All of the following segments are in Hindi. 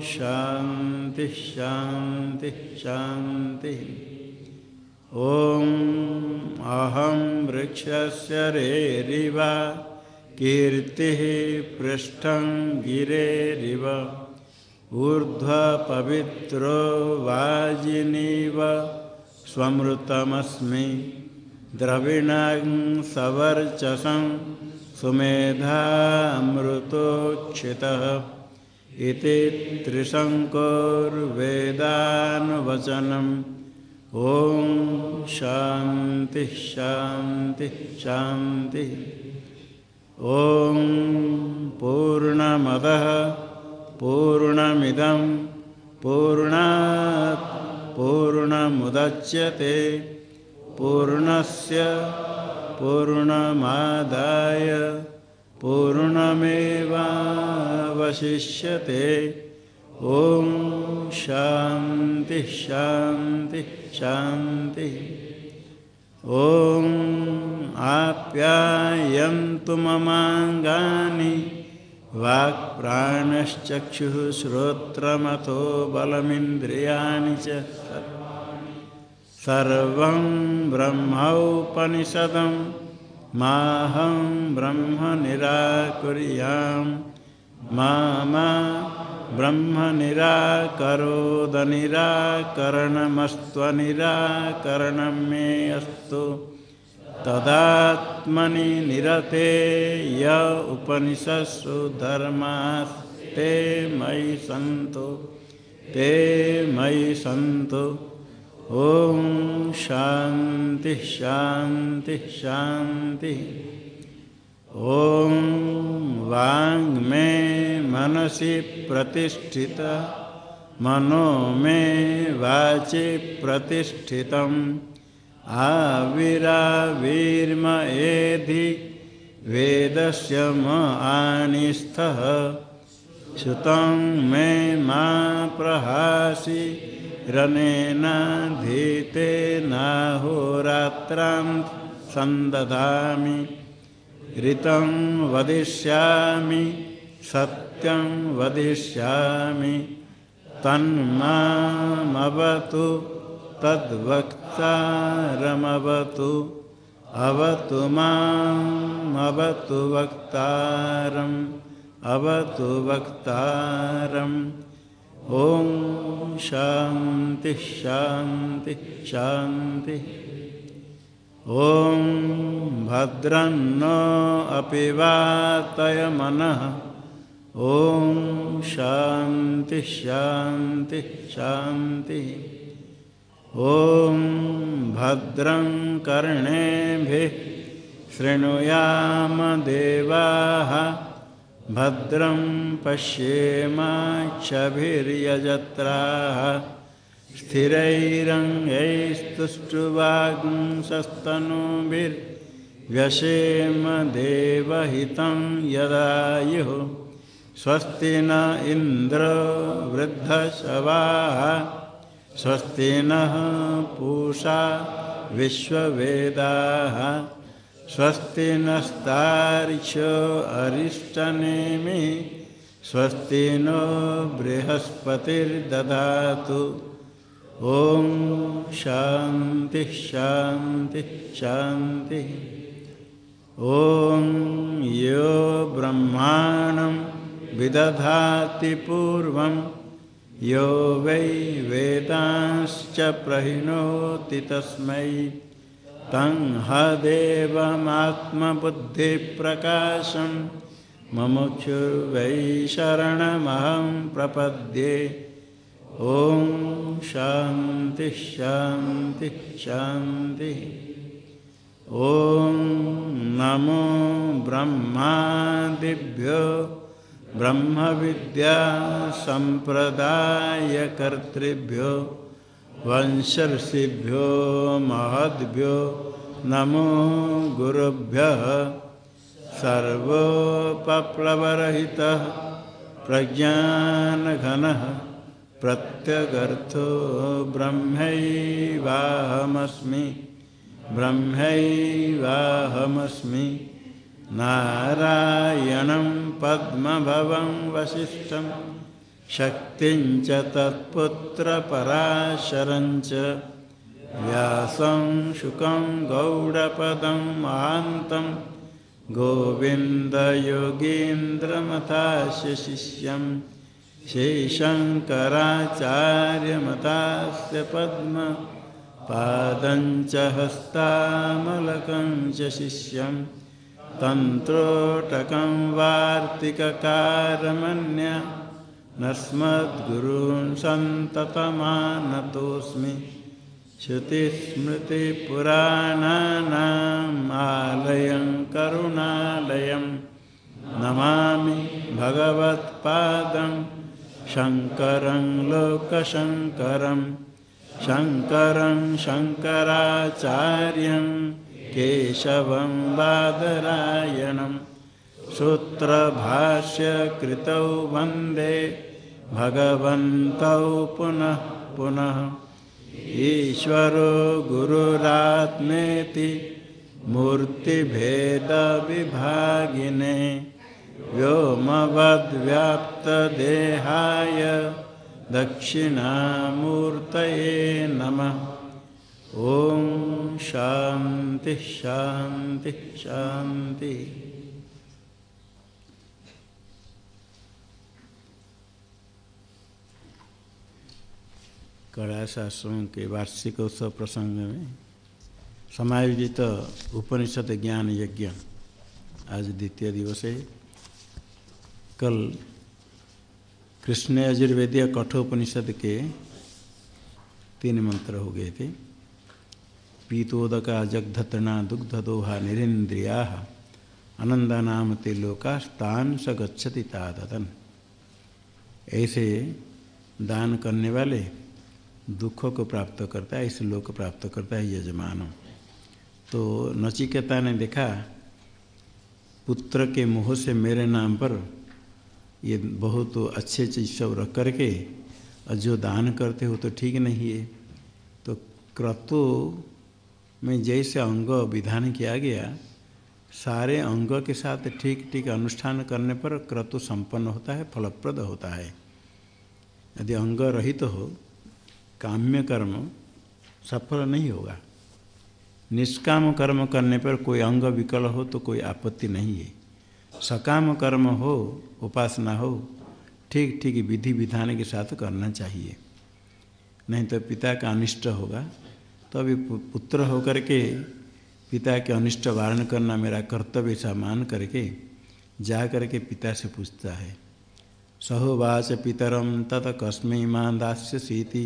शांति शांति शांति। ॐ अहं वृक्षस्य रेरिव, कीर्तिः पृष्ठं गिरेरिव। ऊर्ध्वपवित्रो वाजिनीव, स्वमृतमस्मि। द्रविणं सवर्चसं सुमेधामृतोक्षितः इति त्रिशङ्कोर्वेदानुवचनम्। ॐ शान्ति शान्ति शान्ति। ॐ पूर्णमदः पूर्णमिदं पूर्णात् पूर्णमुदच्यते। पूर्णस्य पूर्णमादाय पूर्णमेवावशिष्यते। ॐ शान्ति शान्ति शान्ति। ॐ आप्यायन्तु ममाङ्गानि। वाक्प्राणश्चक्षुः श्रोत्रमथो बलमिन्द्रियाणि च। सर्वं ब्रह्मोपनिषदं माहं ब्रह्म निराकुर्यां मा ब्रह्म निराकरोदनिराकरणमस्त्वनिराकरणं मे अस्तु। तदात्मनि निरते य उपनिषत्सु धर्मास्ते मयि सन्तु। ते मयि सन्तु। ॐ शान्ति शान्ति शान्तिः ॐ वाङ्मे मनसि प्रतिष्ठित मनो मे वाचि प्रतिष्ठितम्। आविराविर्म एधि वेदस्य म आनिस्थः। श्रुतं मे मा प्रहासि रनेनाधीतेनाहोरात्रां सन्दधामि। ऋतं वदिष्यामि सत्यं वदिष्यामि। तन्मामवतु तद्वक्तारमवतु। अवतु मामवतु वक्तारम् अवतु वक्तारम् ॐ शांति शांति शान्तिः ॐ भद्रन्नो अपि वातय मनः ॐ शान्ति शान्ति शान्ति ॐ भद्रं कर्णेभिः शृणुयाम देवाः भद्रं पश्येमाक्षभिर्यजत्राः स्थिरैरङ्गैस्तुष्टुवागुंसस्तनूभिर्व्यसेम देवहितं यदायुः स्वस्ति न इन्द्र वृद्धशवाः स्वस्ति नः पूषा विश्ववेदाः स्वस्ति नस्तार्क्ष्यो अरिष्टनेमि स्वस्ति नो बृहस्पतिर्दधातु ॐ शान्ति शान्ति शान्ति। ॐ यो ब्रह्माणं विदधाति पूर्वं यो वै वेदांश्च प्रहिणोति तस्मै तं हदेवमात्मबुद्धिप्रकाशं ममुक्षुर्वै शरणमहं प्रपद्ये। ॐ शान्ति शान्ति शान्तिः। ॐ नमो ब्रह्मादिभ्यो ब्रह्मविद्यासम्प्रदायकर्तृभ्यो। वंशर्षिभ्यो महद्भ्यो नमो गुरुभ्यः। सर्वोपप्लवरहितः प्रज्ञानघनः प्रत्यगर्थो ब्रह्मैवाहमस्मि। ब्रह्मैवाहमस्मि। नारायणं पद्मभवं वसिष्ठं शक्तिञ्च तत्पुत्रपराशरञ्च व्यासं शुकं गौडपदं महान्तं गोविन्दयोगीन्द्रमथास्य शिष्यं श्रीशङ्कराचार्यमतास्य पद्म पादञ्च हस्तामलकं च शिष्यं तन्त्रोटकं वार्तिककारमन्य नस्मद्गुरून् सन्ततमानतोऽस्मि। श्रुतिस्मृतिपुराणानामालयं करुणालयं नमामि भगवत्पादं शङ्करं लोकशङ्करम् शङ्करं शङ्कराचार्यं केशवं बादरायणं सूत्रभाष्यकृतौ वंदे भगवन्तौ पुनः पुनः। ईश्वरो गुरुरात्मेति मूर्तिभेदविभागिने व्योमवद्व्याप्तदेहाय दक्षिणामूर्त नम। ओं शांति शांति कड़ाशास्त्रों के वार्षिक उत्सव प्रसंग में समायोजित उपनिषद ज्ञान यज्ञ आज द्वितीय दिवस। है कल कृष्ण यजुर्वेदीय कठोपनिषद के तीन मंत्र हो गए थे। पीतोदका जगधतना दुग्धदोहा निरेन्द्रिया आनंदा नाम ते लोका स्थान स गच्छति तादन ऐसे दान करने वाले दुखों को प्राप्त करता है, इस लोक प्राप्त करता है यजमान। तो नचिकेता ने देखा, पुत्र के मुँह से मेरे नाम पर ये बहुत तो अच्छे चीज़ सब रख करके, और जो दान करते हो तो ठीक नहीं है। तो क्रतु में जैसे अंग विधान किया गया, सारे अंग के साथ ठीक ठीक अनुष्ठान करने पर क्रतु संपन्न होता है, फलप्रद होता है। यदि अंग रहित तो हो काम्य कर्म सफल नहीं होगा। निष्काम कर्म करने पर कोई अंग विकल हो तो कोई आपत्ति नहीं है। सकाम कर्म हो, उपासना हो, ठीक ठीक विधि विधान के साथ करना चाहिए। नहीं तो पिता का अनिष्ट होगा। तो अभी पुत्र होकर के पिता के अनिष्ट वारण करना मेरा कर्तव्य ऐसा मान करके जा करके पिता से पूछता है। सहोवाच पितरम तत कस्म माँ दास्यसीति।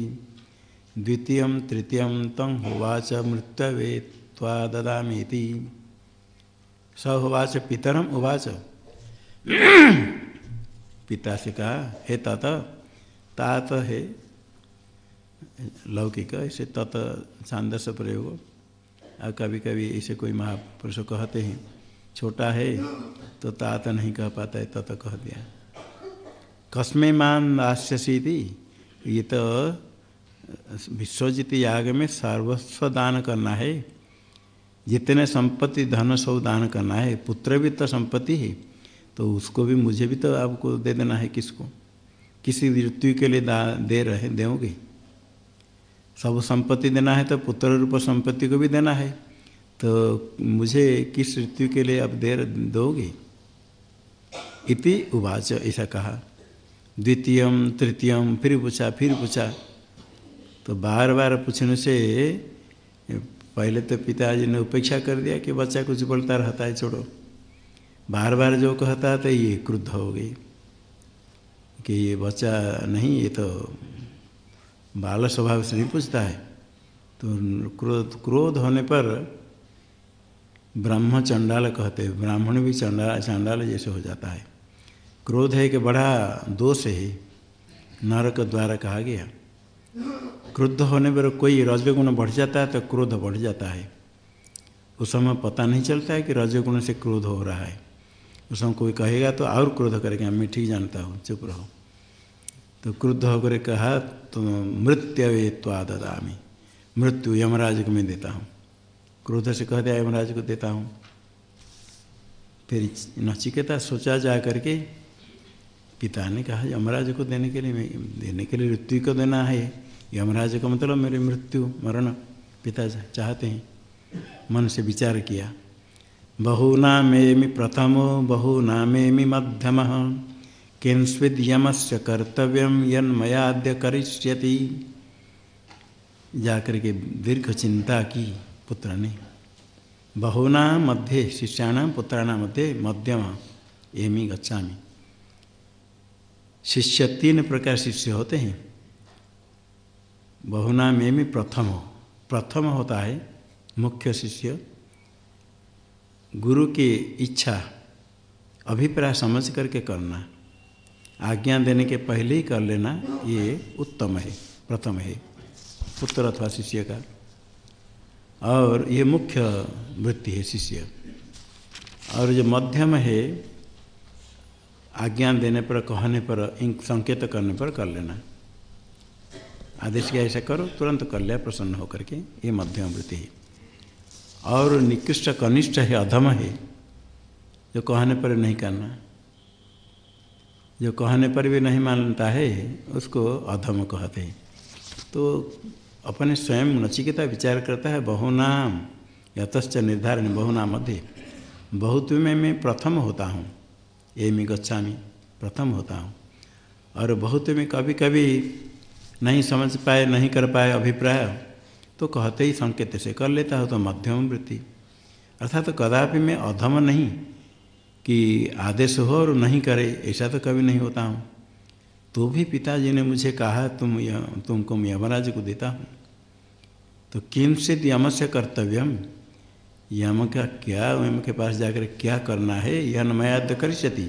द्वितीय, तृतीय तम होवाच मृत्यवे त्वा ददामीति सहोवाच पितरम उवाच। पिता से कहा, हे तत, तात है लौकिक ऐसे तत छांदस प्रयोग। और कभी कभी ऐसे कोई महापुरुष कहते हैं, छोटा है तो तात नहीं कह पाता है, तत कह दिया। कस्मे मान आश्यसी थी ये तो विश्वजित याग में सर्वस्व दान करना है। जितने संपत्ति धन सब दान करना है, पुत्र भी तो संपत्ति है। तो उसको भी मुझे भी तो आपको दे देना है किसको? किसी मृत्यु के लिए दा, दे रहे, दोगे। सब संपत्ति देना है तो पुत्र रूप संपत्ति को भी देना है। तो मुझे किस ऋतु के लिए आप दे, दोगे? इति उवाच, ऐसा कहा। द्वितीयम तृतीयम फिर पूछा फिर पूछा। तो बार बार पूछने से, पहले तो पिताजी ने उपेक्षा कर दिया कि बच्चा कुछ बोलता रहता है, छोड़ो। बार बार जो कहता तो ये क्रुद्ध हो गई। कि ये बच्चा नहीं, ये तो बाल स्वभाव से नहीं पूछता है। तो क्रोध क्रोध होने पर ब्रह्म चंडाल कहते हैं, ब्राह्मण भी चंडाल चंडाल जैसे हो जाता है। क्रोध है कि बड़ा दोष है, नरक द्वारा कहा गया। क्रुद्ध होने पर कोई रजगुण बढ़ जाता है तो क्रोध बढ़ जाता है। उस समय पता नहीं चलता है कि रजगुण से क्रोध हो रहा है। उस समय कोई कहेगा तो और क्रोध करेगा, मैं ठीक जानता हूँ, चुप रहो। तो क्रुद्ध होकर कहा तो मृत्यवे त्वाददामी मृत्यु यमराज को मैं देता हूँ। क्रोध से कह दिया, यमराज को देता हूँ। फिर नचिकेता सोचा जा करके, पिता ने कहा, यमराज को देने के लिए, देने के लिए मृत्यु को देना है। यमराज का मतलब मेरे मृत्यु मरण पिता चाहते हैं। मन से विचार किया। बहुनामेमि प्रथमो बहुनामेमि मध्यम। किंस्विद यम से कर्तव्य यन्मयाद्य करिष्यति। जाकर के दीर्घ चिंता की पुत्र ने। बहुना मध्य शिष्याणाम पुत्राणाम मध्य मध्यम। एमी गच्छामी। शिष्य तीन प्रकार शिष्य होते हैं। बहुना में भी प्रथम। हो प्रथम होता है मुख्य शिष्य। गुरु की इच्छा, अभिप्राय समझ करके करना। आज्ञा देने के पहले ही कर लेना, ये उत्तम है, प्रथम है। पुत्र अथवा शिष्य का। और ये मुख्य वृत्ति है शिष्य। और जो मध्यम है, आज्ञा देने पर, कहने पर संकेत करने पर कर लेना। आदेश किया ऐसा करो, तुरंत कर लिया, प्रसन्न होकर के ये मध्यम वृत्ति है। और निकृष्ट कनिष्ठ है, अधम है, जो कहने पर नहीं करना। जो कहने पर भी नहीं मानता है, उसको अधम कहते हैं। तो अपने स्वयं नचिकेता विचार करता है बहुनाम यतश्च निर्धारण बहुनाम मध्य। बहुत में मैं प्रथम होता हूँ, ये मैं गच्छामी, प्रथम होता हूँ। और बहुत में कभी कभी नहीं समझ पाए, नहीं कर पाए, अभिप्राय तो कहते ही संकेत से कर लेता हो तो मध्यम वृत्ति। अर्थात तो कदापि मैं अधम नहीं कि आदेश हो और नहीं करे, ऐसा तो कभी नहीं होता हूँ। तो भी पिताजी ने मुझे कहा, तुम तुमको मैं यमराज को देता हूँ। तो से यम से कर्तव्यम, यम का क्या, यम के पास जाकर क्या करना है, यह नमयाद करिष्यति।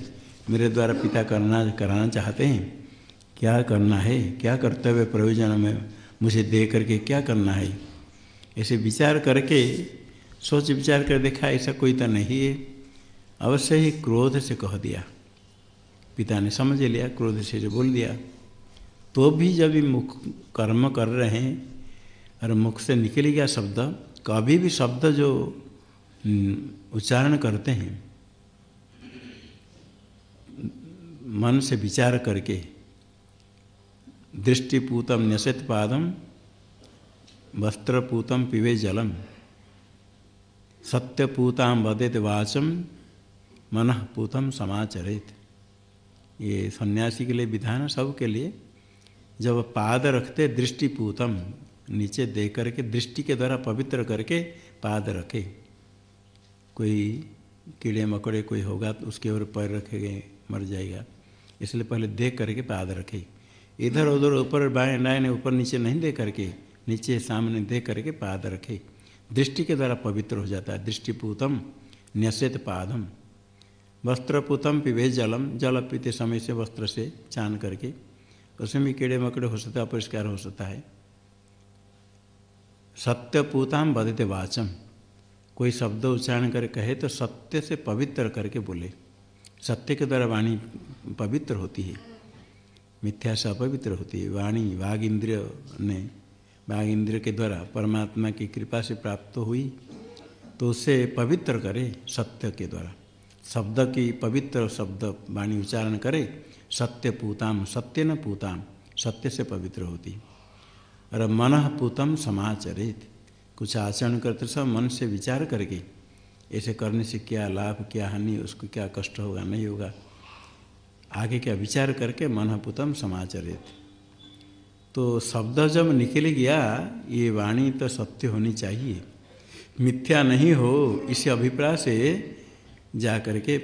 मेरे द्वारा पिता करना, कराना चाहते हैं। क्या करना है? क्या कर्तव्य प्रयोजन में मुझे दे करके क्या करना है? ऐसे विचार करके, सोच विचार कर देखा, ऐसा कोई तो नहीं है। अवश्य ही क्रोध से कह दिया। पिता ने समझ लिया, क्रोध से जो बोल दिया। तो भी जब मुख, कर्म कर रहे हैं, और मुख से निकल गया शब्द, कभी भी शब्द जो उच्चारण करते हैं, मन से विचार करके दृष्टिपूतम न्यसित पादम वस्त्रपूतम पिवे जलम सत्यपूताम वदित वाचम मनपूतम समाचरित। ये सन्यासी के लिए विधान सब के लिए जब पाद रखते दृष्टिपूतम, नीचे दे करके दृष्टि के द्वारा पवित्र करके पाद रखे। कोई कीड़े मकोड़े कोई होगा तो उसके ऊपर पैर रखेंगे, मर जाएगा। इसलिए पहले देख करके पाद रखे। इधर उधर ऊपर बाएँ दाएँ ऊपर नीचे नहीं दे करके, नीचे सामने दे करके पाद रखे। दृष्टि के द्वारा पवित्र हो जाता है। दृष्टिपूतम न्यसित पादम। वस्त्रपूतम पिवे जलम। जल पीते समय से वस्त्र से छान करके, उसमें भी कीड़े मकड़े हो सकता है, अपरिष्कार हो सकता है। सत्यपूताम बदते वाचम। कोई शब्द उच्चारण कर कहे तो सत्य से पवित्र करके बोले। सत्य के द्वारा वाणी पवित्र होती है। मिथ्या से अपवित्र होती है। वाणी वाघ इंद्रिय ने वाघ इंद्रिय के द्वारा परमात्मा की कृपा से प्राप्त हुई तो उसे पवित्र करे सत्य के द्वारा। शब्द की पवित्र शब्द वाणी उच्चारण करे, सत्य पूताम, सत्य न पूताम, सत्य से पवित्र होती। और मन पूतम समाचरित, कुछ आचरण करते सब मन से विचार करके, ऐसे करने से क्या लाभ, क्या हानि, उसको क्या कष्ट होगा, नहीं होगा आगे क्या विचार करके मन पुतम समाचरित। तो शब्द जब निकल गया, ये वाणी तो सत्य होनी चाहिए। मिथ्या नहीं हो, इसी अभिप्राय से जा करके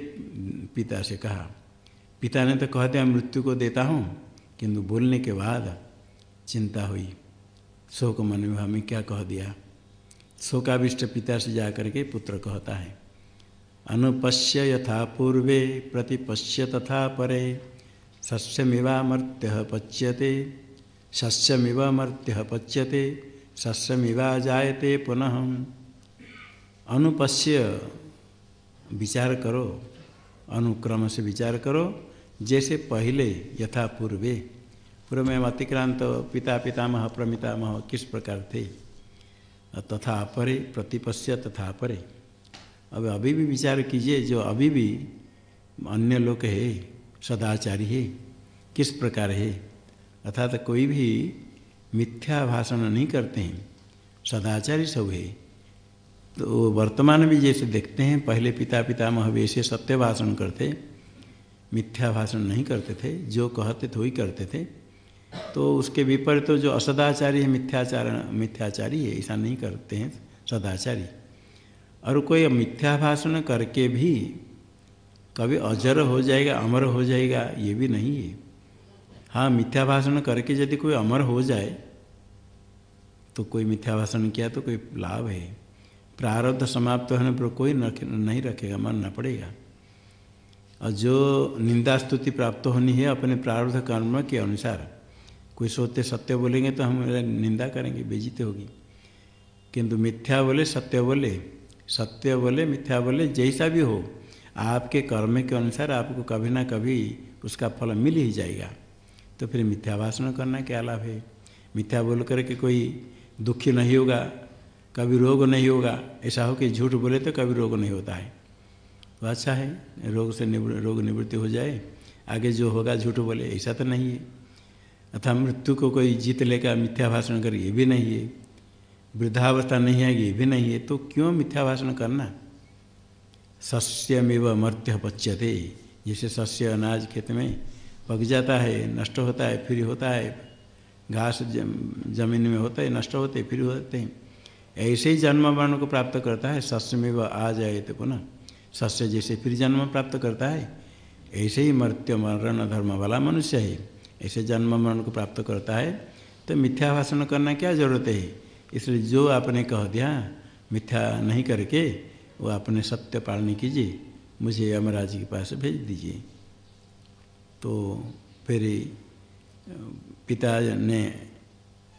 पिता से कहा। पिता ने तो कह दिया मृत्यु को देता हूँ। किंतु बोलने के बाद चिंता हुई। शोक मन में हमें क्या कह दिया? शोकाविष्ट पिता से जा करके पुत्र कहता है। अनुपश्य यथा पूर्वे, प्रतिपश्य तथा परे। सस्यमिवामर्त्य पच्यते। सस्यमिवामर्त्य पच्यते। सस्यमिवा जायते पुनः। अनुपश्य विचार करो। अनुक्रम से विचार करो। जैसे पहले यथा पूर्वे। पूर्व में अतिक्रांत पिता, पितामह, प्रमितामह किस प्रकार थे? तथा परे, प्रतिपश्य तथा परे। अब अभी भी विचार कीजिए, जो अभी भी अन्य लोग है, सदाचारी है, किस प्रकार है? अर्थात कोई भी मिथ्या भाषण नहीं करते हैं, सदाचारी सब है। तो वर्तमान भी जैसे देखते हैं, पहले पिता पितामह वैसे सत्य भाषण करते, मिथ्या भाषण नहीं करते थे, जो कहते थे वही करते थे। तो उसके विपरीत तो जो असदाचारी है, मिथ्याचार, मिथ्याचारी है, ऐसा नहीं करते हैं सदाचारी। और कोई मिथ्या भाषण करके भी कभी अजर हो जाएगा, अमर हो जाएगा, ये भी नहीं है। हाँ मिथ्या भाषण करके यदि कोई अमर हो जाए तो कोई मिथ्या भाषण किया तो कोई लाभ है। प्रारब्ध समाप्त होने पर कोई नहीं रखेगा मानना पड़ेगा। और जो निंदा स्तुति प्राप्त होनी है अपने प्रारब्ध कर्म के अनुसार, कोई सोते सत्य बोलेंगे तो हम निंदा करेंगे बेजित होगी। किंतु मिथ्या बोले, सत्य बोले सत्य बोले, मिथ्या बोले, जैसा भी हो, आपके कर्म के अनुसार आपको कभी ना कभी उसका फल मिल ही जाएगा। तो फिर मिथ्या भाषण करना क्या लाभ है? मिथ्या बोल करके कोई दुखी नहीं होगा, कभी रोग नहीं होगा। ऐसा हो कि झूठ बोले तो कभी रोग नहीं होता है। तो अच्छा है, रोग से निवृ, रोग निवृत्ति हो जाए, आगे जो होगा झूठ बोले, ऐसा तो नहीं है। अथा मृत्यु को कोई जीत लेकर मिथ्या भाषण कर, ये भी नहीं है। वृद्धावस्था नहीं आएगी, भी नहीं है तो क्यों मिथ्या भाषण करना? सस्यमेव मर्त्य पच्यते। जैसे सस्य अनाज खेत में पक जाता है, नष्ट होता है, फिर होता है। घास ज़मीन में होता है, नष्ट होते, फिर होते हैं। ऐसे ही जन्म वर्ण को प्राप्त करता है सस्य में वह आ जाए तो पुनः। सस्य जैसे फिर जन्म प्राप्त करता है, ऐसे ही मृत्यु मरण धर्म वाला मनुष्य है। ऐसे जन्म मरण को प्राप्त करता है तो मिथ्या भाषण करना क्या ज़रूरत है? इसलिए जो आपने कह दिया, मिथ्या नहीं करके, वो आपने सत्य पालने कीजिए। मुझे यमराज के पास भेज दीजिए। तो फिर, पिता ने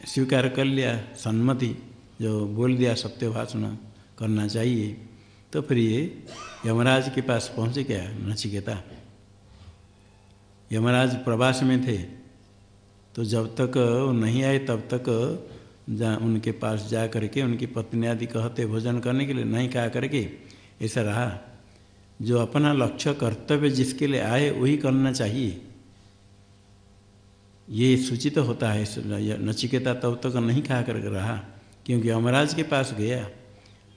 स्वीकार कर लिया, सन्मति, जो बोल दिया, सत्य भाषण करना चाहिए। तो फिर ये यमराज के पास पहुँच गया, नचिकेता। यमराज प्रवास में थे। तो जब तक नहीं आए, तब तक जा, उनके पास जा करके उनकी पत्नी आदि कहते भोजन करने के लिए नहीं कहा करके, ऐसा रहा। जो अपना लक्ष्य, कर्तव्य जिसके लिए आए, वही करना चाहिए। ये सूचित तो होता है नचिकेता तब तक तो नहीं कहा करके रहा, क्योंकि अमराज के पास गया।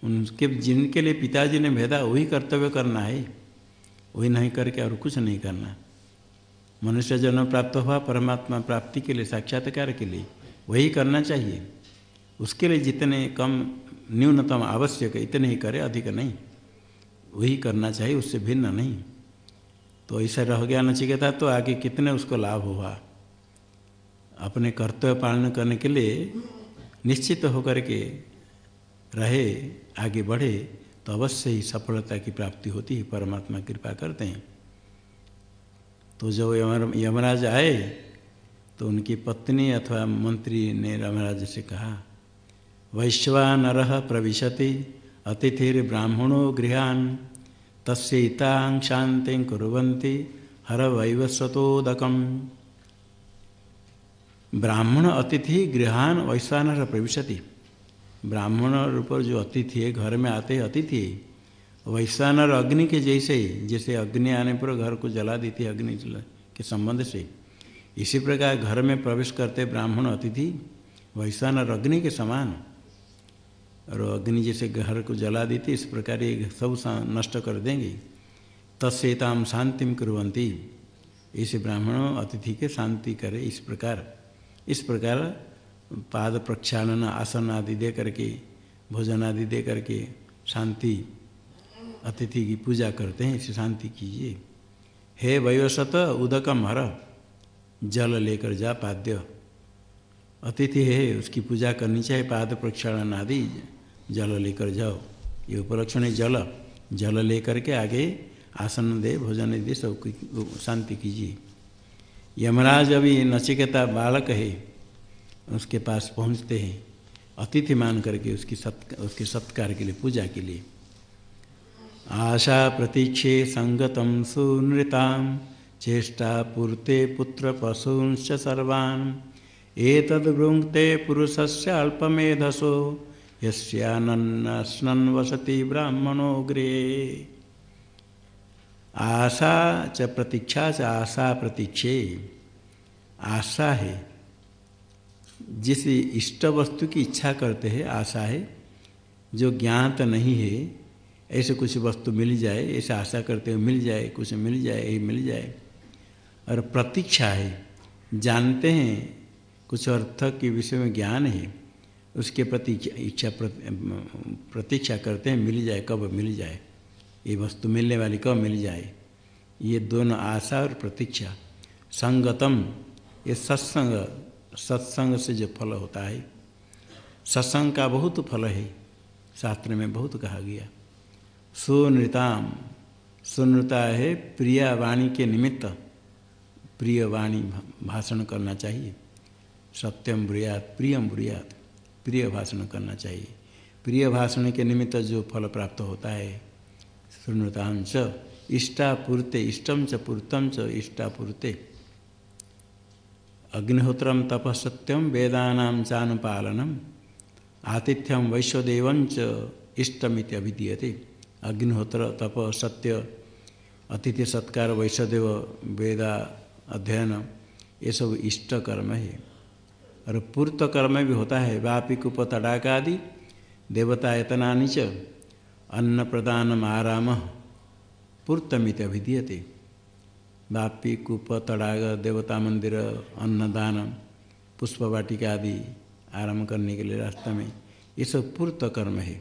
उनके, जिनके लिए पिताजी ने भेदा, वही कर्तव्य करना है। वही नहीं करके और कुछ नहीं करना। मनुष्य जन्म प्राप्त हुआ, परमात्मा प्राप्ति के लिए, साक्षात्कार के लिए। वही करना चाहिए। उसके लिए जितने कम न्यूनतम आवश्यक है इतने ही करे, अधिक नहीं। वही करना चाहिए, उससे भिन्न नहीं। तो ऐसा रह गया नचिकेता तो आगे कितने उसको लाभ हुआ? अपने कर्तव्य पालन करने के लिए निश्चित होकर के रहे, आगे बढ़े तो अवश्य ही सफलता की प्राप्ति होती है। परमात्मा कृपा करते हैं। तो जब यमराज आए तो उनकी पत्नी अथवा मंत्री ने रामराज से कहा, वैश्वानर प्रविशति, अतिथिर्ब्राह्मणो गृहान तस्तांग शांति कुरंती हर वैवस्वतोदकम ब्राह्मण अतिथि गृहान, वैश्वानर प्रविशति। ब्राह्मण रूप जो अतिथि है, घर में आते अतिथि, वैश्वानर अग्नि के जैसे जैसे अग्नि आने पर घर को जला देती है, अग्नि के संबंध से। इसी प्रकार घर में प्रवेश करते ब्राह्मण अतिथि वैश्वानर अग्नि के समान। और अग्नि जैसे घर को जला देती, इस प्रकार ये सब नष्ट कर देंगे। तत्सेताम शांतिम कुरंती इस ब्राह्मण अतिथि के शांति करे इस प्रकार। इस प्रकार पाद प्रक्षालन, आसन आदि दे करके, भोजन आदि दे करके शांति अतिथि की पूजा करते हैं। इसे शांति कीजिए। हे वयोसत उदकम हर। जल लेकर जा पाद्य। अतिथि है, उसकी पूजा करनी चाहिए, पाद प्रक्षालन आदि, जल लेकर जाओ। ये उपलक्षण है जल। जल लेकर के आगे आसन दे, भोजन दे, सब शांति कीजिए। यमराज अभी नचिकेता बालक है, उसके पास पहुँचते हैं। अतिथि मान करके उसकी सत्, उसके सत्कार के लिए, पूजा के लिए। आशा प्रतीक्षे संगतम सुनृता चेष्टा पूर्ते पुत्र पशूंश्च सर्वान्। एतद्भृङ्क्ते पुरुषस्य अल्पमेधसो यस्यानन्न वसति ब्राह्मणो गृहे। आशा च प्रतीक्षा च आशा प्रतीक्षे। आशा है। जिस इष्ट वस्तु की इच्छा करते हैं, आशा है। जो ज्ञात नहीं है, ऐसे कुछ वस्तु मिल जाए, ऐसे आशा करते हुए मिल जाए, कुछ मिल जाए यही मिल जाए। और प्रतीक्षा है। जानते हैं, कुछ अर्थ के विषय में ज्ञान है, उसके प्रति इच्छा प्रतीक्षा करते हैं, मिल जाए, कब मिल जाए। ये वस्तु मिलने वाली कब मिल जाए। ये दोनों आशा और प्रतीक्षा। संगतम, ये सत्संग सत्संग से जो फल होता है, सत्संग का बहुत फल है, शास्त्र में बहुत कहा गया। सुनृताम, सुनृता है प्रिया वाणी के निमित्त। प्रिय वाणी भाषण करना चाहिए। सत्यम ब्रियात, प्रियम ब्रियात, प्रिय भाषण करना चाहिए। प्रिय भाषण के निमित्त जो फल प्राप्त होता है, सुनृतांश, इष्टापूर्ते इष्टम च पूर्तम च इष्टापूर्ते। अग्निहोत्रम तपसत्यम वेदानाम चानुपालनम आतिथ्यम वैश्वदेव इष्टमित अभिधीयते। अग्निहोत्र तप सत्य अतिथि सत्कार, वैश्वदेव, वेदा अध्ययन, ये सब इष्ट कर्म है। और पूर्त कर्म भी होता है, व्यापी कुप तड़ाका आदि देवतायतना च अन्न प्रदान आराम पूर्तमित अभिधीयते। वापी कूप तड़ाग, देवता मंदिर, अन्नदान पुष्प वाटिका आदि आरंभ करने के लिए रास्ते में, ये सब पूर्त कर्म है।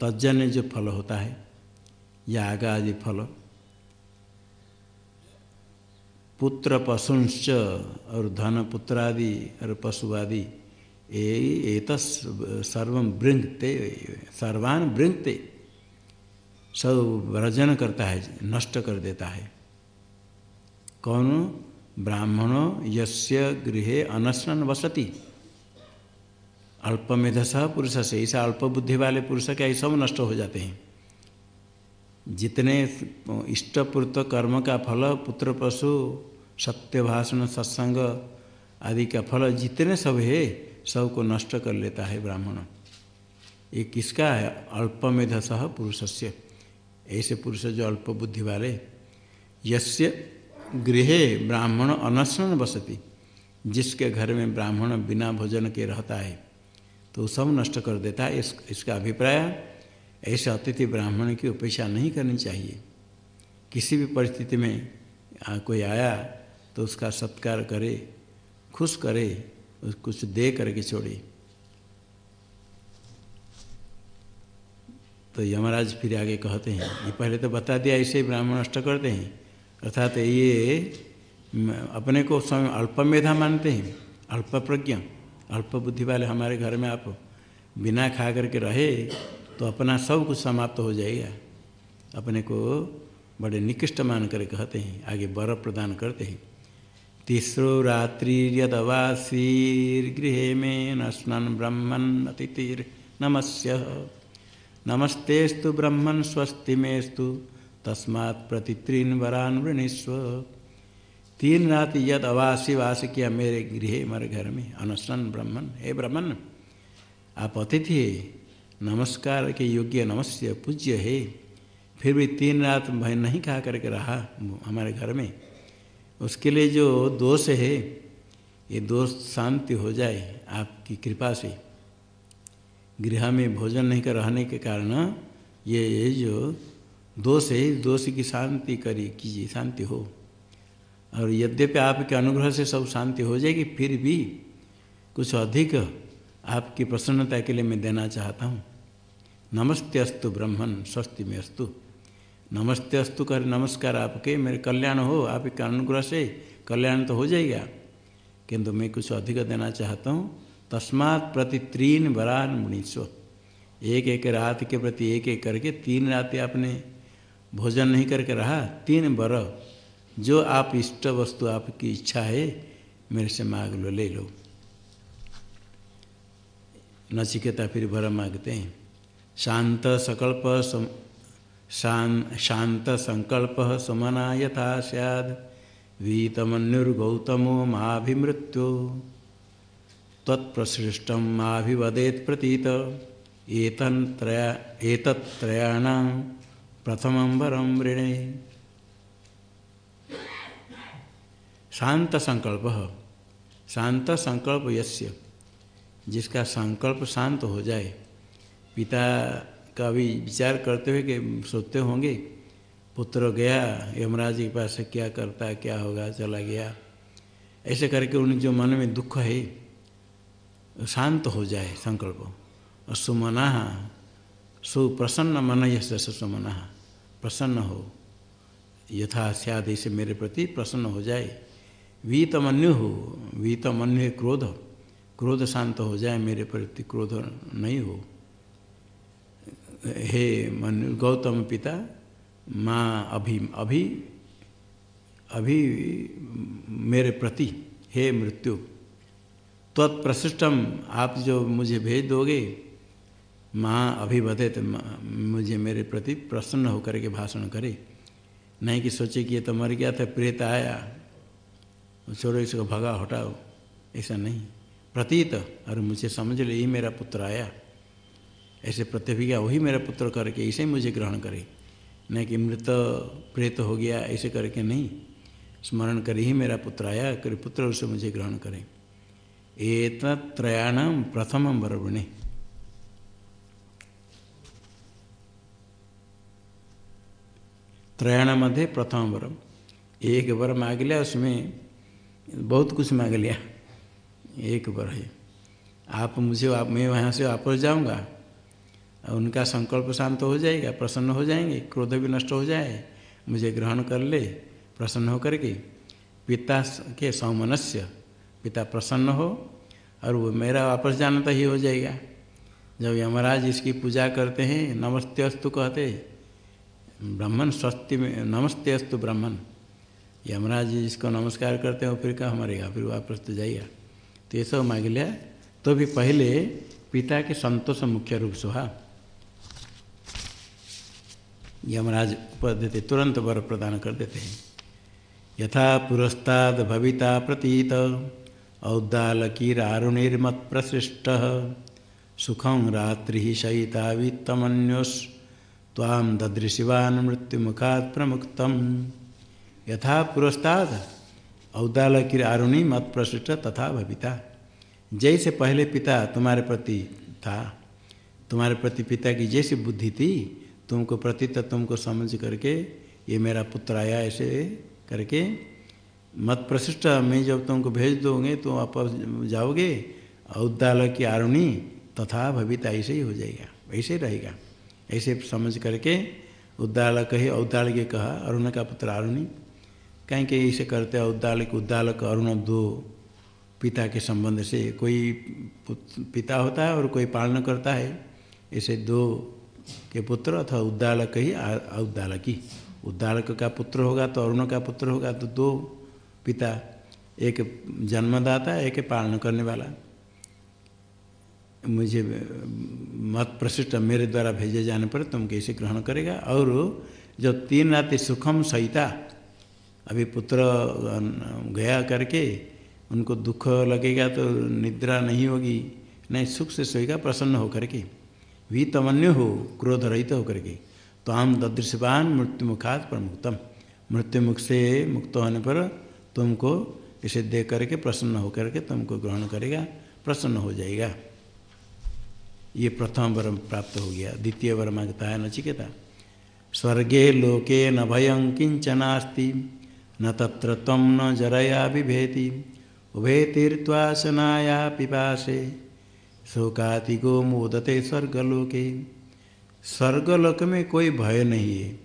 तजन्य जो फल होता है, याग आदि फल पुत्र पशुंश्च और धन पुत्रादि और पशु आदि ये सर्व बृंगते सर्वान बृंगते सब व्रजन करता है, नष्ट कर देता है। कौन? ब्राह्मण, यस्य गृह अनशन वसती। अल्पमेधस पुरुष से, ऐसा अल्प बुद्धि वाले पुरुष क्या ये सब नष्ट हो जाते हैं? जितने इष्टपूर्त कर्म का फल पुत्र पशु सत्य भाषण सत्संग आदि का फल जितने सब है सबको नष्ट कर लेता है ब्राह्मण। ये किसका है? अल्पमेध सह पुरुष से ऐसे पुरुष जो अल्प बुद्धि वाले यस्य गृह ब्राह्मण अनशन बसती। जिसके घर में ब्राह्मण बिना भोजन के रहता है तो सब नष्ट कर देता है। इस, इसका अभिप्राय ऐसे अतिथि ब्राह्मण की उपेक्षा नहीं करनी चाहिए। किसी भी परिस्थिति में आ, कोई आया तो उसका सत्कार करे, खुश करे, कुछ दे करके छोड़े। तो यमराज फिर आगे कहते हैं, ये पहले तो बता दिया, ऐसे ब्राह्मण नष्ट करते हैं। अर्थात ये अपने को स्वयं अल्प मेधा मानते हैं, अल्प प्रज्ञ, अल्प बुद्धि वाले हमारे घर में आप बिना खा करके रहे तो अपना सब कुछ समाप्त हो जाएगा। अपने को बड़े निकृष्ट मान कर कहते हैं, आगे वर प्रदान करते हैं। तीसरो रात्रि यदवासीर्गृह में न स्नान ब्रह्मन अतिथिर नमस्य। नमस्तेस्तु ब्रह्मन स्वस्ति मेस्तु प्रति तीन वरान वृणीस्व तीन रात यद अवासी वास किया मेरे गृह मेरे घर में अनशन ब्रह्मन। हे ब्रह्मन, आप अतिथि नमस्कार के योग्य नमस्य पूज्य है। फिर भी तीन रात भय नहीं खा करके रहा हमारे घर में। उसके लिए जो दोष है, ये दोष शांति हो जाए आपकी कृपा से। गृह में भोजन नहीं कर रहने के कारण ये जो दोष है दोष की शांति करी कीजिए, शांति हो। और यद्यपि आपके अनुग्रह से सब शांति हो जाएगी, फिर भी कुछ अधिक आपकी प्रसन्नता के लिए मैं देना चाहता हूँ। नमस्ते अस्तु ब्रह्मन, स्वस्ति में अस्तु। नमस्ते अस्तु कर, नमस्कार आपके, मेरे कल्याण हो आपके अनुग्रह से कल्याण तो हो जाएगा। किंतु मैं कुछ अधिक देना चाहता हूँ। तस्मात् प्रति तीन बरान मुनीश्व एक एक रात के प्रति एक एक करके तीन रातें आपने भोजन नहीं करके रहा, तीन बर जो आप इष्ट वस्तु आपकी इच्छा है, मेरे से मांग लो, ले लो। नचिकेता फिर बर मांगते हैं। शांत सकल्प शां शांत संकल्प सुमना यथा सैद वीतमनुर्गौतमो माभिमृत्यो। तत्प्रसृष्टम माभिवदेत प्रतीत। एतत्त्रयाण प्रथम वरम ऋणे शांत संकल्प शांत संकल्प यस्य? जिसका संकल्प शांत हो जाए, पिता का भी विचार करते हुए कि सोचते होंगे, पुत्र गया, यमराज के पास क्या करता है क्या होगा, चला गया। ऐसे करके उन जो मन में दुख है, शांत हो जाए संकल्प। और सुमना सुप्रसन्न मन यश सुमना प्रसन्न हो। यथा स्याद ऐसे मेरे प्रति प्रसन्न हो जाए। वीतमन्यु हो, वीतमन्यु क्रोध। क्रोध शांत हो जाए, मेरे प्रति क्रोध नहीं हो। हे मनु, गौतम पिता, माँ अभी अभी अभी मेरे प्रति हे मृत्यु। तत्प्रशिष्टम आप जो मुझे भेज दोगे, माँ अभी बधे तो मुझे मेरे प्रति प्रसन्न होकर के भाषण करे। नहीं कि सोचे कि ये तो मर गया था, प्रेत आया। छोड़ो इसको भगा, हटाओ। ऐसा नहीं। प्रतीत, और मुझे समझ ले यही मेरा पुत्र आया। ऐसे प्रतिभिज्ञा वही मेरा पुत्र करके इसे मुझे ग्रहण करे। न कि मृत प्रेत हो गया, ऐसे करके नहीं। स्मरण कर ही मेरा पुत्र आया, कर पुत्र उसे मुझे ग्रहण करें। त्रयाणाम प्रथम बरवणे त्रयाण मध्य प्रथम वरम एक वर मांग लिया उसमें बहुत कुछ मांग लिया। एक वर है। आप मुझे, आप, मैं वहाँ से वापस जाऊँगा। उनका संकल्प शांत हो जाएगा, प्रसन्न हो जाएँगे, क्रोध भी नष्ट हो जाए, मुझे ग्रहण कर ले, प्रसन्न होकर के पिता के सौमनस्य, पिता प्रसन्न हो, और वो मेरा वापस जाना तो ही हो जाएगा। जब यमराज इसकी पूजा करते हैं, नमस्ते अस्तु कहते, ब्राह्मण स्वस्ति में, नमस्ते अस्तु ब्राह्मण। यमराज जी जिसको नमस्कार करते हैं फिर कहाँ मरेगा फिर वापस तो जाइएगा तो ये सब मांग लिया। तो भी पहले पिता के संतोष मुख्य रूप से हुआ। यमराज देते, तुरंत वर प्रदान कर देते हैं। यथा पुरस्ताद भविता प्रतीत औद्दालकीरारुणिर्मत प्रसृष्ट, सुखं रात्रि शयिता वित्तमन्योस् ताम मृत्यु मुखात प्रमुक्तम। यथा पुरस्ताद औदाल की आरुणी मत प्रशिष्ट तथा भविता। जैसे पहले पिता तुम्हारे प्रति था, तुम्हारे प्रति पिता की जैसी बुद्धि थी तुमको प्रति तो तुमको समझ करके ये मेरा पुत्र आया ऐसे करके मत प्रशिष्ट, मैं जब तुमको भेज दोगे तो आप जाओगे औदाल की आरुणी तथा भविता ऐसे ही हो जाएगा, ऐसे ही रहेगा। ऐसे समझ करके उद्दालक औद्दाल के कहा, अरुण का पुत्र अरुणी कहीं कहीं ऐसे करते उद्दालक उद्दालक अरुण दो पिता के संबंध से कोई पिता होता है और कोई पालन करता है, ऐसे दो के पुत्र अथवा उद्दालक ही औद्दालकी उद्दालक का पुत्र होगा तो अरुण का पुत्र होगा तो दो पिता, एक जन्मदाता, एक पालन करने वाला। मुझे मत प्रशिष्ट मेरे द्वारा भेजे जाने पर तुम कैसे ग्रहण करेगा? और जब तीन रात सुखम सहिता, अभी पुत्र गया करके उनको दुख लगेगा तो निद्रा नहीं होगी, नहीं, सुख से सोएगा, प्रसन्न होकर के। वी तमन्य हो क्रोध रहित होकर के। तो हम ददृश्यवान मृत्यु मुखात प्रमुक्तम मृत्यु मुख से मुक्त होने पर तुमको इसे देख करके प्रसन्न होकर के तुमको ग्रहण करेगा, प्रसन्न हो जाएगा। ये प्रथम वर प्राप्त हो गया। द्वितीय वर माँगता है नचिकेता। स्वर्गे लोके न भयं किंचनास्ति न तत्र तम न जरया विभेति उभे तीर्थवासनाया पिपासे शोकातिगो मोदते स्वर्गलोके। स्वर्गलोक में कोई भय नहीं है।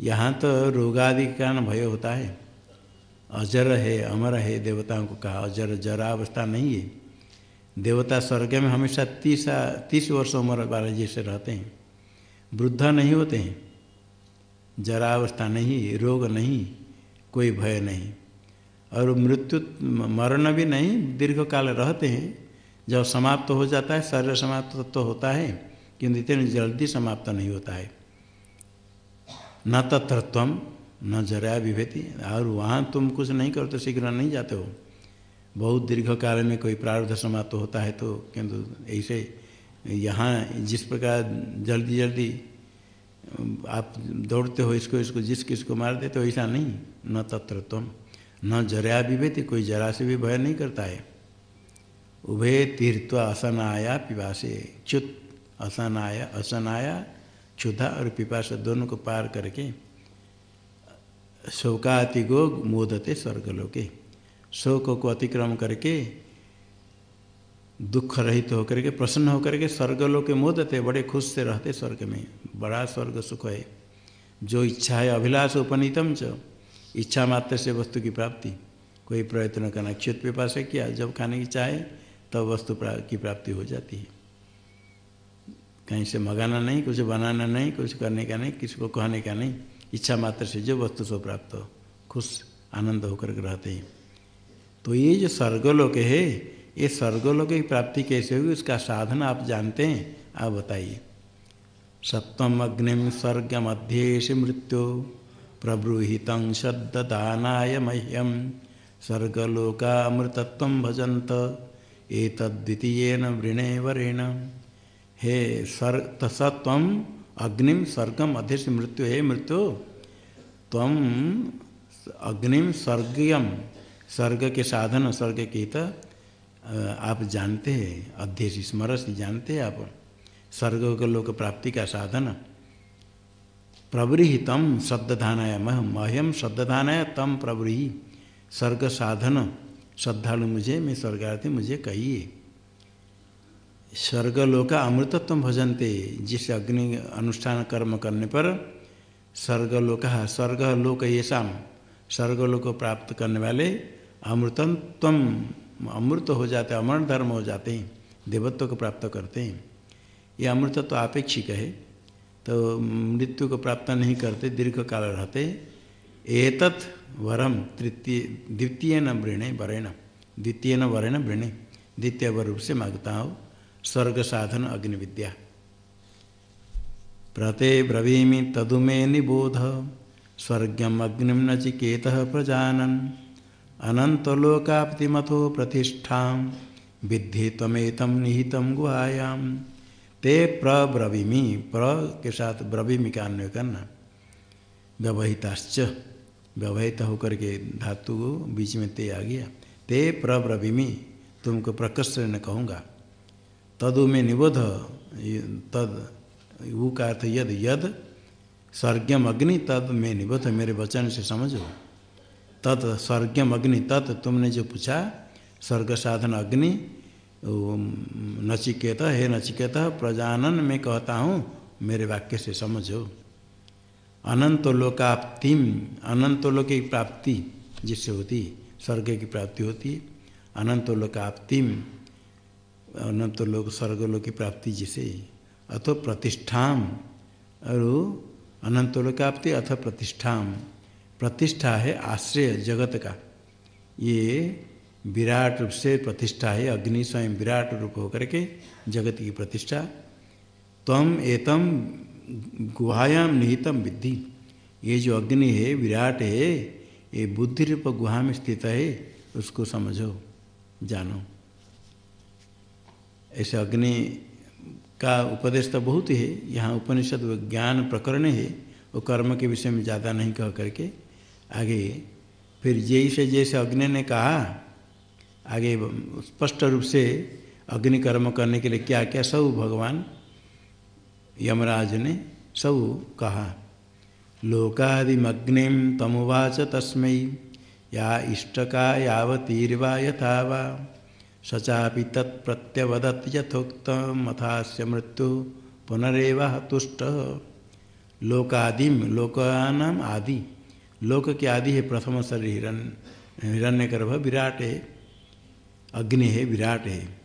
यहाँ तो रोगादि के कारण भय होता है। अजर है, अमर है, देवताओं को कहा, अजर जरा अवस्था नहीं है। देवता स्वर्ग में हमेशा तीस तीस वर्ष उम्र वाले जैसे रहते हैं। वृद्ध नहीं होते हैं। जरावस्था नहीं, रोग नहीं, कोई भय नहीं। और मृत्यु, मरण भी नहीं दीर्घ काल रहते हैं। जब समाप्त हो जाता है, शरीर समाप्त तो होता है, किंतु इतनी जल्दी समाप्त नहीं होता है। न तत्व न जरा विभेति, और वहाँ तुम कुछ नहीं करते शीघ्र नहीं जाते हो। बहुत दीर्घ काल में कोई प्रारब्ध समाप्त होता है तो किंतु ऐसे यहाँ जिस प्रकार जल्दी जल्दी आप दौड़ते हो इसको इसको जिस किसको मार देते हो, ऐसा नहीं। न तत्र तुम न जरा विभेति, कोई जरा से भी भय नहीं करता है। उभय तीर्थ असनाया पिपासे, च्युत असनाया असनाया क्षुधा और पिपासा दोनों को पार करके शोकातिगो मोदते स्वर्गलोके। शोक को अतिक्रम करके, दुख रहित तो होकर के, प्रसन्न होकर के स्वर्गलोक के मोदते, बड़े खुश से रहते स्वर्ग में। बड़ा स्वर्ग सुख है। जो इच्छा है, अभिलाष उपनीतम च। इच्छा मात्र से वस्तु की प्राप्ति। कोई प्रयत्न करना क्षुत पिपा से किया, जब खाने की चाहे तब वस्तु की प्राप्ति हो जाती है। कहीं से मंगाना नहीं, कुछ बनाना नहीं, कुछ करने का नहीं, किसी को कहने का नहीं। इच्छा मात्र से जो वस्तु सो प्राप्त हो, खुश, आनंद होकर रहते हैं। तो ये जो स्वर्गलोक है, ये स्वर्गलोक की प्राप्ति कैसे होगी उसका साधन आप जानते हैं, आप बताइए। सप्तम अग्निम स्वर्ग मध्य मृत्यु, प्रब्रूहित शब्ददानाय मह्यम। स्वर्गलोकामृतत्व भजंत एतद्वितीयन वृणे वरेण हे स्वर्ग तस तम अग्निम स्वर्गम अध्यक्ष मृत्यु, हे मृत्यु। तम अग्निम स्वर्गीयम स्वर्ग के साधन स्वर्ग के तो आप जानते हैं अध्यक्ष स्मरस जानते हैं आप। स्वर्ग के लोक प्राप्ति का साधन। प्रवृहितम शब्दधानाय मह्यम शब्दधानाय तम प्रवृहि। स्वर्ग साधन। श्रद्धालु मुझे, मैं स्वर्गार्थी, मुझे कहिए। स्वर्गलोक अमृतत्व भजनते, जिस अग्नि अनुष्ठान कर्म करने पर स्वर्गलोक स्वर्ग लोक ये शाम, स्वर्गलोक प्राप्त करने वाले अमृतत्व अमृत हो जाते अमर धर्म हो जाते हैं देवत्व को प्राप्त करते हैं। ये अमृत तो आपेक्षिक है तो मृत्यु को प्राप्त नहीं करते दीर्घ काल रहते। एतत् वरम तृतीय द्वितीय न वृणे वरेण द्वितीय न वरेण वृणे द्वितीय वर रूप से माँगता हूँ स्वर्ग साधन अग्नि विद्या प्रते ब्रवीमि तदु मे निबोध स्वर्गम अग्निम नचिकेत प्रजानन। अनंतलोकाप्तिमथो प्रतिष्ठा, विद्धि तमेतम निहित गुहायाम। ते प्रब्रवीमि, प्र के साथ ब्रवीमि का अन्वय करना व्यवहिताश्च व्यवहित होकर के धातु बीच में ते आ गया। ते प्रब्रवीमि तुमको प्रकर्ष न कहूँगा। तदु में निबोध तद वो का अर्थ यद यद स्वर्गम अग्नि, तद में निबोध, मेरे वचन से समझो। तत् स्वर्गम अग्नि, तत् तुमने जो पूछा स्वर्ग साधन अग्नि नचिकेत, हे नचिकेत, प्रजानन में कहता हूँ, मेरे वाक्य से समझो। अनंत लोकाप्तिम अनंत लोक की प्राप्ति जिससे होती स्वर्ग की प्राप्ति होती अनंत लोकाप्तिम अनंत लोक स्वर्गलोक की प्राप्ति जिसे अथो प्रतिष्ठाम और अनंत लोकाप्ति अथ प्रतिष्ठाम प्रतिष्ठा है आश्रय जगत का। ये विराट रूप से प्रतिष्ठा है, अग्नि स्वयं विराट रूप होकर के जगत की प्रतिष्ठा। तम एतम गुहायाम निहितम विद्धि। ये जो अग्नि है, विराट है, ये बुद्धि रूप गुहा में स्थित है, उसको समझो, जानो। ऐसे अग्नि का उपदेश तो बहुत है यहाँ उपनिषद ज्ञान प्रकरण है, वो कर्म के विषय में ज़्यादा नहीं कह करके आगे फिर जैसे जैसे अग्नि ने कहा, आगे स्पष्ट रूप से अग्नि कर्म करने के लिए क्या क्या सब भगवान यमराज ने सब कहा लोकादिमग्निम तमुवाच तस्मै, या इष्टका यावतीर्वा यथा वा। सचापि तत्प्रत्यवदत यथोक्तमथास्य मृत्यु पुनरव तुष्ट लोकादिम लोकानाम आदि, लोक के आदि है प्रथम शरीर, हिरण्य हिरण्य गर्भ विराट है अग्नि है विराट। है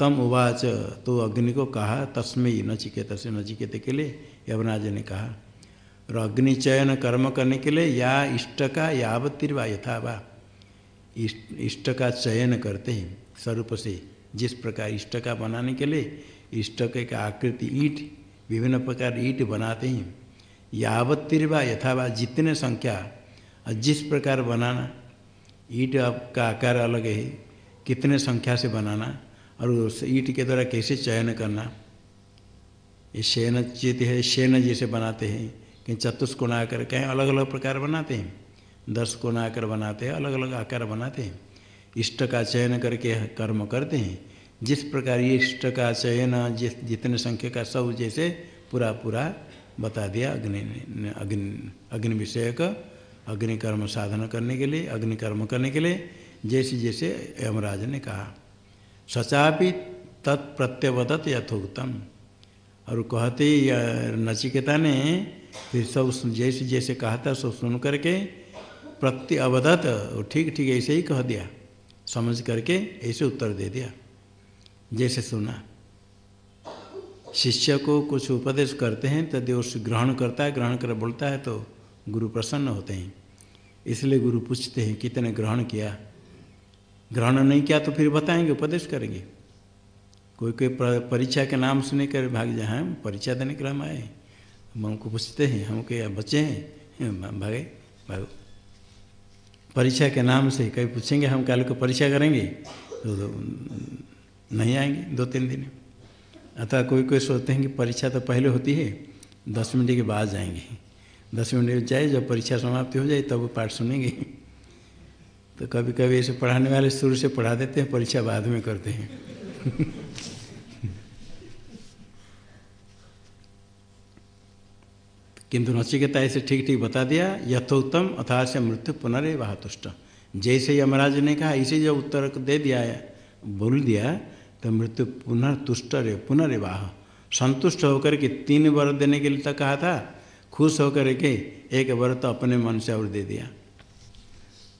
तम उवाच। तो अग्नि को कहा तस्मय नचिकेत से नचिकेत के लिए यवनाज ने कहा और अग्नि चयन कर्म करने के लिए या इष्ट का यावतिर्वा यथा वा? इष्ट का चयन करते हैं स्वरूप से जिस प्रकार इष्ट का बनाने के लिए इष्ट का आकृति ईट, विभिन्न प्रकार ईट बनाते हैं यावत्तिर्वा यथावा जितने संख्या जिस प्रकार बनाना, ईट का आकार अलग है, कितने संख्या से बनाना और उस ईट के द्वारा कैसे चयन करना? ये शयन चित है शयन जैसे बनाते हैं, कहीं चतुष्कोण आकर कहीं अलग अलग प्रकार बनाते हैं। दस कोण आकर बनाते हैं अलग अलग आकार बनाते हैं। इष्ट का चयन करके कर्म करते हैं। जिस प्रकार ये इष्ट का चयन, जिस जितने संख्या का सब जैसे पूरा पूरा बता दिया अग्नि अग्नि अग्नि विषय का अग्नि कर्म साधन करने के लिए अग्नि कर्म करने के लिए जैसे जैसे यमराज ने कहा। सचापि तत्प्रत्यवदत यथोक्तम। और कहते नचिकेता ने फिर सब जैसे जैसे कहा था, सब सुन करके प्रत्य अवदत ठीक ठीक ऐसे ही कह दिया। समझ करके ऐसे उत्तर दे दिया। जैसे सुना। शिष्य को कुछ उपदेश करते हैं तो उस ग्रहण करता है, ग्रहण कर बोलता है तो गुरु प्रसन्न होते हैं। इसलिए गुरु पूछते हैं, कितने ग्रहण किया? ग्रहण नहीं किया तो फिर बताएँगे उपदेश करेंगे। कोई कोई परीक्षा के नाम सुने कर भाग जाए हम परीक्षा देने के हम आए हम हमको पूछते हैं हम के बच्चे हैं? भागे भागो। परीक्षा के नाम से कभी पूछेंगे हम कल को परीक्षा करेंगे? तो, तो नहीं आएँगे दो तीन दिन। अतः कोई कोई सोचते हैं कि परीक्षा तो पहले होती है दस मिनट के बाद जाएँगे। दस मिनट जाए जब परीक्षा समाप्ति हो जाए तब वो पाठ सुनेंगे। तो कभी कभी ऐसे पढ़ाने वाले शुरू से पढ़ा देते हैं, परीक्षा बाद में करते हैं। किंतु नचिकेता ऐसे ठीक ठीक बता दिया यथोत्तम अथा से मृत्यु पुनरेवाह तुष्ट जैसे यमराज ने कहा, इसे जो उत्तर दे दिया है बोल दिया तो मृत्यु पुनर्तुष्ट रे पुनर्वाह संतुष्ट होकर के तीन वर देने के लिए तो कहा था, खुश होकर के एक वर तो अपने मन से और दे दिया।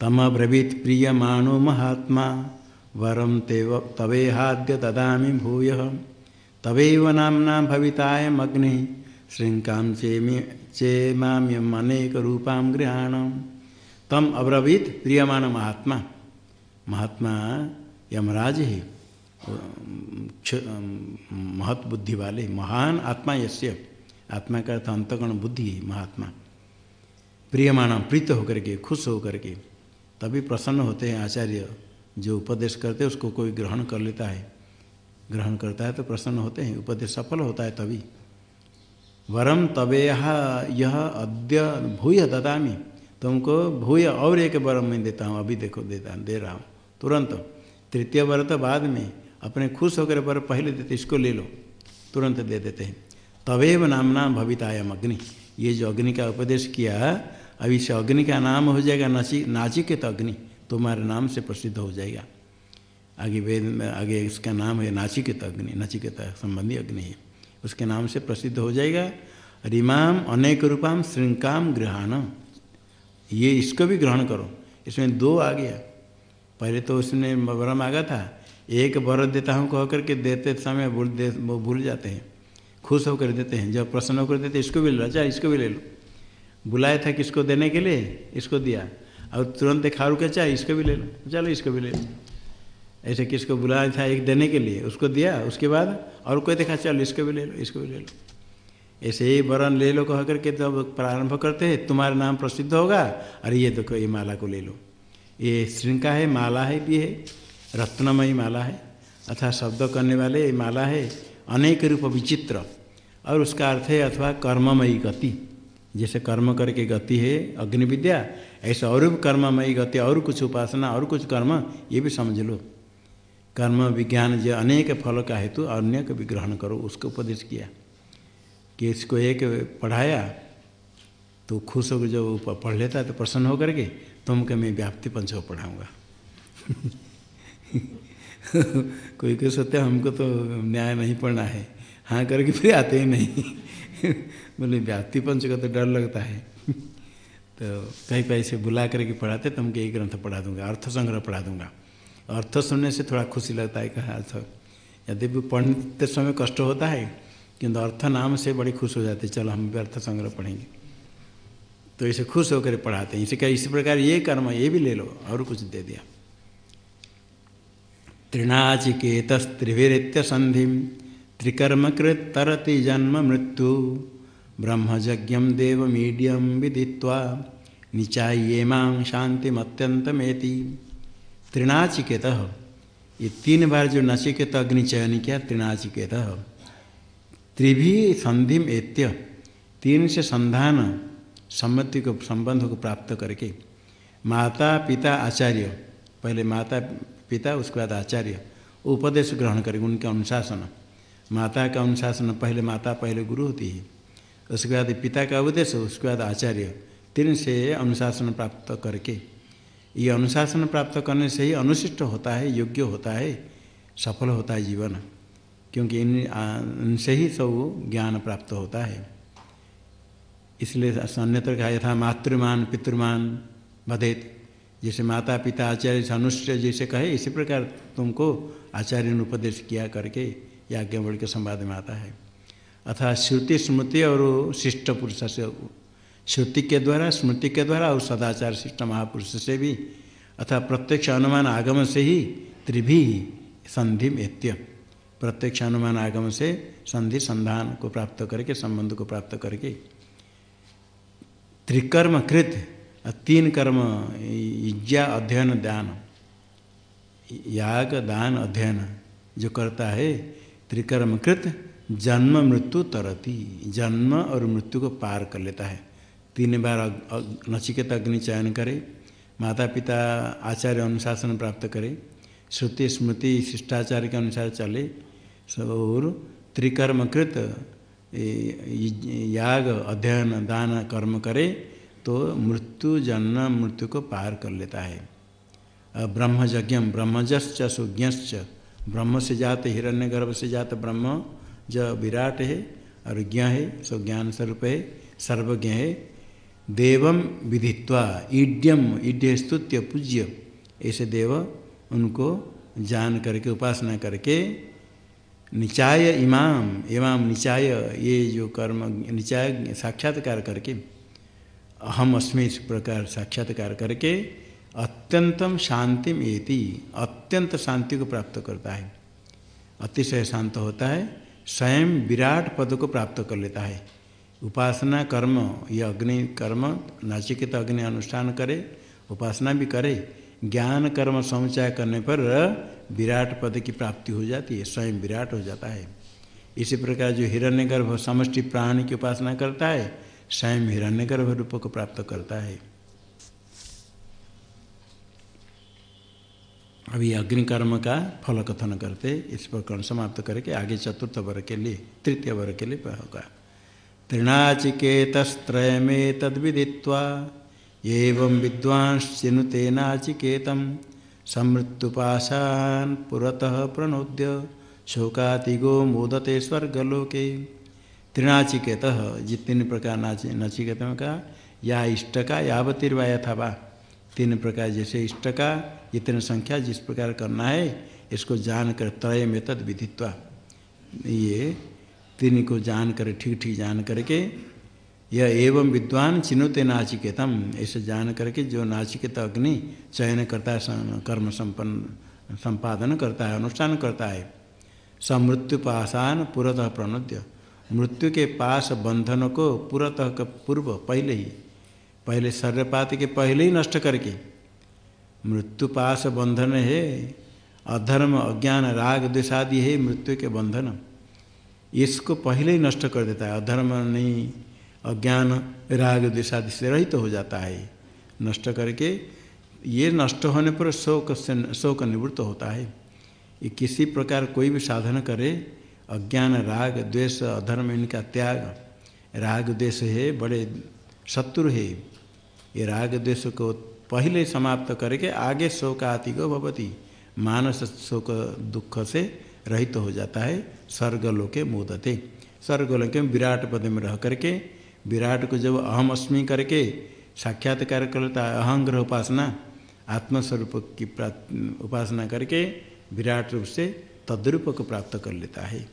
तम ब्रवीत प्रिय मानो महात्मा। वरम तेव तवेहाद्य ददा भूय। तवैव नामना भविताय मग्नि। श्रृंकाम चेमी अनेक गृहाण। तम अब्रवीत प्रियमान महात्मा। महात्मा यमराज ही। महत बुद्धि वाले महान आत्मा यश्य आत्मा का अर्थ अंतगण बुद्धि महात्मा। प्रियमाण प्रीत होकर के, खुश होकर के। तभी प्रसन्न होते हैं आचार्य। जो उपदेश करते हैं, उसको कोई ग्रहण कर लेता है। ग्रहण करता है तो प्रसन्न होते हैं। उपदेश सफल होता है तभी। वरम तबे यह अद्य भूय ददामी। तुमको भूय और एक वर मैं देता हूँ। अभी देखो, देता, दे रहा हूँ। तुरंत। तृतीय वर तो बाद में अपने खुश होकर वर पहले देते, इसको ले लो। तुरंत दे देते हैं। तवेव नामना भवितायम अग्नि। ये जो अग्नि का उपदेश किया अभी इस अग्नि का नाम हो जाएगा नाची नाचिकेत अग्नि तुम्हारे नाम से प्रसिद्ध हो जाएगा। आगे वेद में, आगे इसका नाम है नाचिकेत अग्नि नचिकेत संबंधी अग्नि है। उसके नाम से प्रसिद्ध हो जाएगा। रिमाम अनेक रूपाम श्रृंकाम ग्रहण ये इसको भी ग्रहण करो। इसमें दो आ गया। पहले तो उसने वरम आ गया था। एक वर देता हूँ कह करके देते समय भूल दे भूल जाते हैं। खुश होकर देते हैं। जब प्रसन्न होकर देते इसको भी ले लो, चाहे इसको भी ले लो। बुलाया था किसको देने के लिए, इसको दिया। और तुरंत देखा रुके चाहे, इसको भी ले लो। चलो, इसको भी ले लो। ऐसे किसको बुलाया था एक देने के लिए, उसको दिया, उसके बाद और कोई देखा, चलो, इसको भी ले लो, इसको भी ले लो। ऐसे ही वरण ले लो कह करके तब प्रारंभ करते हैं, तुम्हारा नाम प्रसिद्ध होगा अरे ये देखो, ये माला को ले लो। ये श्रृंखला है, माला है भी है रत्नमयी माला है अथवा शब्द करने वाले माला है, अनेक रूप विचित्र, और उसका अर्थ है अथवा कर्ममयी गति। जैसे कर्म करके गति है, अग्नि विद्या, ऐसे और भी कर्ममयी गति, और कुछ उपासना, और कुछ कर्म, ये भी समझ लो। कर्म विज्ञान जो अनेक फल का हेतु अन्य को भी ग्रहण करो, उसको उपदेश किया। कि इसको एक पढ़ाया तो खुश होकर जब पढ़ लेता है तो प्रसन्न होकर के तुम के मैं व्याप्ति पंच को पढ़ाऊँगा। कोई कोई सोचते हमको तो न्याय नहीं पढ़ना है। हाँ करके फिर आते ही नहीं। बोले, व्याप्ति पंच का तो डर लगता है। तो कहीं पैसे बुला करके पढ़ाते तुमके एक ग्रंथ पढ़ा दूँगा अर्थ संग्रह पढ़ा दूँगा। अर्थ सुनने से थोड़ा खुशी लगता है, कहा, अर्थ यदि भी पढ़ते समय कष्ट होता है, किंतु अर्थ नाम से बड़ी खुश हो जाते, चलो, हम भी अर्थ संग्रह पढ़ेंगे। तो इसे खुश होकर पढ़ाते हैं। इसे क्या इसी प्रकार ये कर्म, ये भी ले लो, और कुछ दे दिया। त्रिनाचिकेत त्रिवीरित्य संधि त्रिकर्मकृत तरति जन्म मृत्यु। ब्रह्मज्ञम देव मीडियम विदित्वा निचाइये माँ शांतिमत्यंतमेति त्रिनाचिकेत ये तीन बार जो नचिकेत अग्नि चयन किया त्रिनाचिकेत त्रिभी संधि एत्य तीन से संधान सम्मति को, संबंध को प्राप्त करके माता, पिता, आचार्य, पहले माता, पिता, उसके बाद आचार्य, उपदेश ग्रहण करेंगे उनके अनुशासन। माता का अनुशासन, पहले माता, पहले गुरु होती है। उसके बाद पिता का उपदेश उसके बाद आचार्य। तीन से अनुशासन प्राप्त करके। ये अनुशासन प्राप्त करने से ही अनुशिष्ट होता है, योग्य होता है, सफल होता है जीवन। क्योंकि इन इनसे ही सब ज्ञान प्राप्त होता है। इसलिए अन्यत्र कहा यथा मातृमान, पितृमान बधेत जैसे माता, पिता, आचार्य से अनुष्ठ जैसे कहे, इसी प्रकार तुमको आचार्य ने उपदेश किया करके याज्ञवल के संवाद में आता है। अर्थात श्रुति, स्मृति और शिष्ट पुरुष से श्रुति के द्वारा, स्मृति के द्वारा और सदाचार शिष्ट महापुरुष से भी अथवा प्रत्यक्ष अनुमान आगम से ही त्रिभी संधि एत्य। प्रत्यक्ष अनुमान आगम से संधि संधान को प्राप्त करके, संबंध को प्राप्त करके। त्रिकर्म कृत तीन कर्म, यज्ञा, अध्ययन, दान। याग, दान, अध्ययन, जो करता है त्रिकर्म कृत जन्म मृत्यु तरती। जन्म और मृत्यु को पार कर लेता है। तीन बार नचिकेत अग्नि चयन करे माता पिता आचार्य अनुशासन प्राप्त करे, श्रुति, स्मृति, शिष्टाचार के अनुसार चले, और त्रिकर्मकृत याग, अध्ययन, दान, कर्म करे तो मृत्यु, जन्म, मृत्यु को पार कर लेता है। ब्रह्मज्ञम ब्रह्मजश्च, सुज्ञश्च, ब्रह्म से जात हिरण्य गर्भ से जात, ब्रह्म जो विराट है और ज्ञ है सो ज्ञान स्वरूप है, सर्वज्ञ है। देवम विधित्वा ईड्यम ईड्य स्तुत्य पूज्य। ऐसे देव उनको जान करके, उपासना करके निचाय इमाम इमाम निचाय, ये जो कर्म, निचाय साक्षात्कार करके, अहम अस्मि इस प्रकार साक्षात्कार करके अत्यंतम शांति एति, अत्यंत शांति को प्राप्त करता है। अतिशय शांत होता है। स्वयं विराट पद को प्राप्त कर लेता है। उपासना कर्म, ये अग्नि कर्म, नाचिकित अग्नि अनुष्ठान करे, उपासना भी करे। ज्ञान कर्म समुचय करने पर विराट पद की प्राप्ति हो जाती है, स्वयं विराट हो जाता है। इसी प्रकार जो हिरण्यगर्भ समष्टि प्राण की उपासना करता है, स्वयं हिरण्यगर्भ रूप को प्राप्त करता है। अभी अग्नि कर्म का फल कथन करते, इस प्रकरण समाप्त करके आगे चतुर्थ वर्ग के लिए, तृतीय वर्ग के लिए होगा। त्रिनाचिकेतस्त्रयमे तद्विदित्वा एवं विद्वांश्चिनुते नाचिकेतं समृत्युपाशान् पुरतः प्रणोद्य, शोकातिगो मोदते स्वर्गलोके। त्रिनाचिकेत जितने प्रकार नाच नचिकेत का या इष्ट का यावतीर्वा यथा वा। तीन प्रकार जैसे इष्ट का जितने संख्या जिस प्रकार करना है, इसको जानकर त्रय में तद विधित्वा। ये तीन को जान कर ठीक ठीक जान करके यह एवं विद्वान चिनुते नाचिकेतम, ऐसे जान करके जो नाचिकेत अग्नि चयन करता है कर्म संपन्न, संपादन करता है, अनुष्ठान करता है। समृत्यु पासान पुरतः प्रणोद्य। मृत्यु के पास बंधन को पुरतः पूर्व पहले ही पहले शरीरपात के पहले ही नष्ट करके। मृत्यु पास बंधन है, अधर्म, अज्ञान, राग द्वेषादि है, मृत्यु के बंधन। इसको पहले ही नष्ट कर देता है। अधर्म नहीं, अज्ञान, राग दिशादि से रहित तो हो जाता है। नष्ट करके ये नष्ट होने पर शोक से, शोक निवृत्त होता है। ये किसी प्रकार कोई भी साधन करे, अज्ञान, राग, द्वेष, अधर्म, इनका त्याग। राग, द्वेष है, बड़े शत्रु है। ये राग द्वेष को पहले समाप्त करके आगे शोकाति को भवती। मानस शोक दुख से रहित तो हो जाता है, स्वर्गलोके मोदते। स्वर्गलोके में विराट पद में रह करके, विराट को जब अहम अस्मि करके साक्षात्कार करता है, अहंग्रह उपासना, आत्मस्वरूप की उपासना करके विराट रूप से तद्रूप को प्राप्त कर लेता है।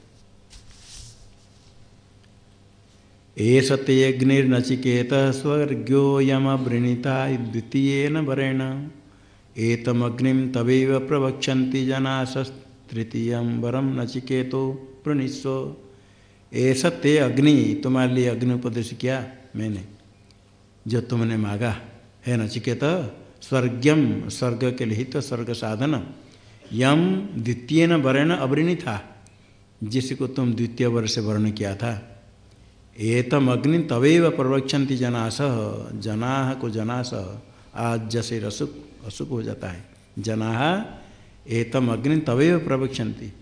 एष ते अग्निर्नचिकेत स्वर्गो यम वृणीता द्वितीयन वरेण। एतमग्निम तवैव प्रवक्षन्ति जनाशस्त तृतीय वरम नचिकेतो प्रणिस्व ऐसा ते अग्नि तुम्हारे लिए अग्नि उपदेश किया मैंने। जो तुमने मांगा, है नचिकेत स्वर्गम स्वर्ग के लिए तो स्वर्ग साधन यम द्वितीय वर्ण अवृणी था जिसको तुम द्वितीय वर्ष वर्ण किया था एतम अग्नि तवेव प्रवक्षन्ति जनास जनाह को जनास आज जैसे रसुक असुख हो जाता है जना एतम अग्नि तवे प्रवक्षंती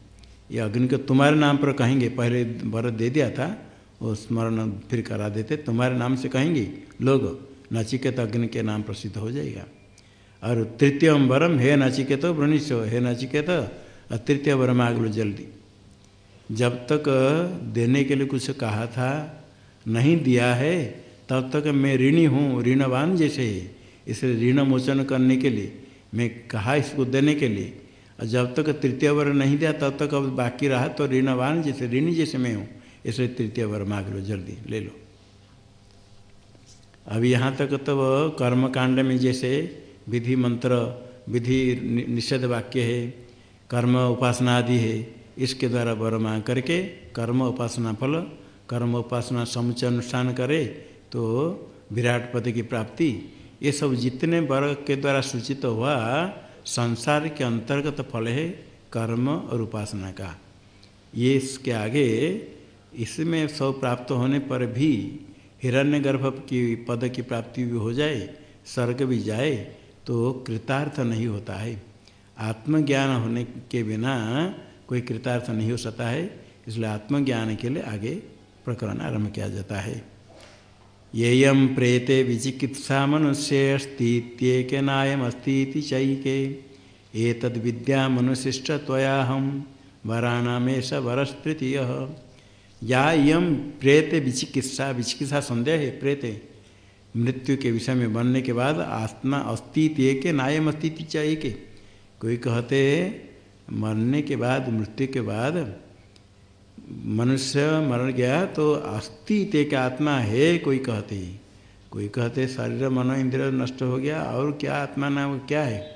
ये अग्नि को तुम्हारे नाम पर कहेंगे, पहले वर दे दिया था, वो स्मरण फिर करा देते, तुम्हारे नाम से कहेंगे, लोग, नचिकेत अग्नि के नाम प्रसिद्ध हो जाएगा। और तृतीय वरम, हे नचिकेत वृणिशो हे नचिकेत और तृतीय वरम आग लो जल्दी। जब तक देने के लिए कुछ कहा था नहीं दिया है, तब तक मैं ऋणी हूँ, ऋणवान जैसे। है इसलिए ऋण मोचन करने के लिए, मैं कहा इसको देने के लिए। और जब तक तृतीय वर नहीं दिया, तब तक अब बाकी रहा तो ऋणवान जैसे, ऋणी जैसे मैं हूँ। इसलिए तृतीय वर मांग लो, जल्दी ले लो। अब यहाँ तक तो कर्म कांड में जैसे विधि मंत्र, विधि निषेध वाक्य है, कर्म उपासना आदि है, इसके द्वारा वर मांग करके कर्म उपासना फल कर्म, उपासना समुचय अनुष्ठान करे तो विराट पद की प्राप्ति। ये सब जितने वर्ग के द्वारा सूचित हुआ, संसार के अंतर्गत फल है कर्म और उपासना का। ये इसके आगे, इसमें सब प्राप्त होने पर भी हिरण्यगर्भ की पद की प्राप्ति भी हो जाए, स्वर्ग भी जाए तो कृतार्थ नहीं होता है। आत्मज्ञान होने के बिना कोई कृतार्थ नहीं हो सकता है, इसलिए आत्मज्ञान के लिए आगे प्रकरण आरंभ किया जाता है। येयम प्रेते विचिकित्सा मनुष्य अस्तीत्येक नायमस्ती चैके। एतद विद्या मनुशिष्ट त्वयाहम वराणामेश वरस्तृतीय या यम प्रेत विचिकित्सा विचिकित्सा संदेह है प्रेते मृत्यु के विषय में बनने के बाद आत्मा अस्तित्व एक नायम अस्तित्व चाहिए के कोई कहते, मरने के बाद, मृत्यु के बाद मनुष्य मर गया तो अस्तित्व एक आत्मा है, कोई कहते ही। कोई कहते शरीर मन इंद्रिय नष्ट हो गया, और क्या आत्मा नाम क्या है?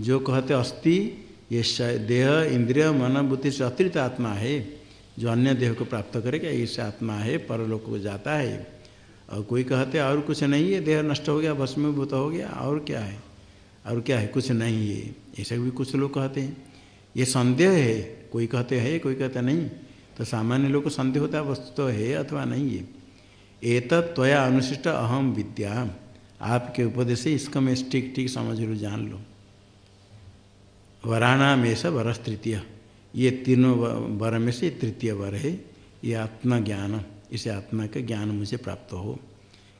जो कहते अस्थि, ये देह, इंद्रिय, मन, बुद्धि से अतिरिक्त आत्मा है, जो अन्य देह को प्राप्त करेगा ऐसे आत्मा है, परलोक को जाता है। और कोई कहते और कुछ नहीं है, देह नष्ट हो गया, भस्मीभूत हो गया, और क्या है? और क्या है? कुछ नहीं है। ऐसे भी कुछ लोग कहते हैं। ये संदेह है, कोई कहते हैं, कोई कहते नहीं। तो सामान्य लोग को संदेह होता है, वस्तु तो है अथवा नहीं है। एत त्वया अनुशिष्ट अहम विद्या। आपके उपदेश से इसको मैं ठीक ठीक समझ लो, जान लो। वराणा में सब वरस तृतीय ये तीनों वर में से तृतीय वर है। ये आत्मा ज्ञान इसे आत्मा का ज्ञान मुझे प्राप्त हो।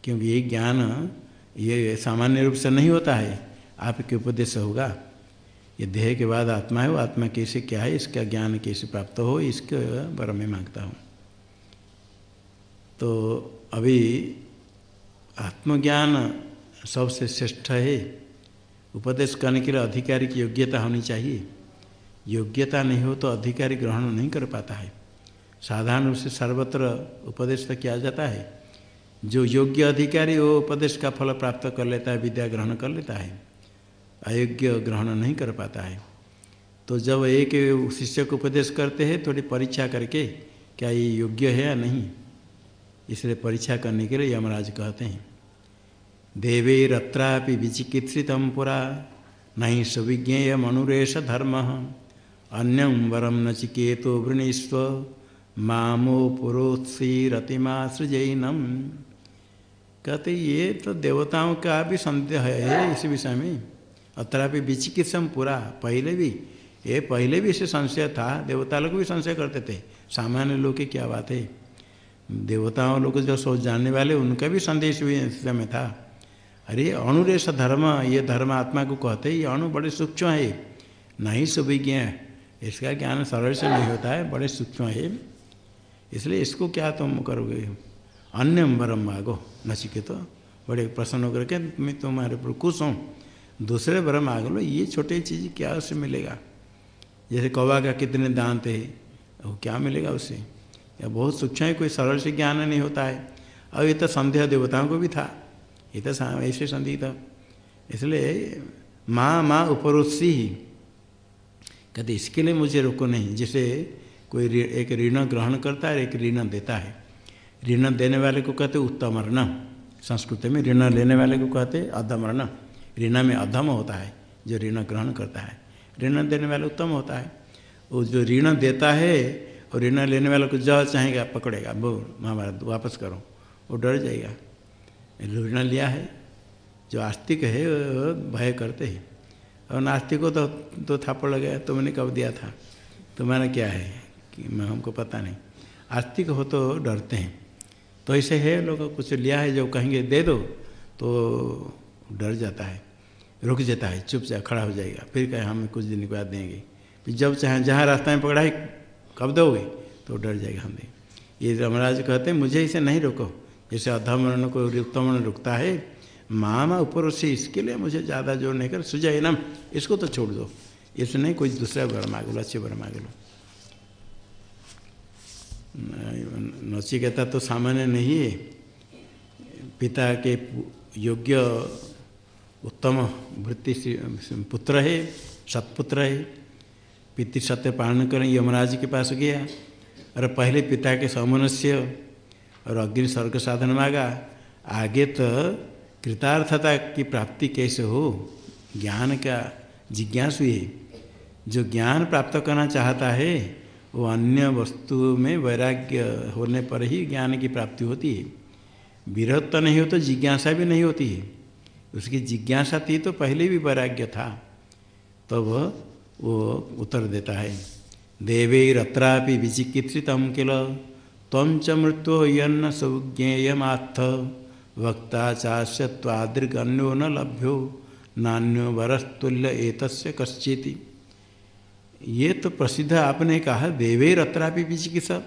क्योंकि ये ज्ञान, ये सामान्य रूप से नहीं होता है। आपके उपदेश होगा। ये देह के बाद आत्मा है, वो आत्मा कैसे क्या है, इसका ज्ञान कैसे प्राप्त हो, इसके बारे में माँगता हूँ। तो अभी आत्मज्ञान सबसे श्रेष्ठ है। उपदेश करने के लिए अधिकारी की योग्यता होनी चाहिए। योग्यता नहीं हो तो अधिकारी ग्रहण नहीं कर पाता है। साधारण रूप से सर्वत्र उपदेश तो किया जाता है। जो योग्य अधिकारी वो उपदेश का फल प्राप्त कर लेता है, विद्या ग्रहण कर लेता है। अयोग्य ग्रहण नहीं कर पाता है। तो जब एक शिष्य को उपदेश करते हैं, थोड़ी परीक्षा करके क्या ये योग्य है या नहीं? इसलिए परीक्षा करने के लिए यमराज कहते हैं देवेरत्रापि विचिकित्सित पुरा नहीं सुविज्ञेय मनुरेश धर्म अन्यम वरम नचिकेतो वृणीस्व, मामो पुरोत्सीरतिमा सृजैनम कहते ये तो देवताओं का भी संदेह है इस विषय में। अत्रापि विचिकित्सम पूरा। पहले भी, ये पहले भी इसे संशय था, देवता लोग भी संशय करते थे। सामान्य लोग की क्या बात है? देवताओं लोग जो सोच जानने वाले, उनका भी संदेश भी समय था। अरे अणुरेश धर्म, ये धर्म आत्मा को कहते ये अणु बड़े सूक्ष्म है। नहीं सुविज्ञ इसका ज्ञान सरल से नहीं होता है, बड़े सूक्ष्म है। इसलिए इसको क्या तुम करोगे? अन्य वरम मागो नचिके तो बड़े प्रसन्न होकर के मैं तुम्हारे पर खुश हूँ। दूसरे वर मांग लो ये छोटे चीज़ क्या उससे मिलेगा? जैसे कौवा का कितने दांत है, वो क्या मिलेगा उससे या बहुत सूक्ष्म है, कोई सरल से ज्ञान नहीं होता है। और ये तो संदेह देवताओं को भी था। ये तो ऐसे संदेह था। इसलिए माँ माँ उपरोत्सी ही। कहते, इसके लिए मुझे रोको नहीं। जैसे कोई एक ऋण ग्रहण करता है, एक ऋण देता है। ऋण देने वाले को कहते उत्तम ऋण संस्कृत में ऋण लेने वाले को कहते अधम ऋण में अधम होता है, जो ऋण ग्रहण करता है। ऋण देने वाला उत्तम होता है। वो जो ऋण देता है और ऋण लेने वाला को जहाँ चाहेगा, पकड़ेगा। वो महाभारत, वापस करो। वो डर जाएगा। ऋण लिया है। जो आस्तिक है भय करते हैं। और नास्तिक को तो तो थापड़ लगे तुमने कब दिया था? तुम्हारा क्या है कि मैं हमको पता नहीं। आस्तिक हो तो डरते हैं। तो ऐसे है, लोग कुछ लिया है जो कहेंगे, दे दो तो डर जाता है। रुक जाता है, चुपचाप खड़ा हो जाएगा। फिर कहे, हम कुछ दिन के बाद देंगे। फिर जब चाहे, जहाँ रास्ता में पकड़ा है, कब दोगे? तो डर जाएगा हम देंगे ये रमराज कहते हैं, मुझे इसे नहीं रोको। जैसे अधमरण को उत्तम रुकता है, मामा ऊपर से इसके लिए मुझे ज़्यादा ज़ोर नहीं कर सुझाए ना इसको तो छोड़ दो। इसे नहीं कोई दूसरा वर मांग लो अच्छे वर मांग। लो नचिकेता तो सामान्य नहीं है। पिता के योग्य उत्तम वृत्ति पुत्र है, सत्पुत्र है, पितृ सत्य पालन करें, यमराज के पास गया, और पहले पिता के समनस्य और अग्नि स्वर्ग साधन मांगा। आगे तो कृतार्थता की प्राप्ति कैसे हो? ज्ञान का जिज्ञासु है। जो ज्ञान प्राप्त करना चाहता है, वो अन्य वस्तु में वैराग्य होने पर ही ज्ञान की प्राप्ति होती है। विरत तो नहीं हो तो जिज्ञासा भी नहीं होती है। उसकी जिज्ञासा थी तो पहले भी वैराग्य था। तब तो वो उत्तर देता है, देवैरत्रापि विचिकित्सितम किल तम च मृत्यु यन्न सुज्ञेयमात्थ, वक्ता चाश्यवादृगन्यो न लभ्यो, नान्यो वरस्तुल्य एतस्य कश्चिति। ये तो प्रसिद्ध आपने कहा देवे रत्रापि विचिकित्सा।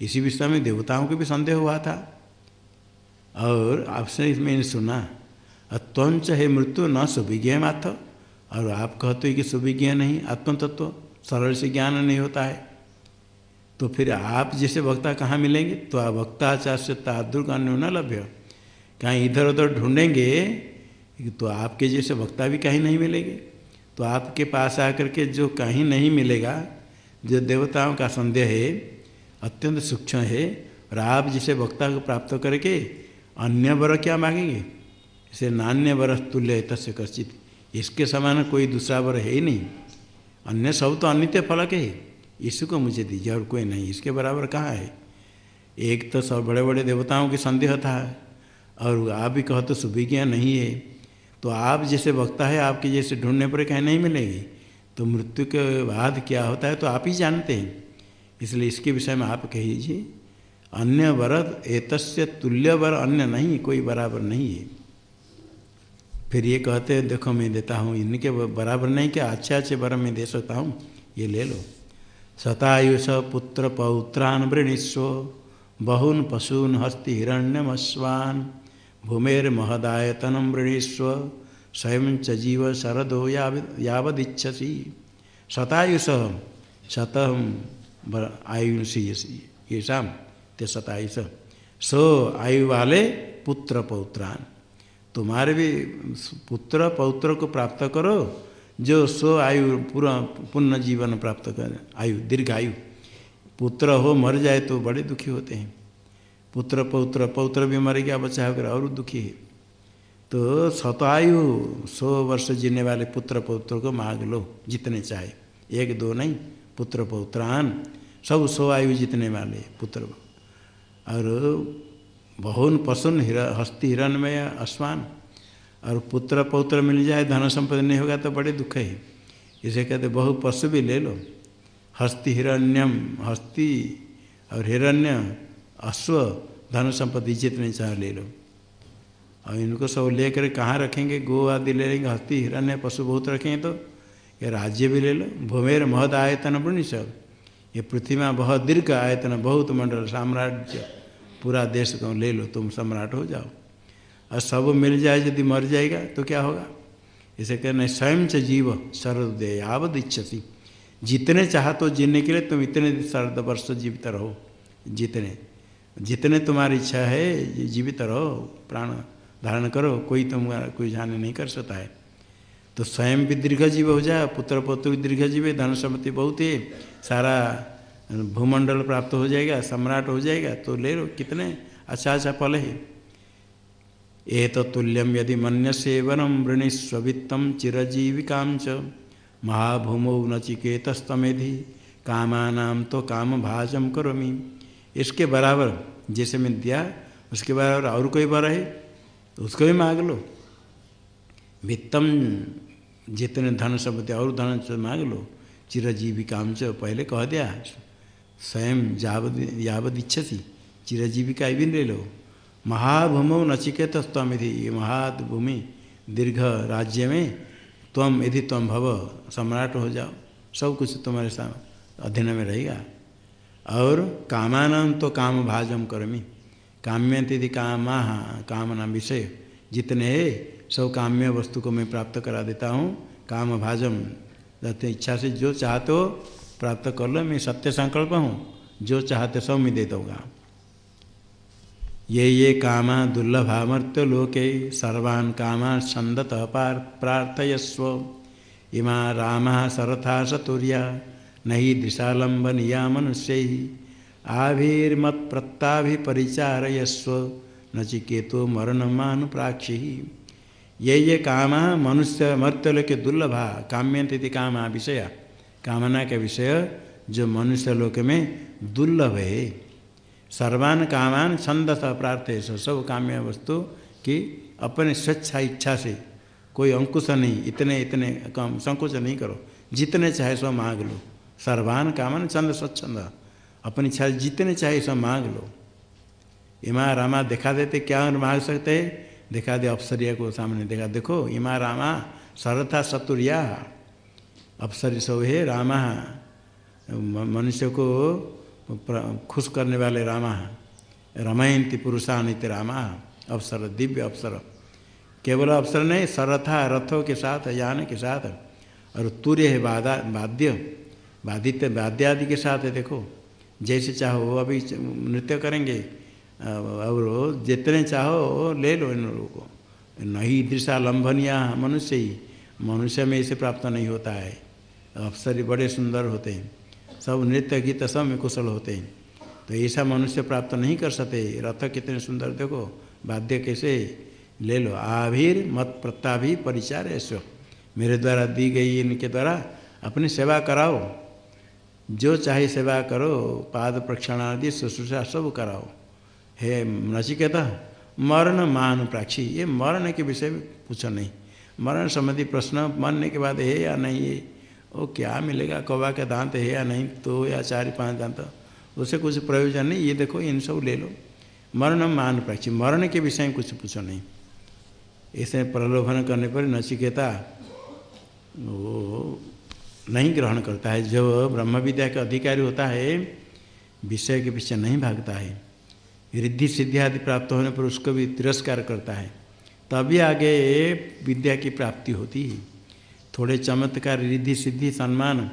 इसी विषय में देवताओं को भी संदेह हुआ था। और आपसे इसमें सुना त्वंच है मृत्यु न सुविज्ञ माथ और आप कहते हो कि सुविज्ञ नहीं आत्मतत्व सरल से ज्ञान नहीं होता है। तो फिर आप जैसे वक्ता कहाँ मिलेंगे? तो आप वक्ता चाष्य तादुर्गान्य न लभ्य। कहीं इधर उधर ढूंढेंगे तो आपके जैसे वक्ता भी कहीं नहीं मिलेंगे। तो आपके पास आकर के जो कहीं नहीं मिलेगा, जो देवताओं का संदेह है, अत्यंत सूक्ष्म है, और आप जिसे वक्ता को प्राप्त करके अन्य वर क्या मांगेंगे? इसे नान्य वर तुल्य तस्य कश्चित। इसके समान कोई दूसरा वर है ही नहीं। अन्य सब तो अनित्य फलक है। इसको मुझे दीजिए और कोई नहीं। इसके बराबर कहाँ है? एक तो सब बड़े बड़े देवताओं की संदेह था और आप भी कहो तो सुविज्ञा नहीं है। तो आप जैसे वक्ता है, आपके जैसे ढूँढने पर कहीं नहीं मिलेगी। तो मृत्यु के बाद क्या होता है तो आप ही जानते हैं। इसलिए इसके विषय में आप कहीजिए अन्य वरद एतस्य तुल्य वर अन्य नहीं, कोई बराबर नहीं है। फिर ये कहते हैं, देखो, मैं देता हूँ। इनके बराबर नहीं क्या अच्छे अच्छे वर मैं दे सकता हूँ। ये ले लो। शतायुष पुत्र पौत्रान वृणीस्व बहुन पशून हस्ति हिरण्यमस्वान् भूमेर्महदायतनं वृणीस्व स्वयं च जीव शरदो यावदिच्छसी। शतायुष शत आयुषी ये ते शतायुष सो आयु वाले पुत्र पौत्रान। तुम्हारे भी पुत्र, पौत्र को प्राप्त करो, जो सो आयु, पूरा पुण्य जीवन प्राप्त कर, आयु दीर्घायु पुत्र हो, मर जाए तो बड़े दुखी होते हैं। पुत्र, पौत्र पौत्र भी मर गया बच्चा होकर और दुखी है। तो शतायु सौ वर्ष जीने वाले पुत्र, पौत्र को मांग लो, जितने चाहे। एक, दो नहीं, पुत्र, पौत्रान, सब सौ आयु जितने वाले पुत्र। और बहुन हिर, हस्ती हिरणमय आसमान और पुत्र पौत्र मिल जाए, धन संपत्ति नहीं होगा तो बड़े दुख है। इसे कहते बहु पशु भी ले लो। हस्ती हिरण्यम, हस्ती और हिरण्य, अश्व, धन संपत्ति जितने चाह ले लो। और इनको सब लेकर कहाँ रखेंगे? गो आदि ले लेंगे, हस्ती हिरण्य पशु बहुत रखेंगे तो। ये राज्य भी ले लो। भूमेर महद आयतन बनी सब ये पृथ्वी में बहुत दीर्घ आयतन, बहुत मंडल, साम्राज्य। पूरा देश को ले लो, तुम सम्राट हो जाओ। और सब मिल जाए यदि मर जाएगा तो क्या होगा? इसे कहना स्वयं से जीव शरदय आवद इच्छसी। जितने चाह तो जीने के लिए तुम इतने शरद वर्ष जीवित रहो। जितने जितने तुम्हारी इच्छा है जीवित रहो, प्राण धारण करो, कोई तुम कोई जाने नहीं कर सकता है। तो स्वयं भी दीर्घ जीव हो जाए पुत्र पुत्र भी दीर्घ जीव धन संपत्ति बहुत है सारा भूमंडल प्राप्त हो जाएगा, सम्राट हो जाएगा तो ले लो, कितने? अच्छा अच्छा फल है। ये तो तुल्यम यदि मन्य सेवनम वृणीस्वित्तम चिरजीविका च महाभूमौ नचिकेतस्तमेधि कामानाम तो काम भाजम करोमी। इसके बराबर, जैसे मैं दिया, उसके बराबर और कोई बार है तो उसको भी मांग लो। वित्तम जितने धन सब और धन से मांग लो चिरजीविकाम च पहले कह दिया। स्वयं यावद यावद इच्छसी चिरजीविका भी ले लो महाभूमो नचिकेत तम यदि ये महाभूमि दीर्घ राज्य में तम यदि तम भव सम्राट हो जाओ। सब कुछ तुम्हारे साथ अधीन में रहेगा। और कामान तो काम भाजम कर्मी। काम्य यदि कामा, कामना विषय। जितने है, सब काम्य वस्तु को मैं प्राप्त करा देता हूँ। काम भाजम इच्छा से जो चाहते हो प्राप्त कर लो, मैं सत्य संकल्प हूँ, जो चाहते सब मैं दे दूँगा। ये ये काम दुर्लभामर्त्य लोके, सर्वान् कामा छंदत प्रार्थयस्व। इमा राम सरथा सतुर्या, नहीं दिशालंबनिया मनुष्य। आभिर्मत प्रत्याभिपरिचारयस्व नचिकेतो मरण प्राक्षी ये ये काम मनुष्य मर्त्यलों के दुर्लभा काम्यंत काम विषय कामना के विषय जो मनुष्य लोक में दुर्लभ है। सर्वान कामान छंद प्रार्थ है सब काम्य वस्तु की अपने स्वेच्छा इच्छा से कोई अंकुश नहीं, इतने इतने कम संकोच नहीं करो। जितने चाहे सो मांग लो। सर्वान कामन छंद स्वच्छंद। अपनी इच्छा जितने चाहे सब मांग लो। इमा रामा दिखा देते क्या मांग सकते? दिखा दे अप्सरिया को सामने देखा, देखो, इमा रामा सरथा सतुरिया। अप्सरी सब है रामा। मनुष्य को खुश करने वाले रामा। रमयंती पुरुषानित रामा। अवसर दिव्य अवसर केवल अवसर नहीं, सरथा रथों के साथ, यान के साथ, और तूर्य है वादा वाद्य वादित वाद्यादि के साथ है देखो। जैसे चाहो अभी नृत्य करेंगे। और जितने चाहो ले लो इन लोगों को। नहीं दृशा लंभनिया मनुष्य ही। मनुष्य में इसे प्राप्त नहीं होता है। अवसर बड़े सुंदर होते हैं। सब नृत्य गीत सब में कुशल होते हैं। तो ऐसा मनुष्य प्राप्त नहीं कर सकते। रथ कितने सुंदर, देखो, वाद्य कैसे ले लो। आभिर मत प्रत्याभि परिचार ऐसो। मेरे द्वारा दी गई इनके द्वारा अपनी सेवा कराओ। जो चाहे सेवा करो, पाद प्रक्षण आदि शुश्रूषा सब कराओ। हे नचिकेता, मरण मान प्राक्षी। ये मरण के विषय में पूछो नहीं। मरण संबंधी प्रश्न मरने के बाद, है या नहीं है वो क्या मिलेगा, कौवा का दांत है या नहीं तो या चार, पाँच दांत उससे कुछ प्रयोजन नहीं, ये देखो, इन सब ले लो। मरण मान प्राक्षी मरण के विषय में कुछ पूछो नहीं। ऐसे प्रलोभन करने पर नचिकेता, वो नहीं ग्रहण करता है। जो ब्रह्म विद्या का अधिकारी होता है, विषय के पीछे नहीं भागता है, रिद्धि सिद्धि आदि प्राप्त होने पर उसको भी तिरस्कार करता है, तभी आगे विद्या की प्राप्ति होती है। थोड़े चमत्कार, रिद्धि सिद्धि, सम्मान,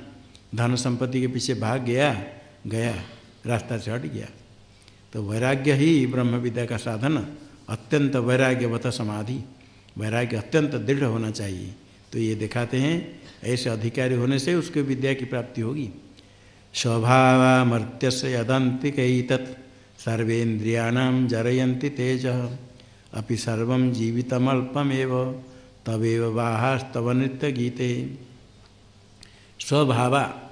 धन संपत्ति के पीछे भाग गया गया, रास्ता से हट गया। तो वैराग्य ही ब्रह्म विद्या का साधन, अत्यंत वैराग्यवत समाधि। वैराग्य अत्यंत दृढ़ होना चाहिए। तो ये दिखाते हैं, ऐसे अधिकारी होने से उसके विद्या की प्राप्ति होगी। स्वभावमर्त्य से यदंतिक तत् जरयन्ति तेज। अभी सर्व जीवितमल्पमेव। तवेव बाहास्तव नृत्य गीते स्वभावा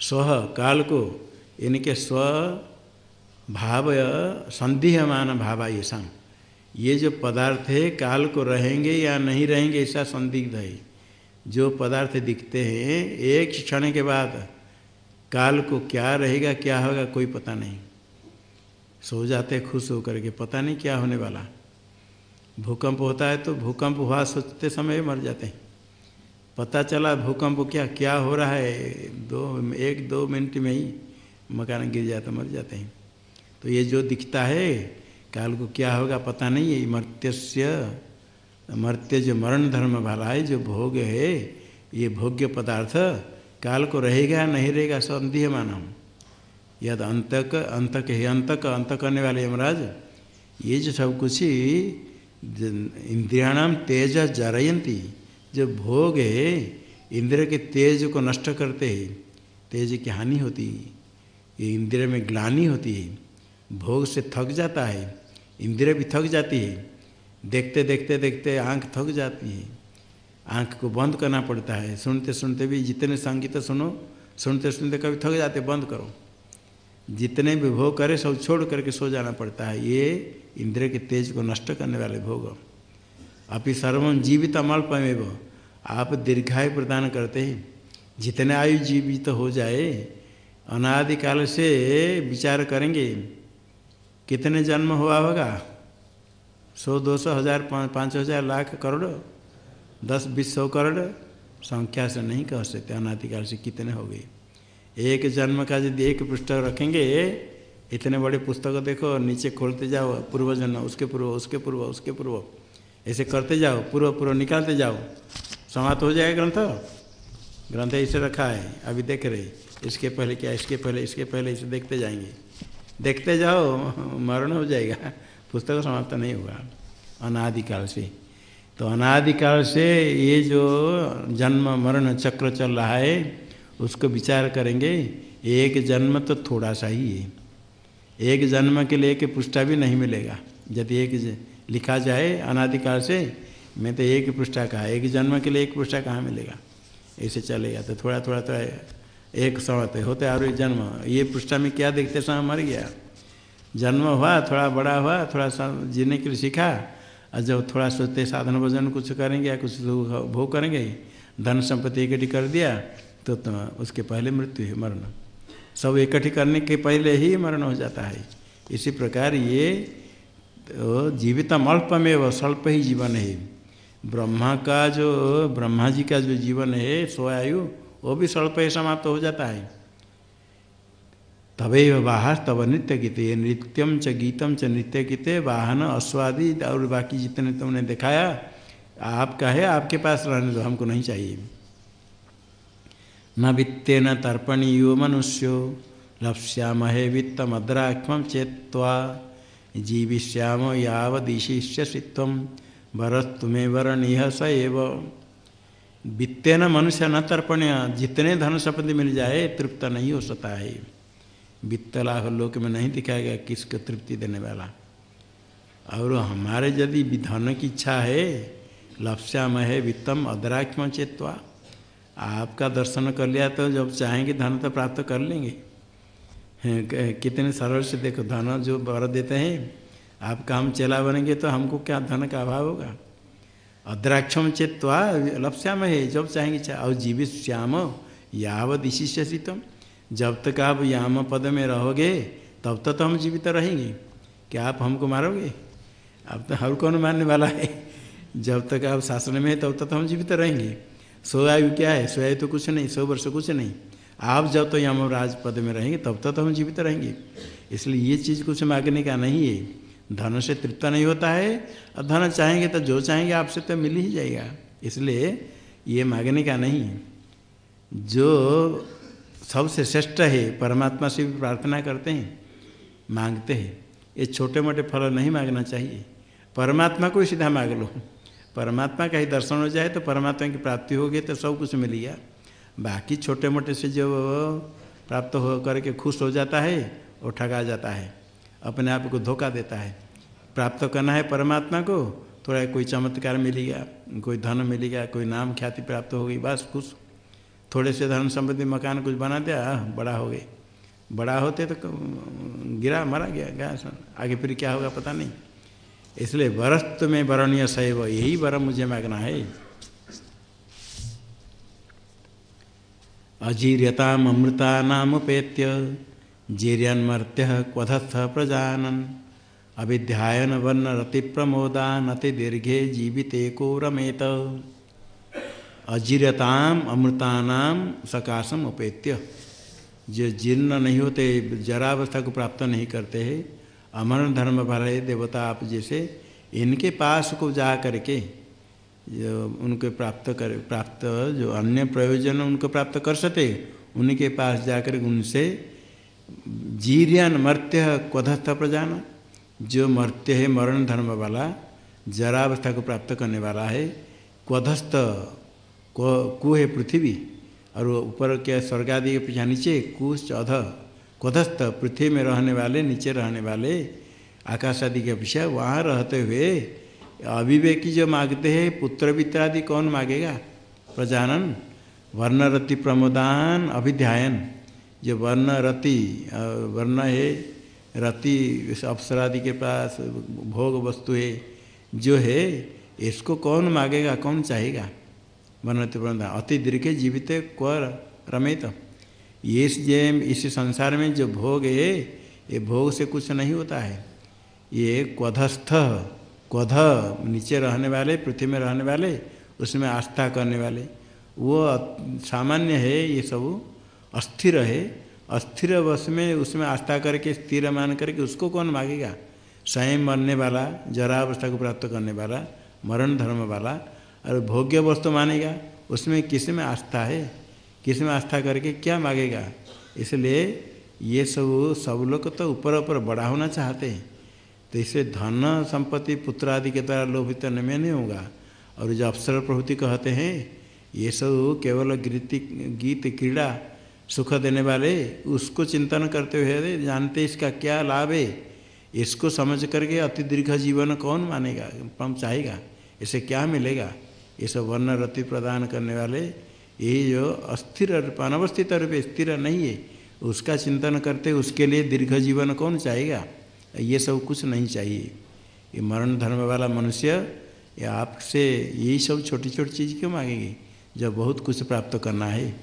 स्व काल को इनके स्व भाव संदिहमान भावा ये शाम ये जो पदार्थ है, काल को रहेंगे या नहीं रहेंगे, ऐसा संदिग्ध है। जो पदार्थ दिखते हैं, एक क्षण के बाद काल को क्या रहेगा, क्या होगा, कोई पता नहीं। सो जाते, खुश होकर के, पता नहीं क्या होने वाला। भूकंप होता है तो भूकंप हुआ सोचते समय मर जाते हैं। पता चला भूकंप क्या क्या हो रहा है? दो, एक, दो मिनट में ही मकान गिर जाए तो मर जाते हैं। तो ये जो दिखता है, काल को क्या होगा पता नहीं। है मर्त्यस्य मर्त्य जो मरण धर्म वाला है, जो भोग है, ये भोग्य पदार्थ काल को रहेगा, नहीं रहेगा, संदेह मानव। यद अंतक अंतक है, अंतक अंत करने वाले यमराज, ये जो सब कुछ ही इंद्रियाणाम तेज जरयंती जो भोग है इंद्र के तेज को नष्ट करते हैं, तेज की हानि होती है, ये इंद्र में ग्लानी होती है, भोग से थक जाता है इंद्र भी थक जाती है, देखते देखते देखते आँख थक जाती है, आँख को बंद करना पड़ता है, सुनते सुनते भी जितने संगीत सुनो, सुनते सुनते कभी थक जाते, बंद करो। जितने भी भोग करे, सब छोड़ करके सो जाना पड़ता है। ये इंद्र के तेज को नष्ट करने वाले भोग। अभी सर्व जीवित अमल्पमेव आप दीर्घायु प्रदान करते हैं। जितने आयु जीवित तो हो जाए, अनादिकाल से विचार करेंगे, कितने जन्म हुआ होगा? सौ, दो सौ, हज़ार पाँच हज़ार, लाख, करोड़? दस, बीस, सौ, करोड़? संख्या से नहीं कह सकते, अनादिकाल से कितने हो गए। एक जन्म का यदि एक पुस्तक रखेंगे, इतने बड़े पुस्तक देखो, नीचे खोलते जाओ पूर्व जन्म उसके पूर्व उसके पूर्व उसके पूर्व। ऐसे करते जाओ, पूर्व पूर्व निकालते जाओ। समाप्त हो जाएगा ग्रंथ? ग्रंथ ऐसे रखा है, अभी देख रहे इसके पहले क्या, इसके पहले इसके पहले, इसे देखते जाएँगे। देखते जाओ, मरण हो जाएगा। पुस्तक समाप्त नहीं होगा अनादिकाल से। तो अनादिकाल से ये जो जन्म, मरण चक्र चल रहा है उसको विचार करेंगे, एक जन्म तो थोड़ा सा ही है। एक जन्म के लिए एक पृष्ठा भी नहीं मिलेगा। यदि एक लिखा जाए अनाधिकार से, मैं तो एक पृष्ठा कहा, एक जन्म के लिए एक पृष्ठा कहाँ मिलेगा? ऐसे चलेगा तो थोड़ा थोड़ा तो एक समय होते और एक जन्म। ये पृष्ठा में क्या देखते समय मर गया। जन्म हुआ, थोड़ा बड़ा हुआ, थोड़ा सा जीने के लिए सीखा, और जब थोड़ा सोचते साधन भोजन कुछ करेंगे या कुछ भोग करेंगे, धन संपत्ति इकट्ठी कर दिया तो, तो उसके पहले मृत्यु है मरण। सब इकट्ठी करने के पहले ही मरण हो जाता है। इसी प्रकार ये तो जीवितम अल्प में व स्वल्प ही जीवन है। ब्रह्मा का जो ब्रह्मा जी का जो जीवन है सोयायु वो भी स्वल्प ही समाप्त हो जाता है। तवे बाहर तब नृत्य गीते नृत्यम च गीतम च नृत्य गीते वाहन अश्वादि और बाकी जितने तुमने दिखाया आपका है आपके पास रहने दो हमको नहीं चाहिए। न वित्ते न तर्पणीयो मनुष्यो लप्स्यामहे वित्तमद्राक्ष्म चेत्वा जीविष्याम यावदिशिष्यसि त्वं वरस्तुमे वरणीय स एव वित्ते न मनुष्य न तर्पण्य जितने धन शपथ मिल जाए तृप्त नहीं हो सकता है वित्तलाभ लोक में नहीं दिखाया दिखाएगा किसको तृप्ति देने वाला और हमारे यदि धन की इच्छा है लप्स्याम है वित्तम अदराख्म चेतवा आपका दर्शन कर लिया तो जब चाहेंगे धन तो प्राप्त कर लेंगे। कितने सरल से देखो धन जो वर देते हैं आपका हम चेला बनेंगे तो हमको क्या धन का अभाव होगा? अद्राक्षम चेतवा लप्स्याम है, जब चाहेंगे चाहे और जीवित श्याम, यावत इसी से तुम। जब तक आप याम पद में रहोगे, तब तक तो हम जीवित रहेंगे। क्या आप हमको मारोगे? अब तो हर कौन मारने वाला है। जब तक आप शासन में है, तब तक तो हम जीवित रहेंगे। सो आयु क्या है? सो आयु तो कुछ नहीं, सौ वर्ष कुछ नहीं। आप जब तो यमराज पद में रहेंगे, तब तक तो हम जीवित रहेंगे। इसलिए ये चीज़ कुछ मांगने का नहीं है। धन से तृप्त नहीं होता है, और धन चाहेंगे तो जो चाहेंगे आपसे तो मिल ही जाएगा। इसलिए ये मांगने का नहीं है। जो सबसे श्रेष्ठ है, परमात्मा से भी प्रार्थना करते हैं, मांगते हैं। ये छोटे मोटे फल नहीं मांगना चाहिए। परमात्मा को सीधा मांग लो। परमात्मा का ही दर्शन हो जाए तो परमात्मा की प्राप्ति होगी तो सब कुछ मिल गया। बाकी छोटे मोटे से जो प्राप्त हो करके खुश हो जाता है वो ठगा जाता है, अपने आप को धोखा देता है। प्राप्त करना है परमात्मा को, थोड़ा कोई चमत्कार मिलेगा कोई धन मिलेगा कोई नाम ख्याति प्राप्त होगी बस खुश। थोड़े से धन संबंधी मकान कुछ बना दिया बड़ा हो गए। बड़ा होते तो गिरा, मरा गया गया, आगे फिर क्या होगा पता नहीं। इसलिए वरस्त में वरणीय सैव यही वर मुझे मांगना है। अजीर्यताम अमृता नामुपेत्य जीर्यन्मर्त्य क्वधस्थ प्रजानन। अभिध्यायन वर्ण रति प्रमोदान अति दीर्घे जीविते को रमेत अजीरताम अमृतानाम सकाशम उपेत्य। जो जीर्ण नहीं होते, जरावस्था को प्राप्त नहीं करते हैं अमर धर्म भरे देवता आप जैसे इनके पास को जा करके जो उनके प्राप्त कर, प्राप्त जो अन्य प्रयोजन उनको प्राप्त कर सके, उनके पास जाकर उनसे जीरियन मर्त्य क्वधस्थ प्रजान। जो मर्त्य है मरण धर्म वाला, जरावस्था को प्राप्त करने वाला है, क्वधस्थ कु है पृथ्वी, और ऊपर क्या स्वर्ग आदि के पीछा नीचे कुश अध कधस्थ पृथ्वी में रहने वाले, नीचे रहने वाले, आकाश आदि के पीछे वहाँ रहते हुए अविवेकी जो मांगते हैं पुत्र वित्र आदि कौन मांगेगा? प्रजानन, वर्णरति प्रमोदान, अभिध्यायन। जो वर्ण रति वर्ण है, रति अप्सरादि के पास भोग वस्तु है, जो है, इसको कौन मांगेगा? कौन चाहेगा? बनते बनता अति दीर्घ जीवित क्व रमेत। ये इस संसार में जो भोग है, ये भोग से कुछ नहीं होता है। ये क्वधस्थ, क्वध, नीचे रहने वाले, पृथ्वी में रहने वाले, उसमें आस्था करने वाले, वो सामान्य है, ये सब अस्थिर है। अस्थिर वश में उसमें आस्था करके, स्थिर मान करके उसको कौन मांगेगा? स्वयं मरने वाला जरा अवस्था को प्राप्त करने वाला, मरण धर्म वाला, और भोग्य वस्तु मानेगा, उसमें किसमें आस्था है? किसमें आस्था करके क्या मांगेगा? इसलिए ये सब सब लोग तो ऊपर ऊपर बड़ा होना चाहते हैं। तो इसे धन, संपत्ति, पुत्र आदि के द्वारा लोभित में नहीं होगा और जो अवसर प्रभृति कहते हैं, ये सब केवल गीति, गीत, क्रीड़ा, सुख देने वाले, उसको चिंतन करते हुए जानते इसका क्या लाभ है? इसको समझ करके अति दीर्घ जीवन कौन मानेगा? चाहेगा? इसे क्या मिलेगा? ये सब वर्ण रति प्रदान करने वाले ये जो अस्थिर रूप अनवस्थित रूप स्थिर नहीं है, उसका चिंतन करते उसके लिए दीर्घ जीवन कौन चाहेगा? ये सब कुछ नहीं चाहिए। ये मरण धर्म वाला मनुष्य, या आपसे यही सब छोटी छोटी चीज़ क्यों मांगेंगे? जब बहुत कुछ प्राप्त करना है।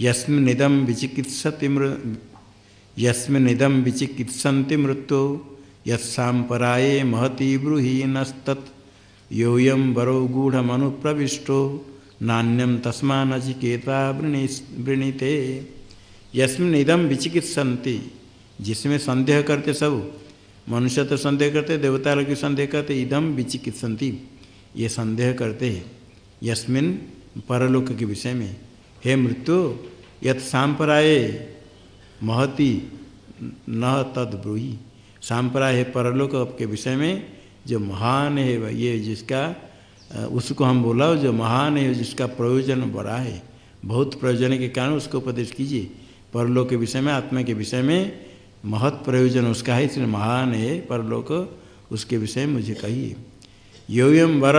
यस्मिन निदम विचिकित्सति मृ, यस्मिन निदम विचिकित्सन्ति मृत्यु यत्सापराये महती ब्रूहि नस्तत् योयम वरो गूढ़मनुप्रविष्टो। नान्यम तस्मा नचिकेता वृणीते। यस्मिन इदम विचिकित्सन्ति। जिसमें संदेह करते सब मनुष्य तो संदेह करते देवता लोग संदेह करते इदम विचिकित्संति ये संदेह करते। यस्मिन परलोक के विषय में। हे मृत्यु, यत सांपराय महति न तद ब्रूही। सांपराय परलोक के विषय में, जो महान है ये जिसका उसको हम बोला, जो महान है, जिसका प्रयोजन बड़ा है, बहुत प्रयोजन के कारण उसको उपदेश कीजिए। परलोक के विषय में, आत्मा के विषय में महत प्रयोजन उसका है, इसलिए महान है, परलोक, उसके विषय में मुझे कहिए। योयम वर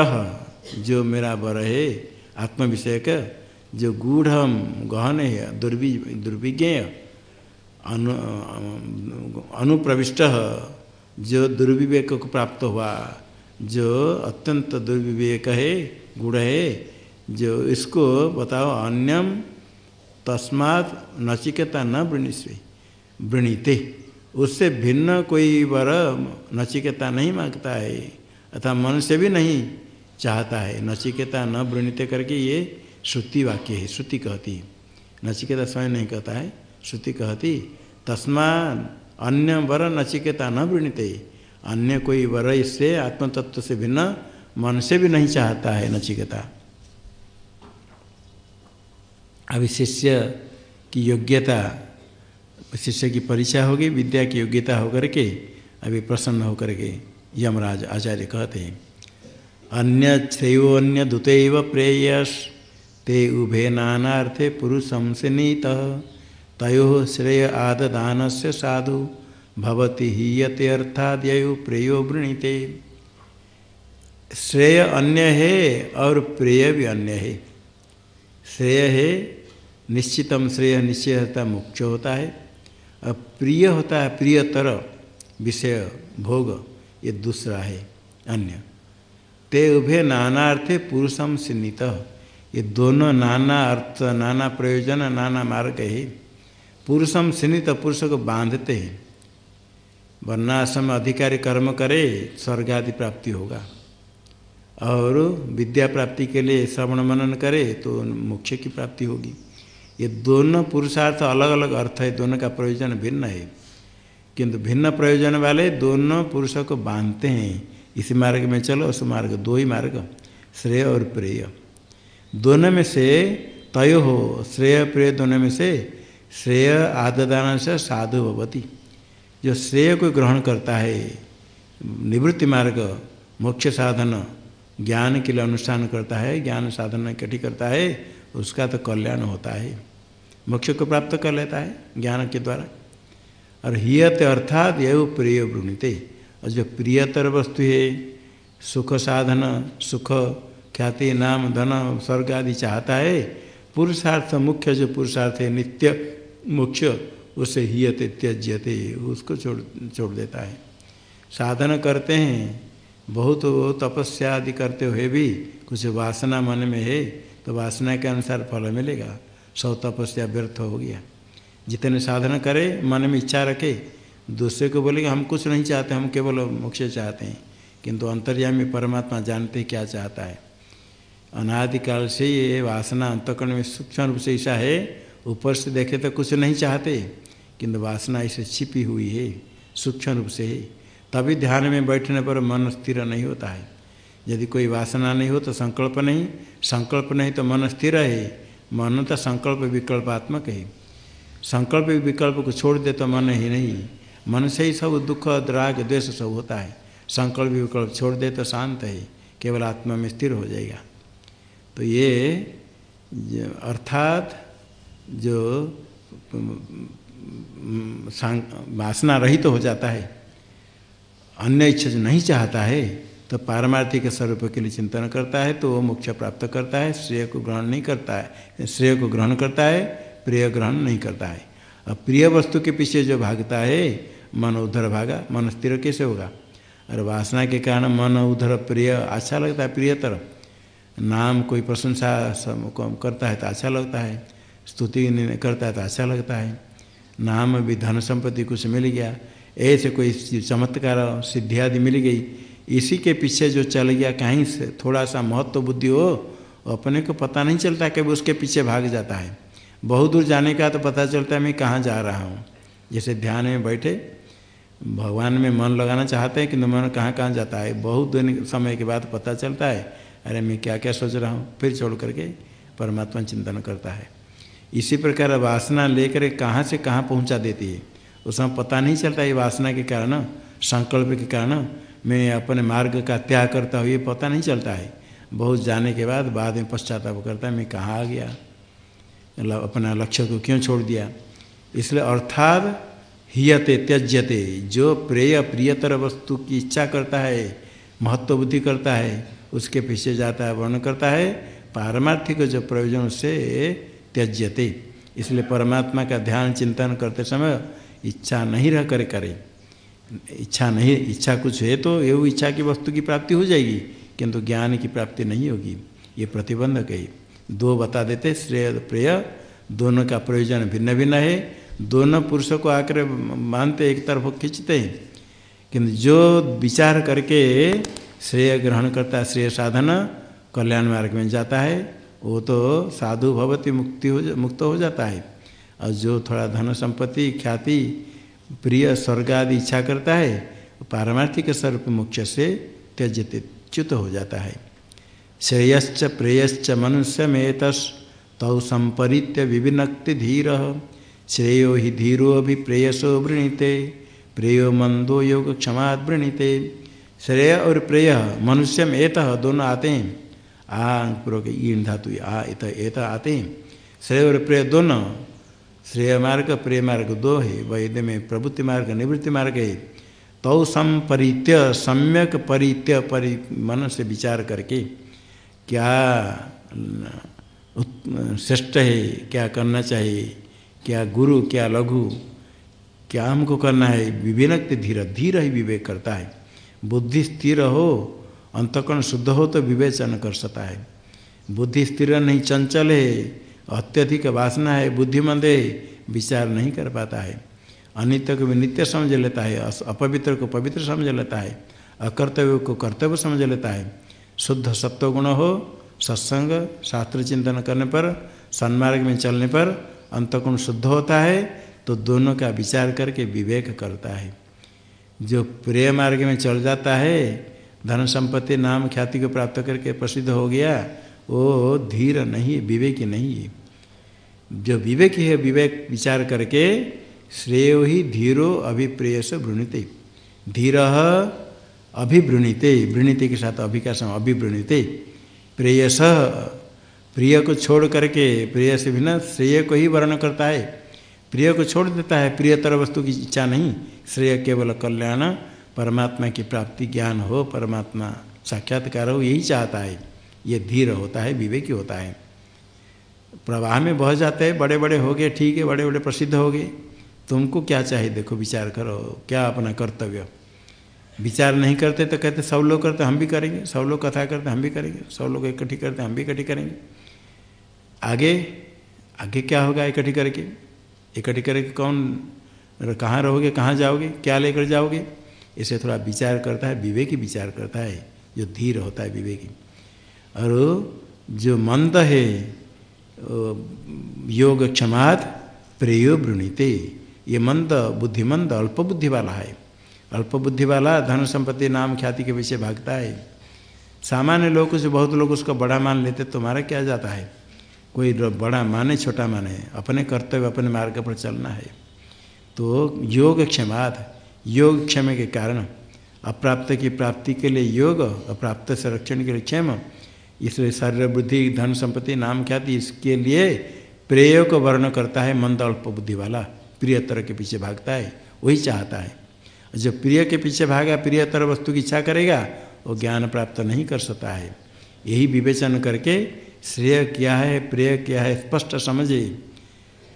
जो मेरा वर है, आत्म विषय का जो गूढ़ गहन है, दुर्वि, दुर्विज्ञ, अनु अनुप्रविष्ट, जो दुर्विवेक को प्राप्त हुआ जो अत्यंत दुर्विवेक है, गुण है, जो इसको बताओ अन्यम, तस्मात् नचिकेता न वृणिस्वी वृणीते। उससे भिन्न कोई वर नचिकेता नहीं माँगता है अथवा मन से भी नहीं चाहता है। नचिकेता न वृणीते करके ये श्रुति वाक्य है, श्रुति कहती। नचिकेता स्वयं नहीं कहता है, श्रुति कहती तस्मा अन्य वर नचिकेता न वृणीते। अन्य कोई वर इससे आत्मतत्व से भिन्न मन से भी नहीं चाहता है नचिकता। अभी शिष्य की योग्यता शिष्य की परीक्षा होगी, विद्या की योग्यता होकर के, अभी प्रसन्न होकर के यमराज आचार्य कहते हैं, अन्य अन्य दूत प्रेयस, ते उभे नानार्थे पुरुषम से नीत, तयो श्रेय आददान से साधु भवती हीयते अर्थाद्यु प्रेयो वृणीते। श्रेय अन्य है और प्रेय भी अन्य है। श्रेय है, निश्चितम श्रेय निश्चय होता मुख्य होता है। और प्रिय होता है, प्रियतर विषय, भोग, ये दूसरा है, अन्य। ते उभे नानार्थे पुरुषम सिन्नित। ये दोनों नाना अर्थ, नाना प्रयोजन, नाना मार्ग है। पुरुषम सिन्नित, पुरुष को बांधते हैं। वर्णाश्रम अधिकारी कर्म करे स्वर्ग आदि प्राप्ति होगा। और विद्या प्राप्ति के लिए श्रवण मनन करे तो मोक्ष की प्राप्ति होगी। ये दोनों पुरुषार्थ अलग अलग अर्थ है, दोनों का प्रयोजन भिन्न है। किंतु भिन्न प्रयोजन वाले दोनों पुरुषों को बांधते हैं। इस मार्ग में चलो, उस मार्ग दो ही मार्ग, श्रेय और प्रेय। दोनों में से तय हो, श्रेय प्रेय दोनों में से, श्रेय आददान से साधु भवती। जो श्रेय को ग्रहण करता है, निवृत्ति मार्ग, मोक्ष साधन, ज्ञान के लिए अनुष्ठान करता है, ज्ञान साधन इकट्ठी करता है, उसका तो कल्याण होता है। मोक्ष को प्राप्त कर लेता है, ज्ञान के द्वारा। और हियत अर्थात यह प्रिय वृणीते। और जो प्रियतर वस्तु है, सुख साधन, सुख ख्याति, नाम, धन, स्वर्ग आदि चाहता है, पुरुषार्थ मुख्य, जो पुरुषार्थ है, नित्य मुख्य उसे हियते त्यज्यते उसको छोड़ छोड़ देता है। साधन करते हैं, बहुत तपस्या आदि करते हुए भी कुछ वासना मन में है तो वासना के अनुसार फल मिलेगा। सौ तपस्या व्यर्थ हो गया। जितने साधन करे, मन में इच्छा रखे, दूसरे को बोलेगा, हम कुछ नहीं चाहते, हम केवल मोक्ष चाहते हैं। किंतु अंतर्यामी परमात्मा जानते क्या चाहता है। अनादिकाल से ये वासना अंतकरण में सूक्ष्म रूप से ऐसा है ऊपर से देखे तो कुछ नहीं चाहते। किंतु वासना इसे छिपी हुई है, सूक्ष्म रूप से है। तभी ध्यान में बैठने पर मन स्थिर नहीं होता है। यदि कोई वासना नहीं हो तो संकल्प नहीं संकल्प नहीं तो मन स्थिर है। मन तो संकल्प विकल्पात्मक है। संकल्प विकल्प को छोड़ दे तो मन ही नहीं। मन से ही सब दुख राग द्वेष सब होता है। संकल्प विकल्प छोड़ दे तो शांत है, केवल आत्मा में स्थिर हो जाएगा। तो ये अर्थात जो वासना रहित तो हो जाता है, अन्य इच्छा जो नहीं चाहता है तो पारमार्थिक स्वरूप के लिए चिंतन करता है तो वो मोक्ष प्राप्त करता है, श्रेय को ग्रहण नहीं करता है, श्रेय को ग्रहण करता है, प्रिय ग्रहण नहीं करता है। अब प्रिय वस्तु के पीछे जो भागता है, मन उधर भागा, मन स्थिर कैसे होगा? और वासना के कारण मन उधर प्रिय अच्छा लगता है प्रियतर। नाम कोई प्रशंसा करता है तो अच्छा लगता है। स्तुति करता है तो अच्छा लगता है। नाम भी धन संपत्ति कुछ मिल गया। ऐसे कोई चमत्कार सिद्धि आदि मिल गई। इसी के पीछे जो चल गया, कहीं से थोड़ा सा महत्व बुद्धि हो, अपने को पता नहीं चलता कभी उसके पीछे भाग जाता है। बहुत दूर जाने का तो पता चलता है, मैं कहाँ जा रहा हूँ। जैसे ध्यान में बैठे, भगवान में मन लगाना चाहते हैं किंतु मन कहाँ कहाँ जाता है। बहुत दिन समय के बाद पता चलता है, अरे मैं क्या क्या सोच रहा हूँ, फिर छोड़ करके परमात्मा चिंतन करता है। इसी प्रकार वासना लेकर कहाँ से कहाँ पहुँचा देती है? उस समय पता नहीं चलता ये वासना के कारण, संकल्प के कारण, मैं अपने मार्ग का त्याग करता हूँ, ये पता नहीं चलता है। बहुत जाने के बाद बाद में पश्चाताप करता है, मैं कहाँ आ गया? अपना लक्ष्य को क्यों छोड़ दिया? इसलिए अर्थात हियते त्यज्यते, जो प्रेय प्रियतर वस्तु की इच्छा करता है, महत्व बुद्धि करता है, उसके पीछे जाता है, वर्ण करता है, पारमार्थिक जो प्रयोजन से त्यज्यते। इसलिए परमात्मा का ध्यान चिंतन करते समय इच्छा नहीं रह कर करे। इच्छा नहीं, इच्छा कुछ है तो ये इच्छा की वस्तु की प्राप्ति हो जाएगी, किंतु ज्ञान की प्राप्ति नहीं होगी। ये प्रतिबंधक है। दो बता देते, श्रेय, प्रेय, दोनों का प्रयोजन भिन्न भिन्न है। दोनों पुरुषों को आकर मानते, एक तरफ़ खींचते। हैं किंतु जो विचार करके श्रेय ग्रहण करता है श्रेय साधन, कल्याण मार्ग में जाता है। वो तो साधु भवती मुक्ति हो जा, मुक्त हो जाता है। और जो थोड़ा धन संपत्ति, ख्याति, प्रिय स्वर्ग आदि इच्छा करता है पारमार्थिक स्वरूप मुख्य से त्यजते च्युत हो जाता है। श्रेयश्च, प्रेयश्च मनुष्य में तौ संपरीत्य विभिन्नक्ति धीर श्रेयो ही धीरो भी प्रेयसो वृणीते, प्रेयो मंदो योग क्षमा वृणीते। श्रेय और प्रेय मनुष्य में दोनों आते हैं। आ पूर्वक ईन धातु आ इत एत आते श्रेय और प्रेय दोनों श्रेय मार्ग प्रेय मार्ग दो है वैद्य में प्रवृत्ति मार्ग निवृत्ति मार्ग है तौ संपरित्य सम्यक परित्य परि मन से विचार करके क्या श्रेष्ठ है क्या करना चाहिए क्या गुरु क्या लघु क्या हमको करना है विवेक धीर धीर ही विवेक करता है बुद्धि स्थिर हो अंतकरण शुद्ध हो तो विवेचन कर सकता है। बुद्धि स्थिर नहीं, चंचल है, अत्यधिक वासना है, बुद्धिमंद है, विचार नहीं कर पाता है। अनित्य को भी नित्य समझ लेता है अपवित्र को पवित्र समझ लेता है, अकर्तव्य को कर्तव्य समझ लेता है। शुद्ध सत्वगुण हो, सत्संग, शास्त्र चिंतन करने पर, सन्मार्ग में चलने पर अंतगुण शुद्ध होता है तो दोनों का विचार करके विवेक करता है। जो प्रिय मार्ग में चल जाता है धन संपत्ति नाम ख्याति को प्राप्त करके प्रसिद्ध हो गया, वो धीर नहीं, विवेकी नहीं है। जो विवेक है, विवेक विचार करके श्रेय ही धीरो अभिप्रेय से वृणीते। धीर अभिवृणीते, वृणीते के साथ अभि का समय अभिवृणीते। प्रेयस प्रिय को छोड़ करके, प्रिय से बिना श्रेय को ही वर्ण करता है। प्रिय को छोड़ देता है, प्रियतर वस्तु की इच्छा नहीं। श्रेय केवल कल्याण परमात्मा की प्राप्ति ज्ञान हो, परमात्मा साक्षात्कार हो, यही चाहता है। ये धीर होता है, विवेकी होता है। प्रवाह में बह जाते हैं बड़े बड़े हो गए, ठीक है बड़े बड़े प्रसिद्ध हो गए। तुमको क्या चाहिए? देखो, विचार करो, क्या अपना कर्तव्य? विचार नहीं करते तो कहते, सब लोग करते, हम भी करेंगे। सब लोग कथा करते, हम भी करेंगे। सब लोग इकट्ठी करते, हम भी इकट्ठी करेंगे। आगे आगे क्या होगा इकट्ठी करके? इकट्ठी करके कौन, कहाँ रहोगे, कहाँ जाओगे? क्या लेकर जाओगे? इसे थोड़ा विचार करता है, विवेकी विचार करता है, जो धीर होता है विवेकी। और जो मंद है योग क्षमात प्रेयो वृणीते। ये मंद बुद्धिमंद अल्प बुद्धि वाला है। अल्प बुद्धि वाला धन संपत्ति नाम ख्याति के पीछे भागता है। सामान्य लोग से बहुत लोग उसको बड़ा मान लेते तुम्हारा क्या जाता है? कोई बड़ा माने, छोटा माने, अपने कर्तव्य, अपने मार्ग पर चलना है। तो योग क्षमात योग क्षम के कारण, अप्राप्त की प्राप्ति के लिए योग, अप्राप्त संरक्षण के लिए क्षम। इसलिए शरीर, बुद्धि, धन, संपत्ति, नाम, ख्याति, इसके लिए प्रेय को वर्ण करता है, मंद, अल्प बुद्धि वाला। प्रियतर के पीछे भागता है, वही चाहता है। जो प्रिय के पीछे भागा प्रियतर वस्तु की इच्छा करेगा, वो ज्ञान प्राप्त नहीं कर सकता है। यही विवेचन करके श्रेय क्या है, प्रेय क्या है, स्पष्ट समझे।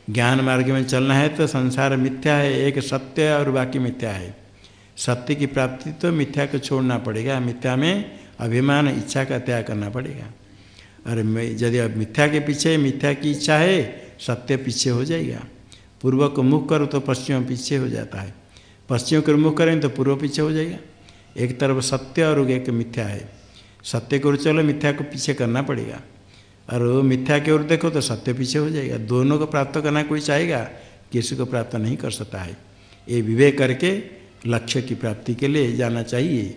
ज्ञान मार्ग में चलना है तो संसार मिथ्या है, एक सत्य और बाकी मिथ्या है। सत्य की प्राप्ति तो मिथ्या को छोड़ना पड़ेगा, मिथ्या में अभिमान, इच्छा का त्याग करना पड़ेगा। और यदि मिथ्या के पीछे, मिथ्या की इच्छा है, सत्य पीछे हो जाएगा। पूर्व को मुख करो तो पश्चिम पीछे हो जाता है। पश्चिम को मुख करें तो पूर्व पीछे हो जाएगा। एक तरफ़ सत्य और एक मिथ्या है। सत्य को चलो, मिथ्या को पीछे करना पड़ेगा। और वो मिथ्या की ओर देखो तो सत्य पीछे हो जाएगा। दोनों को प्राप्त करना कोई चाहेगा, किसी को प्राप्त नहीं कर सकता है। ये विवेक करके लक्ष्य की प्राप्ति के लिए जाना चाहिए।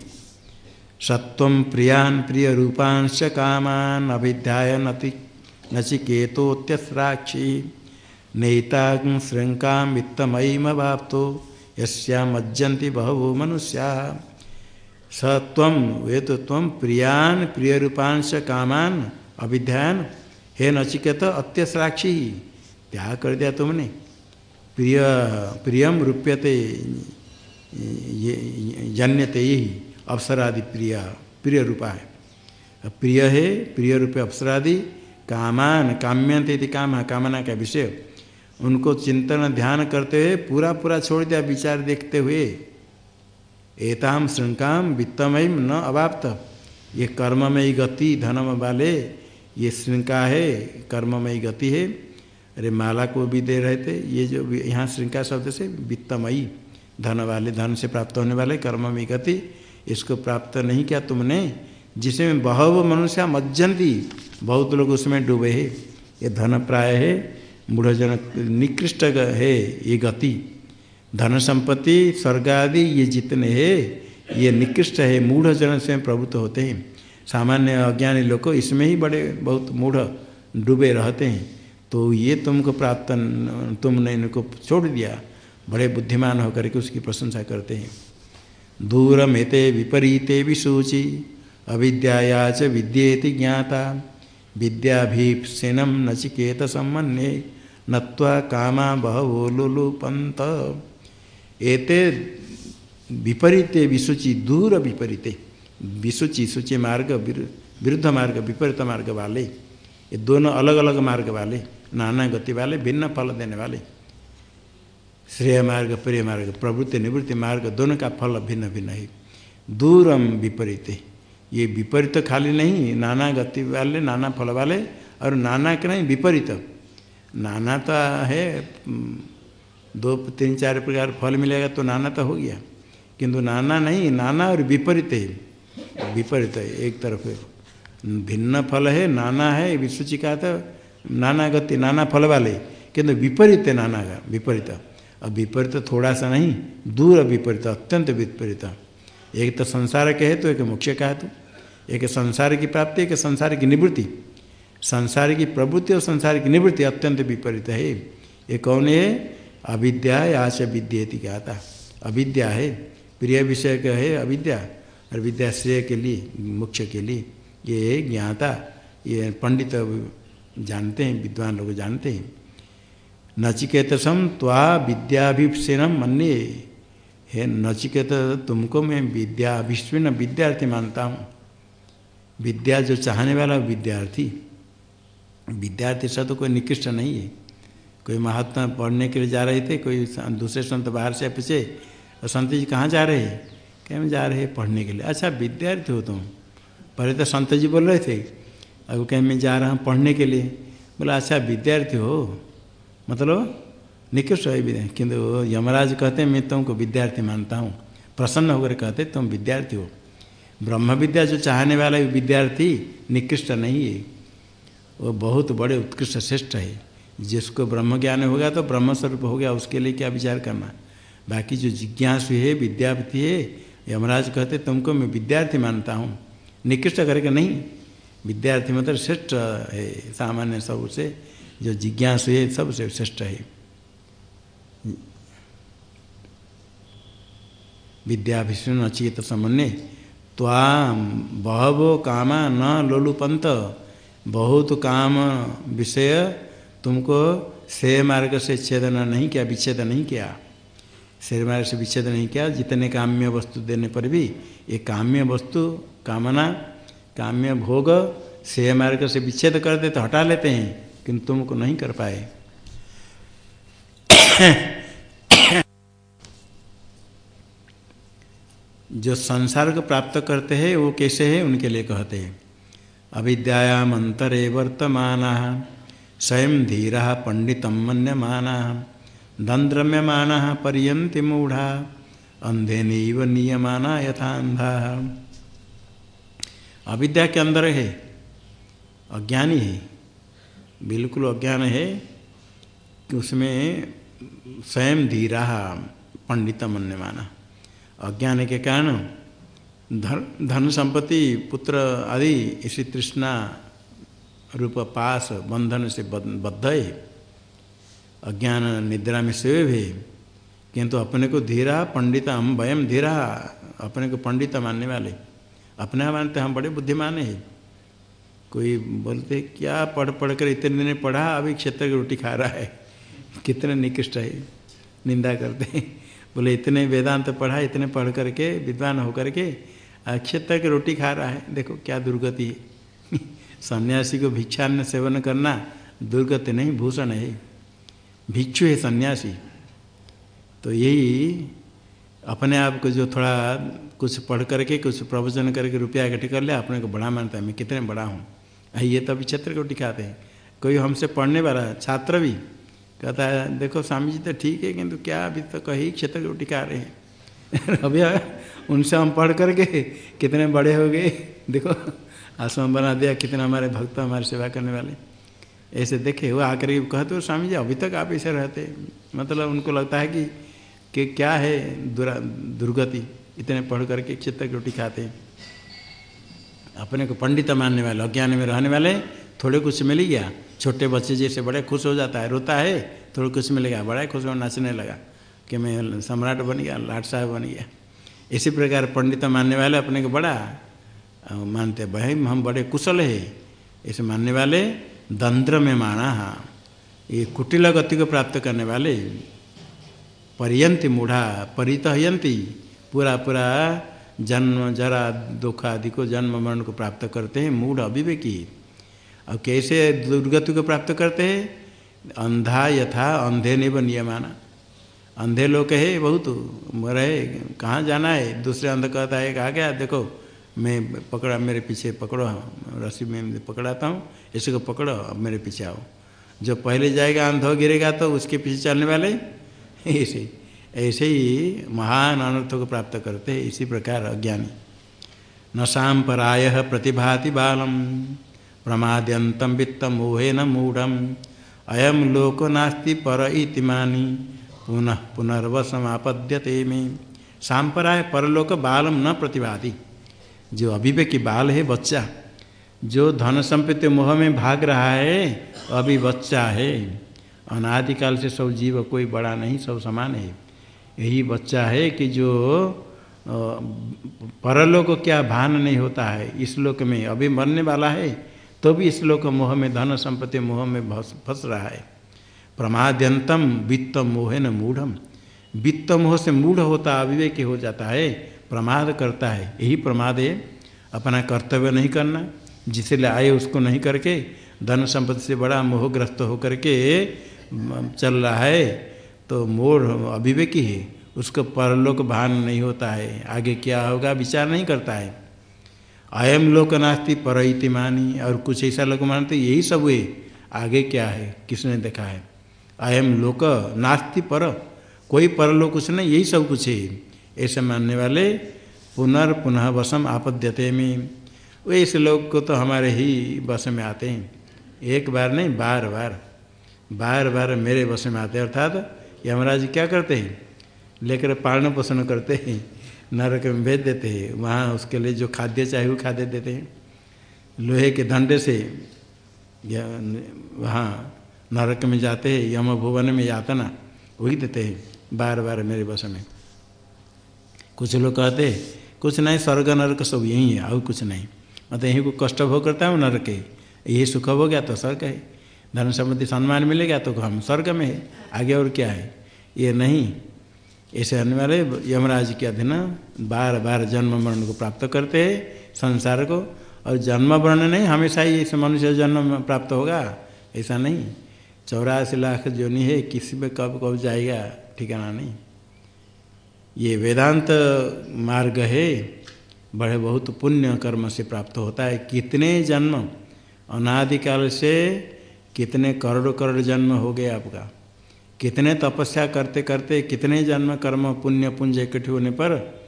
सत्व प्रियान प्रिय रूपांश कामान अभिध्याय नति नचिकेतोत्यस्राक्षी नेता श्रृंका वित्तमयीमवाप्तो यस्यामज्जन्ति बहवो मनुष्या। सत्व वे तो प्रियान प्रिय रूपांश कामान अभिध्यान, हे नचिकेत, अत्यसाक्षी ही त्याग कर दिया तुमने। प्रिय, प्रियम रूप्यते जन्यते यही अवसरादि प्रिय प्रिय रूपा है। प्रिय है, प्रिय रूप अवसरादि, कामान काम्यंत काम, कामना का विषय। उनको चिंतन, ध्यान करते हुए पूरा पूरा छोड़ दिया विचार देखते हुए। एताम श्रृंकाम वित्तमय न अवाप्त। ये कर्ममय गति, धनम वाले ये श्रृंखा है, कर्ममयी गति है। अरे माला को भी दे रहे थे, ये जो यहाँ श्रृंखला शब्द से वित्तमयी, धन वाले धन से प्राप्त होने वाले कर्ममयी गति, इसको प्राप्त नहीं किया तुमने जिसमें बहु मनुष्य मज्जंती बहुत लोग उसमें डूबे है। ये धन प्राय है मूढ़जन निकृष्ट है ये गति। धन संपत्ति, स्वर्ग आदि, ये जितने हैं, ये निकृष्ट है मूढ़ जन से प्रभुत्व होते हैं। सामान्य अज्ञानी लोग इसमें ही बड़े बहुत मूढ़ डूबे रहते हैं। तो ये तुमको प्राप्त तुमने इनको छोड़ दिया। बड़े बुद्धिमान होकर के उसकी प्रशंसा करते हैं। दूरमेते विपरीते विसूचि, अविद्याया च विद्येति ज्ञाता, विद्याभीप्सेनम नचिकेत सम्मन्ये, नत्वा कामा बहवो लुलुपंत एते विपरीते विसूचि, दूर विपरीते। विसूचि सूचि मार्ग विरुद्ध मार्ग विपरीत मार्ग वाले, ये दोनों अलग अलग मार्ग वाले, नाना गति वाले, भिन्न फल देने वाले। श्रेय मार्ग, प्रिय मार्ग, प्रवृत्ति, निवृत्ति मार्ग, दोनों का फल भिन्न भिन्न है। दूरम विपरीत, ये विपरीत खाली नहीं, नाना गति वाले, नाना फल वाले, और नाना के नहीं, विपरीत। नाना तो है, दो, तीन, चार प्रकार फल मिलेगा तो नाना तो हो गया। किंतु नाना नहीं, नाना और विपरीत है। विपरीत है, एक तरफ़ भिन्न फल है, नाना है का तो नाना गति, नाना फल वाले। किंतु विपरीत है नाना का, विपरीत। अब विपरीत थोड़ा सा नहीं, दूर विपरीत, अत्यंत विपरीत। एक तो संसार के है तो एक मुख्य का है तो एक संसार की प्राप्ति, एक संसार की निवृत्ति। संसार की प्रवृत्ति और संसार की निवृत्ति अत्यंत विपरीत है। ये कौन है? अविद्या या क्या था। अविद्या है, प्रिय विषय का है अविद्या। और विद्याश्रय के लिए मुख्य के लिए, ये ज्ञाता, ये पंडित जानते हैं, विद्वान लोग जानते हैं। नचिकेत सम त्वा विद्याभिषेणम मन्य। है नचिकेत, तुमको मैं विद्याभिष्ण विद्यार्थी मानता हूँ। विद्या जो चाहने वाला विद्यार्थी विद्यार्थी से तो कोई निकृष्ट नहीं है। कोई महात्मा पढ़ने के लिए जा रहे थे, कोई दूसरे संत बाहर से पीछे, और संत जी कहाँ जा रहे हैं? क्या हम जा रहे पढ़ने के लिए। अच्छा विद्यार्थी हो तुम। पहले तो संत जी बोल रहे थे, अब कहीं मैं जा रहा हूँ पढ़ने के लिए। बोला अच्छा विद्यार्थी हो। मतलब निकृष्ट है विद्या किंतु यमराज कहते हैं, मैं तुमको विद्यार्थी मानता हूँ। प्रसन्न होकर कहते, तुम विद्यार्थी हो। ब्रह्म विद्या जो चाहने वाला विद्यार्थी निकृष्ट नहीं है। वो बहुत बड़े उत्कृष्ट श्रेष्ठ है। जिसको ब्रह्म ज्ञान होगा तो ब्रह्म स्वरूप हो गया। उसके लिए क्या विचार करना? बाकी जो जिज्ञासु है विद्यार्थी है यमराज कहते, तुमको मैं विद्यार्थी मानता हूँ। निकृष्ट करके, नहीं, विद्यार्थी मतलब श्रेष्ठ है, सामान्य सबसे, जो जिज्ञासु है, सबसे श्रेष्ठ है। विद्याभिष्ण अचेत समन्वय त्वाम बहवो कामा न लोलुपंत बहुत काम विषय तुमको से मार्ग से छेदन नहीं किया विच्छेद नहीं किया। शेर मार्ग से विच्छेद नहीं किया, जितने काम्य वस्तु देने पर भी, ये काम्य वस्तु, कामना, काम्य भोग से मार्ग से विच्छेद कर दे तो हटा लेते हैं, किंतु तुमको नहीं कर पाए। जो संसार को प्राप्त करते हैं, वो कैसे है, उनके लिए कहते हैं। अविद्याम अंतरे वर्तमान, स्वयं धीरा पंडित मन्यमान। दंद्रम्यमान पर्यंति मूढ़ा। अंधे नीव नियमाना यथा अंधा। अविद्या के अंदर है, अज्ञानी है, बिल्कुल अज्ञान है कि उसमें स्वयं धीरा पंडित मन्यमाना। अज्ञान के कारण धन धन संपत्ति, पुत्र आदि इसी तृष्णा रूप पास बंधन से बद्ध है। अज्ञान निद्रा में सेव भी। किंतु अपने को धीरा पंडित हम वयम धीरा, अपने को पंडित मानने वाले। अपने मानते हम बड़े बुद्धिमान है। कोई बोलते, क्या पढ़ पढ़ कर इतने दिन पढ़ा, अभी क्षेत्र की रोटी खा रहा है? कितने निकृष्ट है, निंदा करते हैं। बोले, इतने वेदांत पढ़ा, इतने पढ़ करके, विद्वान होकर के क्षेत्र की रोटी खा रहा है। देखो, क्या दुर्गति है। सन्यासी को भिक्षान्न सेवन करना दुर्गति नहीं, भूषण है। भिक्षु है सन्यासी। तो यही अपने आप को जो थोड़ा कुछ पढ़ करके, कुछ प्रवचन करके रुपया इकट्ठे कर लिया अपने को बड़ा मानता है। मैं कितने बड़ा हूँ? ये तो अभी क्षेत्र को दिखाते हैं। कोई हमसे पढ़ने वाला छात्र भी कहता है, देखो स्वामी जी तो ठीक है, किंतु क्या अभी तो कहीं क्षेत्र को टिका रहे हैं? अभी उनसे हम पढ़ करके कितने बड़े हो गए। देखो आश्रम बना दिया, कितने हमारे भक्त हमारी सेवा करने वाले। ऐसे देखे वो आकर कहते हो, स्वामी जी, अभी तक आप ऐसे रहते मतलब उनको लगता है कि कि क्या है दुरा, दुर्गति? इतने पढ़ करके क्षेत्र की रोटी खाते अपने को पंडित मानने वाले, अज्ञान में रहने वाले, थोड़े कुछ मिल गया। छोटे बच्चे जैसे बड़े खुश हो जाता है, रोता है, थोड़ा कुछ मिलेगा बड़ा खुश हो, नाचने लगा कि मैं सम्राट बन गया, लाट साहब बन गया। इसी प्रकार पंडित मानने वाले अपने को बड़ा मानते भाई, हम बड़े कुशल है। इसे मानने वाले दंद्र में माना ये कुटिल गति को प्राप्त करने वाले पर्यंत मूढ़ा परितयंती पूरा पूरा जन्म, जरा दुख आदि को जन्म मरण को प्राप्त करते हैं, मूढ़ अभिवेकी। और कैसे दुर्गति को प्राप्त करते हैं? अंधा यथा, अंधे बन नियमाना अंधे लोग है बहुत रहे कहाँ जाना है? दूसरे अंध कहता है, कहा गया? देखो मैं पकड़ा, मेरे पीछे पकड़ो रस्सी में पकड़ाता हूँ, इसी को पकड़ो, अब मेरे पीछे आओ। जो पहले जाएगा, अंधो गिरेगा तो उसके पीछे चलने वाले? ऐसे ऐसे ही महान अनर्थों को प्राप्त करते हैं, इसी प्रकार अज्ञानी। न पराय प्रतिभाति बालम प्रमाद्यंतम वित्त मोहे न मूढ़म अयम लोको नास्ति पर इतिमानी पुनः पुनर्वसमापद्यते में। सांपराय परलोक बालम न प्रतिवादी जो अभिवेकी बाल है, बच्चा। जो धन संपत्ति मोह में भाग रहा है अभी बच्चा है। अनादिकाल से सब जीव कोई बड़ा नहीं, सब समान है। यही बच्चा है कि जो परलोक क्या भान नहीं होता है। इस लोक में अभी मरने वाला है तो भी इस लोक मोह में, धन संपत्ति मोह में फंस रहा है। प्रमाद्यंतम वित्त मोह न मूढ़ वित्त मोह से मूढ़ होता, अविवेकी हो जाता है। प्रमाद करता है, यही प्रमाद है। अपना कर्तव्य नहीं करना जिसलिए आए उसको नहीं करके, धन संपत्ति से बड़ा मोहग्रस्त होकर के चल रहा है। तो मोर अभिवेकी है, उसको परलोक भान नहीं होता है। आगे क्या होगा, विचार नहीं करता है। अयम लोक नास्ती पर मानी, और कुछ ऐसा लोग मानते, यही सब है आगे क्या है, किसने देखा है? अयम लोक नास्ति पर, कोई परलोक कुछ नहीं, यही सब कुछ है। ऐसे मानने वाले पुनर्पुनः वसम आपद्यते में। वैसे लोग को तो हमारे ही वश में आते हैं। एक बार नहीं, बार बार। बार बार मेरे वश में आते अर्थात यमराज क्या करते हैं? लेकर पालन पोषण करते हैं, नरक में भेज देते हैं, वहाँ उसके लिए जो खाद्य चाहिए वो खाद्य देते हैं। लोहे के धंडे से वहाँ नरक में जाते हैं यम भुवन में यातना, वही देते हैं, बार बार मेरे बस में। कुछ लोग कहते, कुछ नहीं, स्वर्ग, नरक सब यही है, और कुछ नहीं। मतलब यहीं को कष्ट भोग करता है नरक है। यही सुख हो गया तो स्वर्ग है। धन संबंधी सम्मान मिलेगा तो हम स्वर्ग में है। आगे और क्या है? ये नहीं। ऐसे वाले यमराज के अधीन बार बार जन्म मरण को प्राप्त करते हैं, संसार को। और जन्म वर्ण नहीं, हमेशा ही ऐसे मनुष्य जन्म प्राप्त होगा। ऐसा नहीं। चौरासी लाख जो नहीं है, किसी में कब कब जाएगा, ठिकाना नहीं। ये वेदांत मार्ग है। बड़े बहुत पुण्य कर्म से प्राप्त होता है। कितने जन्म? अनादिकाल से कितने करोड़ करोड़ जन्म हो गए आपका। कितने तपस्या करते करते कितने जन्म कर्म पुण्य पुंज इकट्ठे होने पर,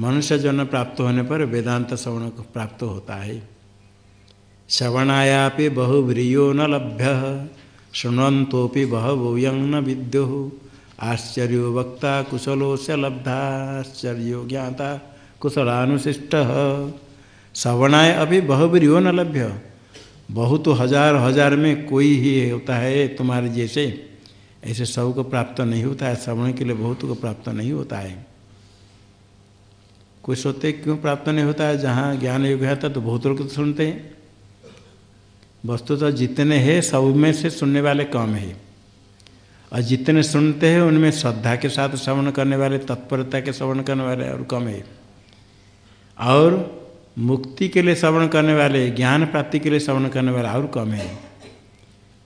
मनुष्य जन्म प्राप्त होने पर वेदांत श्रवण प्राप्त होता है। श्रवणायापि बहुव्रियो न लभ्य, शुण्वन्तोपि बहवोयं न विद्यु। आश्चर्यो वक्ता कुशलो से लब्धाश्चर्यो ज्ञाता कुशलानुशिष्ट। श्रवणाय अभी बहुब्रियो न लभ्य। बहुत हज़ार हज़ार में कोई ही होता है तुम्हारे जैसे। ऐसे सबको प्राप्त नहीं होता है श्रवण के लिए बहुत को प्राप्त नहीं होता है। कोई सोते क्यों प्राप्त नहीं होता है? जहाँ ज्ञान युग है तो बहुत लोग तो सुनते हैं। वस्तु तो जितने हैं सब में से सुनने वाले कम है। और जितने सुनते हैं, उनमें श्रद्धा के साथ श्रवण करने वाले, तत्परता के श्रवण करने वाले और कम है। और मुक्ति के लिए श्रवण करने वाले, ज्ञान प्राप्ति के लिए श्रवण करने वाले और कम है।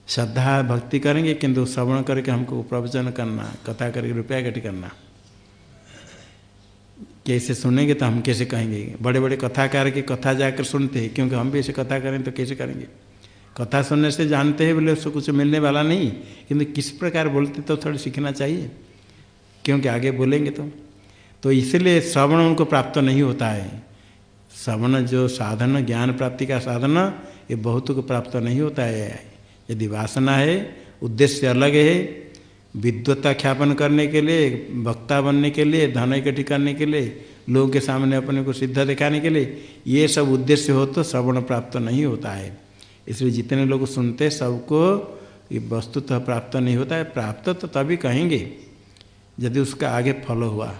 श्रद्धा, भक्ति करेंगे, किंतु श्रवण करके हमको प्रवचन करना, कथा करके रुपया इकट्ठी करना। कैसे सुनेंगे तो हम कैसे कहेंगे? बड़े बड़े कथाकार की कथा जाकर सुनते हैं, क्योंकि हम भी ऐसे कथा करें तो कैसे करेंगे? कथा सुनने से जानते हैं बोले उसको कुछ मिलने वाला नहीं। किंतु किस प्रकार बोलते तो थोड़ा सीखना चाहिए। क्योंकि आगे बोलेंगे तो। तो इसलिए श्रवण उनको प्राप्त नहीं होता है। श्रवण जो साधन, ज्ञान प्राप्ति का साधन, ये बहुत को प्राप्त नहीं होता है। यदि वासना है, उद्देश्य अलग है। विद्वत्ता ख्यापन करने के लिए, वक्ता बनने के लिए, धन इकट्ठी करने के लिए, लोगों के सामने अपने को सिद्ध दिखाने के लिए, ये सब उद्देश्य हो तो श्रवण प्राप्त नहीं होता है। इसलिए जितने लोग सुनते सबको ये वस्तुतः प्राप्त नहीं होता है, प्राप्त तो तभी कहेंगे, यदि उसका आगे फल हुआ।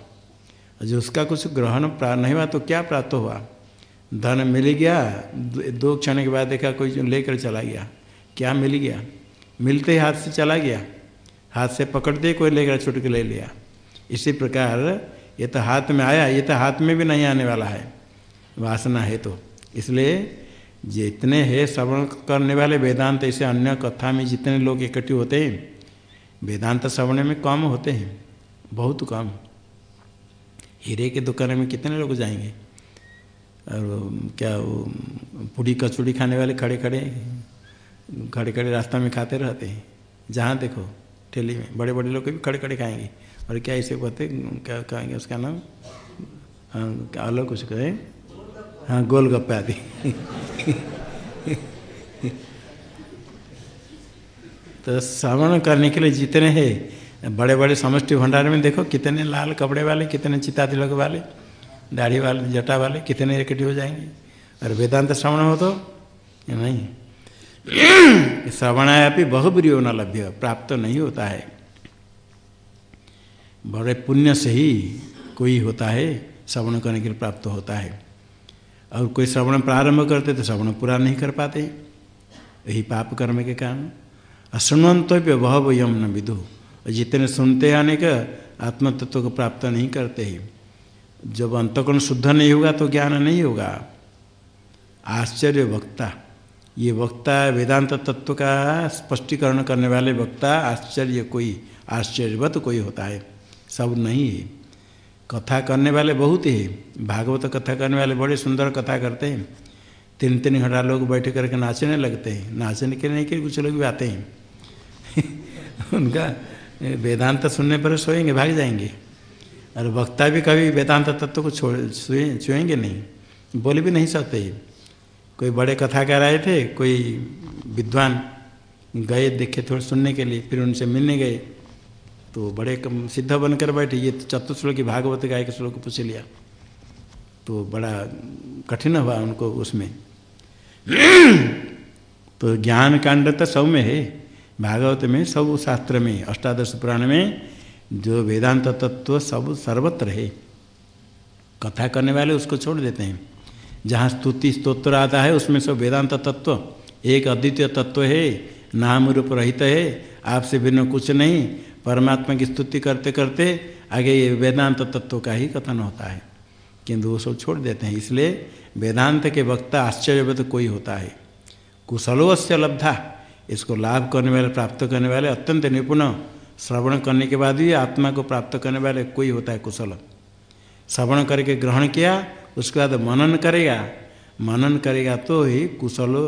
जो उसका कुछ ग्रहण नहीं हुआ तो क्या प्राप्त हुआ? धन मिल गया, दो क्षण के बाद देखा कोई लेकर चला गया। क्या मिल गया? मिलते ही हाथ से चला गया। हाथ से पकड़ दे, कोई लेकर छुट के ले लिया। इसी प्रकार ये तो हाथ में आया, ये तो हाथ में भी नहीं आने वाला है। वासना है तो इसलिए जितने हैं श्रवण करने वाले वेदांत, ऐसे अन्य कथा में जितने लोग इकट्ठे होते हैं, वेदांत श्रवण में कम होते हैं, बहुत कम। हीरे के दुकान में कितने लोग जाएँगे? और क्या वो पूड़ी कचौड़ी खाने वाले खड़े खड़े खड़े खड़े रास्ता में खाते रहते हैं? जहाँ देखो, ठेली में बड़े बड़े लोग भी खड़े खड़े खाएँगे। और क्या ऐसे कहते क्या कहेंगे उसका नाम? हाँ अलग कुछ कहें? हाँ गोलगप्पे आदि। तो श्रवण करने के लिए जितने हैं बड़े बड़े समष्टि भंडार में देखो, कितने लाल कपड़े वाले, कितने चिता तिलक वाले, दाढ़ी वाले, जटा वाले, कितने इकट्ठे हो जाएँगे। और वेदांत श्रवण हो तो नहीं। श्रवणाया भी बहुब्रियो न लभ्य, प्राप्त नहीं होता है। बड़े पुण्य से ही कोई होता है श्रवण करने के लिए प्राप्त होता है। और कोई श्रवण प्रारंभ करते तो श्रवण पूरा नहीं कर पाते। यही पाप कर्म के कारण। असुनवंतव्य बहव यम न विदु। और जितने सुनते आने का आत्म तत्व को प्राप्त नहीं करते ही। जब अंतकोण शुद्ध नहीं होगा तो ज्ञान नहीं होगा। आश्चर्य वक्ता। ये वक्ता वेदांत तत्व का स्पष्टीकरण करने वाले वक्ता, आश्चर्य कोई, आश्चर्यवत कोई होता है। सब नहीं है। कथा करने वाले बहुत ही भागवत कथा करने वाले बड़े सुंदर कथा करते हैं। तीन तीन घंटा लोग बैठे करके नाचने लगते हैं। नाचने के नहीं के कुछ लोग भी आते हैं। उनका वेदांत सुनने पर सोएँगे, भाग जाएँगे। और वक्ता भी कभी वेदांत तत्व को छोड़ छुएँगे नहीं। बोल भी नहीं सकते। कोई बड़े कथा कह रहे थे, कोई विद्वान गए देखे थोड़े सुनने के लिए, फिर उनसे मिलने गए। तो बड़े कम सिद्ध बनकर बैठे, ये चतुश्लोक की भागवत गाय के श्लोक पूछ लिया। तो बड़ा कठिन हुआ उनको उसमें। तो ज्ञान कांड तो सब में है। भागवत में सब शास्त्र में, अष्टादश पुराण में जो वेदांत तत्व सब सर्वत्र है। कथा करने वाले उसको छोड़ देते हैं। जहाँ स्तुति स्तोत्र आता है, उसमें सब वेदांत तत्व। एक अद्वितीय तत्व है, नाम रूप रहित है, आपसे भिन्न कुछ नहीं। परमात्मा की स्तुति करते करते आगे ये वेदांत तत्व का ही कथन होता है, किंतु वो सब छोड़ देते हैं। इसलिए वेदांत के वक्ता आश्चर्यवत कोई होता है। कुशलो से लब्धा, इसको लाभ करने वाले, प्राप्त करने वाले, अत्यंत निपुण श्रवण करने के बाद भी आत्मा को प्राप्त करने वाले कोई होता है कुशल। श्रवण करके ग्रहण किया, उसके बाद मनन करेगा। मनन करेगा तो ही कुशलो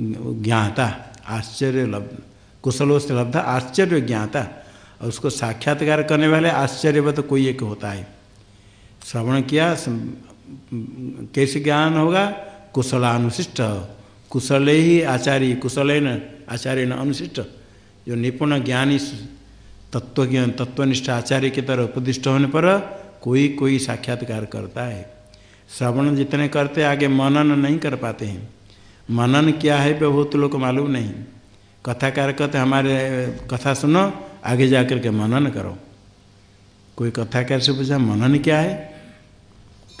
ज्ञाता, आश्चर्य लब्ध कुशलों से लब्धा, आश्चर्य ज्ञाता। और उसको साक्षात्कार करने वाले आश्चर्यवत कोई एक होता है। श्रवण किया कैसे ज्ञान होगा, कुशलानुशिष्ट। कुशल ही आचार्य कुशल न आचार्य न अनुशिष्ट। जो निपुण ज्ञानी तत्व ज्ञान तत्वनिष्ठ आचार्य की तरह उपदिष्ट होने पर कोई कोई साक्षात्कार करता है। श्रवण जितने करते, आगे मनन नहीं कर पाते हैं। मनन क्या है बहुत लोग को मालूम नहीं। कथाकार कहते हमारे, कथा सुनो आगे जाकर के मनन करो। कोई कथाकार से पूछा मनन क्या है?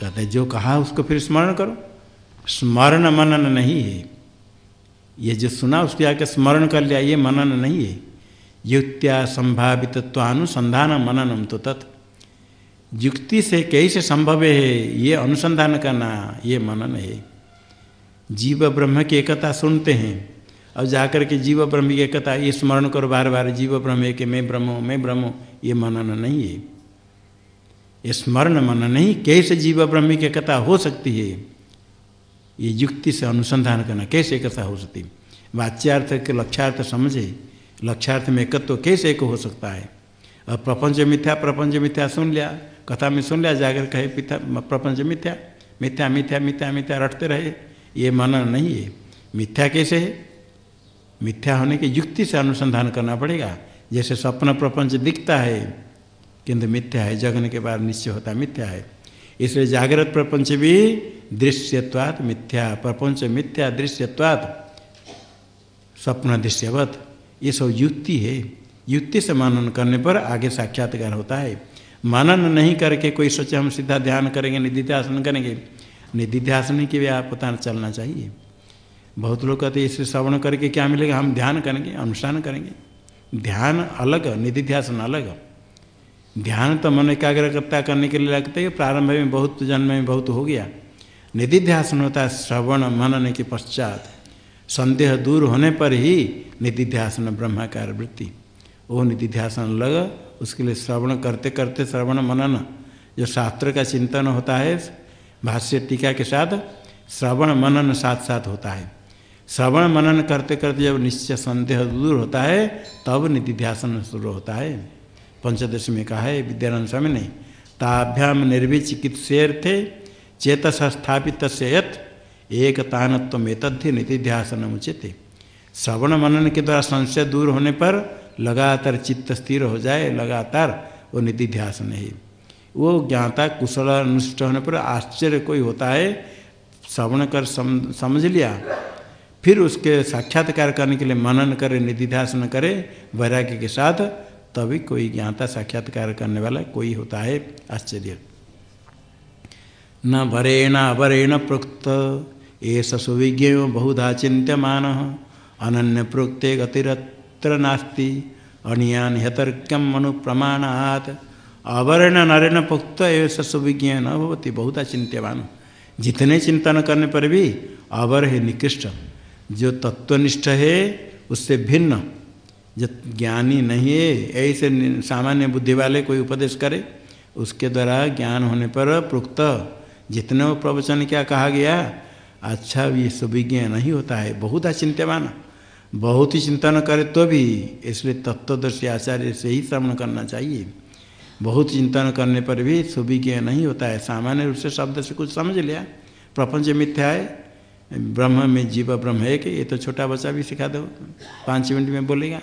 कहते जो कहा उसको फिर स्मरण करो। स्मरण मनन नहीं है। ये जो सुना उसके आके स्मरण कर लिया, ये मनन नहीं है। युक्त्या संभावित्वानुसंधान मननम तो तत्। युक्ति से कैसे संभव है? ये अनुसंधान करना, ये मनन है। जीव ब्रह्म की एकता सुनते हैं। और जाकर के जीव ब्रह्म की एकता ये स्मरण करो बार बार जीव ब्रह्म के मैं ब्रह्म मैं ब्रह्म ये मनन नहीं है। ये स्मरण मनन नहीं, कैसे जीव ब्रह्म की एकता हो सकती है? ये युक्ति से अनुसंधान करना कैसे एकता हो सकती वाच्यार्थ के लक्ष्यार्थ समझे, लक्ष्यार्थ में एकत्व तो कैसे एक हो सकता है? और प्रपंच मिथ्या प्रपंच मिथ्या सुन लिया, कथा में सुन लिया, जाकर कहे पिता, प्रपंच मिथ्या मिथ्या मिथ्या मिथ्या मिथ्या रटते रहे, ये मनन नहीं है। मिथ्या कैसे है? मिथ्या होने की युक्ति से अनुसंधान करना पड़ेगा। जैसे स्वप्न प्रपंच दिखता है, किंतु मिथ्या है, जगने के बाद निश्चय होता मिथ्या है। इसलिए जागृत प्रपंच भी दृश्यत्वात् मिथ्या, प्रपंच मिथ्या, दृश्यत्वात् स्वप्न दृश्यवत। ये सब युक्ति है। युक्ति से मनन करने पर आगे साक्षात्कार होता है। मनन नहीं करके कोई सोचे हम सीधा ध्यान करेंगे, निधिध्यासन करेंगे। निधिध्यासन की भी आप पता चलना चाहिए। बहुत लोग कहते हैं इसे श्रवण करके क्या मिलेगा? हम ध्यान करेंगे, अनुष्ठान करेंगे। ध्यान अलग निधि निधिध्यासन अलग। ध्यान तो मन एकाग्रता करने के लिए लगता है, प्रारंभ में बहुत, जन्म में बहुत हो गया। निधि निधिध्यासन होता है, श्रवण मनन के पश्चात। संदेह दूर होने पर ही निधि निधिध्यासन, ब्रह्माकार वृत्ति। वो निधि निधिध्यासन लग उसके लिए श्रवण करते करते श्रवण मनन। जो शास्त्र का चिंतन होता है, भाष्य टीका के साथ, श्रवण मनन साथ साथ होता है। श्रवण मनन करते करते जब निश्चय संदेह दूर होता है तब निधिध्यासन शुरू होता है। पंचदश में कहा है विद्यानंद स्वामी ने ताभ्याम निर्विचिकित्सेर्थे चेतस स्थापित से यथ एक तानत्व एतद्धि निधिध्यासन उचित श्रवण मनन के द्वारा संशय दूर होने पर लगातार चित्त स्थिर हो जाए लगातार वो निधिध्यासन है। वो ज्ञाता कुशल अनुष्ट होने पर आश्चर्य कोई होता है श्रवण कर सम, समझ लिया फिर उसके साक्षात्कार करने के लिए मनन करे, निधिध्यासन करे, वैराग्य के साथ, तभी कोई ज्ञाता साक्षात्कार करने वाला कोई होता है, आश्चर्य। न वरेण, अवरेण प्रोक्त एस सुविज्ञ बहुधा चिंत्यमान अनन्य प्रोक्ते गतिरत्र नास्ति, अनियान हतर्क्यम मनु प्रमाणात अवर्ण, नरेण पुक्त एस सुविज्ञ न होती बहुत चिंत्यमान जितने चिंतन करने पर भी, अवर है निकृष्ट। जो तत्वनिष्ठ है, उससे भिन्न। जब ज्ञानी नहीं है, ऐसे सामान्य बुद्धि वाले कोई उपदेश करे, उसके द्वारा ज्ञान होने पर प्रोक्त। जितने प्रवचन क्या कहा गया अच्छा ये सुविज्ञ नहीं होता है, बहुत चिंत्यमान बहुत ही चिंतन करे तो भी, इसलिए तत्वदर्शी आचार्य से ही श्रवण करना चाहिए। बहुत चिंतन करने पर भी सुविज्ञ नहीं होता है, सामान्य रूप से शब्द से कुछ समझ लिया, प्रपंच मिथ्या है ब्रह्म में जीव ब्रह्म है कि ये तो छोटा बच्चा भी सिखा दो। पाँच मिनट में बोलेगा।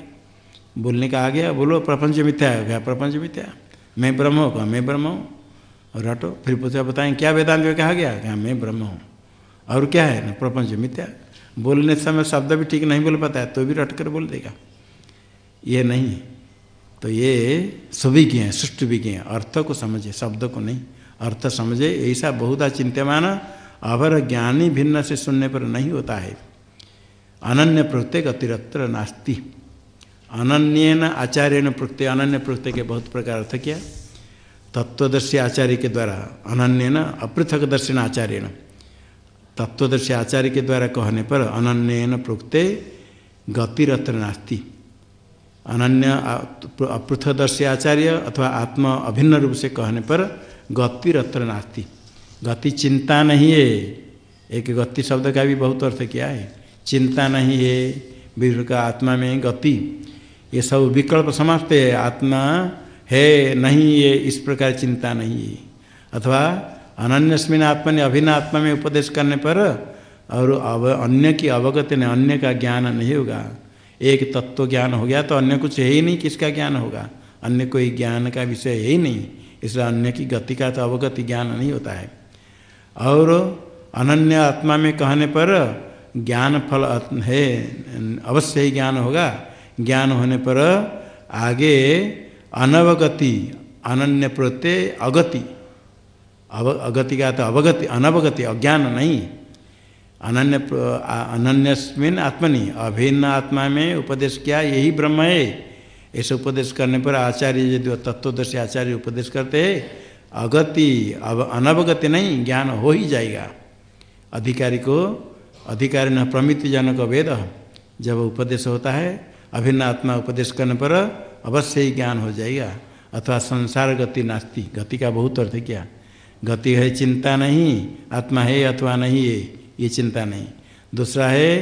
बोलने का आ गया, बोलो, प्रपंच मिथ्या हो गया, प्रपंच मिथ्या। मैं ब्रह्म हो हूँ मैं ब्रह्म हूँ। और हटो, फिर पूछा, बताएँ, क्या वेदांत में कहा गया? क्या मैं ब्रह्म हूँ। और क्या है? ना, प्रपंच मिथ्या। बोलने समय शब्द भी ठीक नहीं बोल पाता है तो भी रट कर बोल देगा। ये नहीं तो ये सुविज्ञ है, सृष्टि विज्ञ अर्थ को समझे, शब्द को नहीं। अर्थ समझे, ऐसा बहुधा चिंत्यमान अवर ज्ञानी भिन्न से सुनने पर नहीं होता है। अनन्य प्रत्येक अतिरत्र नास्ति। अनन्य आचार्य प्रत्यय, अनन्य प्रत्यय के बहुत प्रकार अर्थ किया। तत्वदर्शी आचार्य के द्वारा अनन्य न अपृथक दर्शन आचार्य न तत्वदर्शी आचार्य के द्वारा कहने पर अनन्य न प्रोक्ते गतिरत्र नास्ति। अनन्य अपृथदर्शी आचार्य अथवा आत्मा अभिन्न रूप से कहने पर गतिरत्र नास्ति। गति चिंता नहीं है। एक गति शब्द का भी बहुत अर्थ किया है? चिंता नहीं है। विष्णु का आत्मा में गति। ये सब विकल्प समाप्त है। आत्मा है, नहीं ये इस प्रकार चिंता नहीं है। अथवा अनन्यस्मिन आत्मा ने अभिन्न आत्मा में उपदेश करने पर और अव, अन्य की अवगति ने अन्य का ज्ञान नहीं होगा। एक तत्व ज्ञान हो गया तो अन्य कुछ है ही नहीं, किसका ज्ञान होगा? अन्य कोई ज्ञान का विषय है ही नहीं। इसलिए अन्य की गति का तो अवगति ज्ञान नहीं होता है। और अनन्य आत्मा में कहने पर ज्ञान फल है, अवश्य ही ज्ञान होगा। ज्ञान होने पर आगे अनवगति, अनन्य प्रत्यय, अगति। अव अगति का तो अवगति, अनवगति, अज्ञान नहीं। अनन्य अनन्यस्मिन आत्मनि, अभिन्न आत्मा में उपदेश किया, यही ब्रह्म है। ऐसे उपदेश करने पर आचार्य यदि तत्वदर्शी आचार्य उपदेश करते हैं अगति, अब अनवगति नहीं, ज्ञान हो ही जाएगा। अधिकारी को, अधिकारी न प्रमित जनक वेद, जब उपदेश होता है, अभिन्न आत्मा उपदेश करने पर अवश्य ही ज्ञान हो जाएगा। अथवा संसार गति नास्ती, गति का बहुत अर्थ है क्या? गति है चिंता नहीं, आत्मा है अथवा नहीं है, ये चिंता नहीं। दूसरा है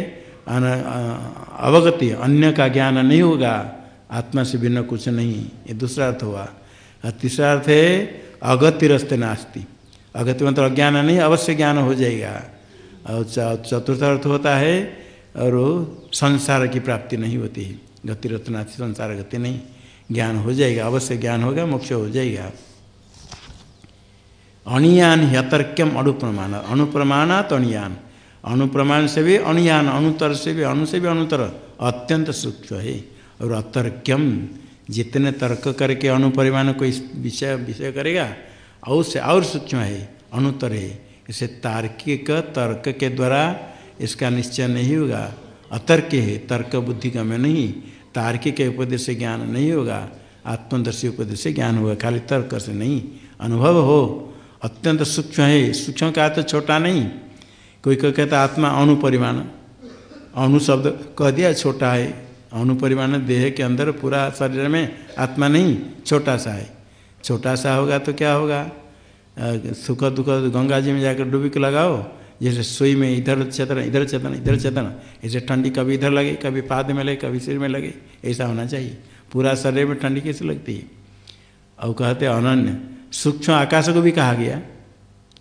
अवगति, अन्य का ज्ञान नहीं होगा, आत्मा से भिन्न कुछ नहीं, ये दूसरा अर्थ हुआ। तीसरा अर्थ है अगतिरस्त नास्ती। अगति मतलब अज्ञान नहीं, अवश्य ज्ञान हो जाएगा। और चतुर्थ अर्थ होता है, और संसार की प्राप्ति नहीं होती है। गति रत्नाथी संसार गति नहीं। ज्ञान हो जाएगा, अवश्य ज्ञान होगा, मोक्ष हो जाएगा। अणियान यतर्क्यम अणुप्रमाण अणुप्रमाणात अणियान। अणुप्रमाण से भी अणुयान अणुतर से भी, अणु से भी अणुतर अत्यंत सूक्ष्म है। और अतर्क्यम जितने तर्क करके अणुपरिमाण कोई विषय विषय करेगा और से और सूक्ष्म है अणुतर है। इसे तार्किक तर्क के द्वारा इसका निश्चय नहीं होगा। अतर्क है, तर्क बुद्धि का में नहीं। तार्किक के उपदेश से ज्ञान नहीं होगा। आत्मदर्शी उपदेश से ज्ञान होगा। खाली तर्क से नहीं। अनुभव हो। अत्यंत सूक्ष्म है। सूक्ष्म का तो छोटा नहीं। कोई कोई कहता, आत्मा अणुपरिमाण अणु शब्द कह दिया, छोटा है। अणुपरिमाण देह के अंदर पूरा शरीर में आत्मा नहीं छोटा सा है। छोटा सा होगा तो क्या होगा? सुख दुख गंगा जी में जाकर डुबी के लगाओ, जैसे सुई में इधर चेतन इधर चेतन इधर चेतन, ऐसे ठंडी कभी इधर लगे, कभी पाद में लगे, कभी सिर में लगे, ऐसा होना चाहिए। पूरा शरीर में ठंडी कैसे लगती है? और कहते अनन्य, सूक्ष्म आकाश को भी कहा गया।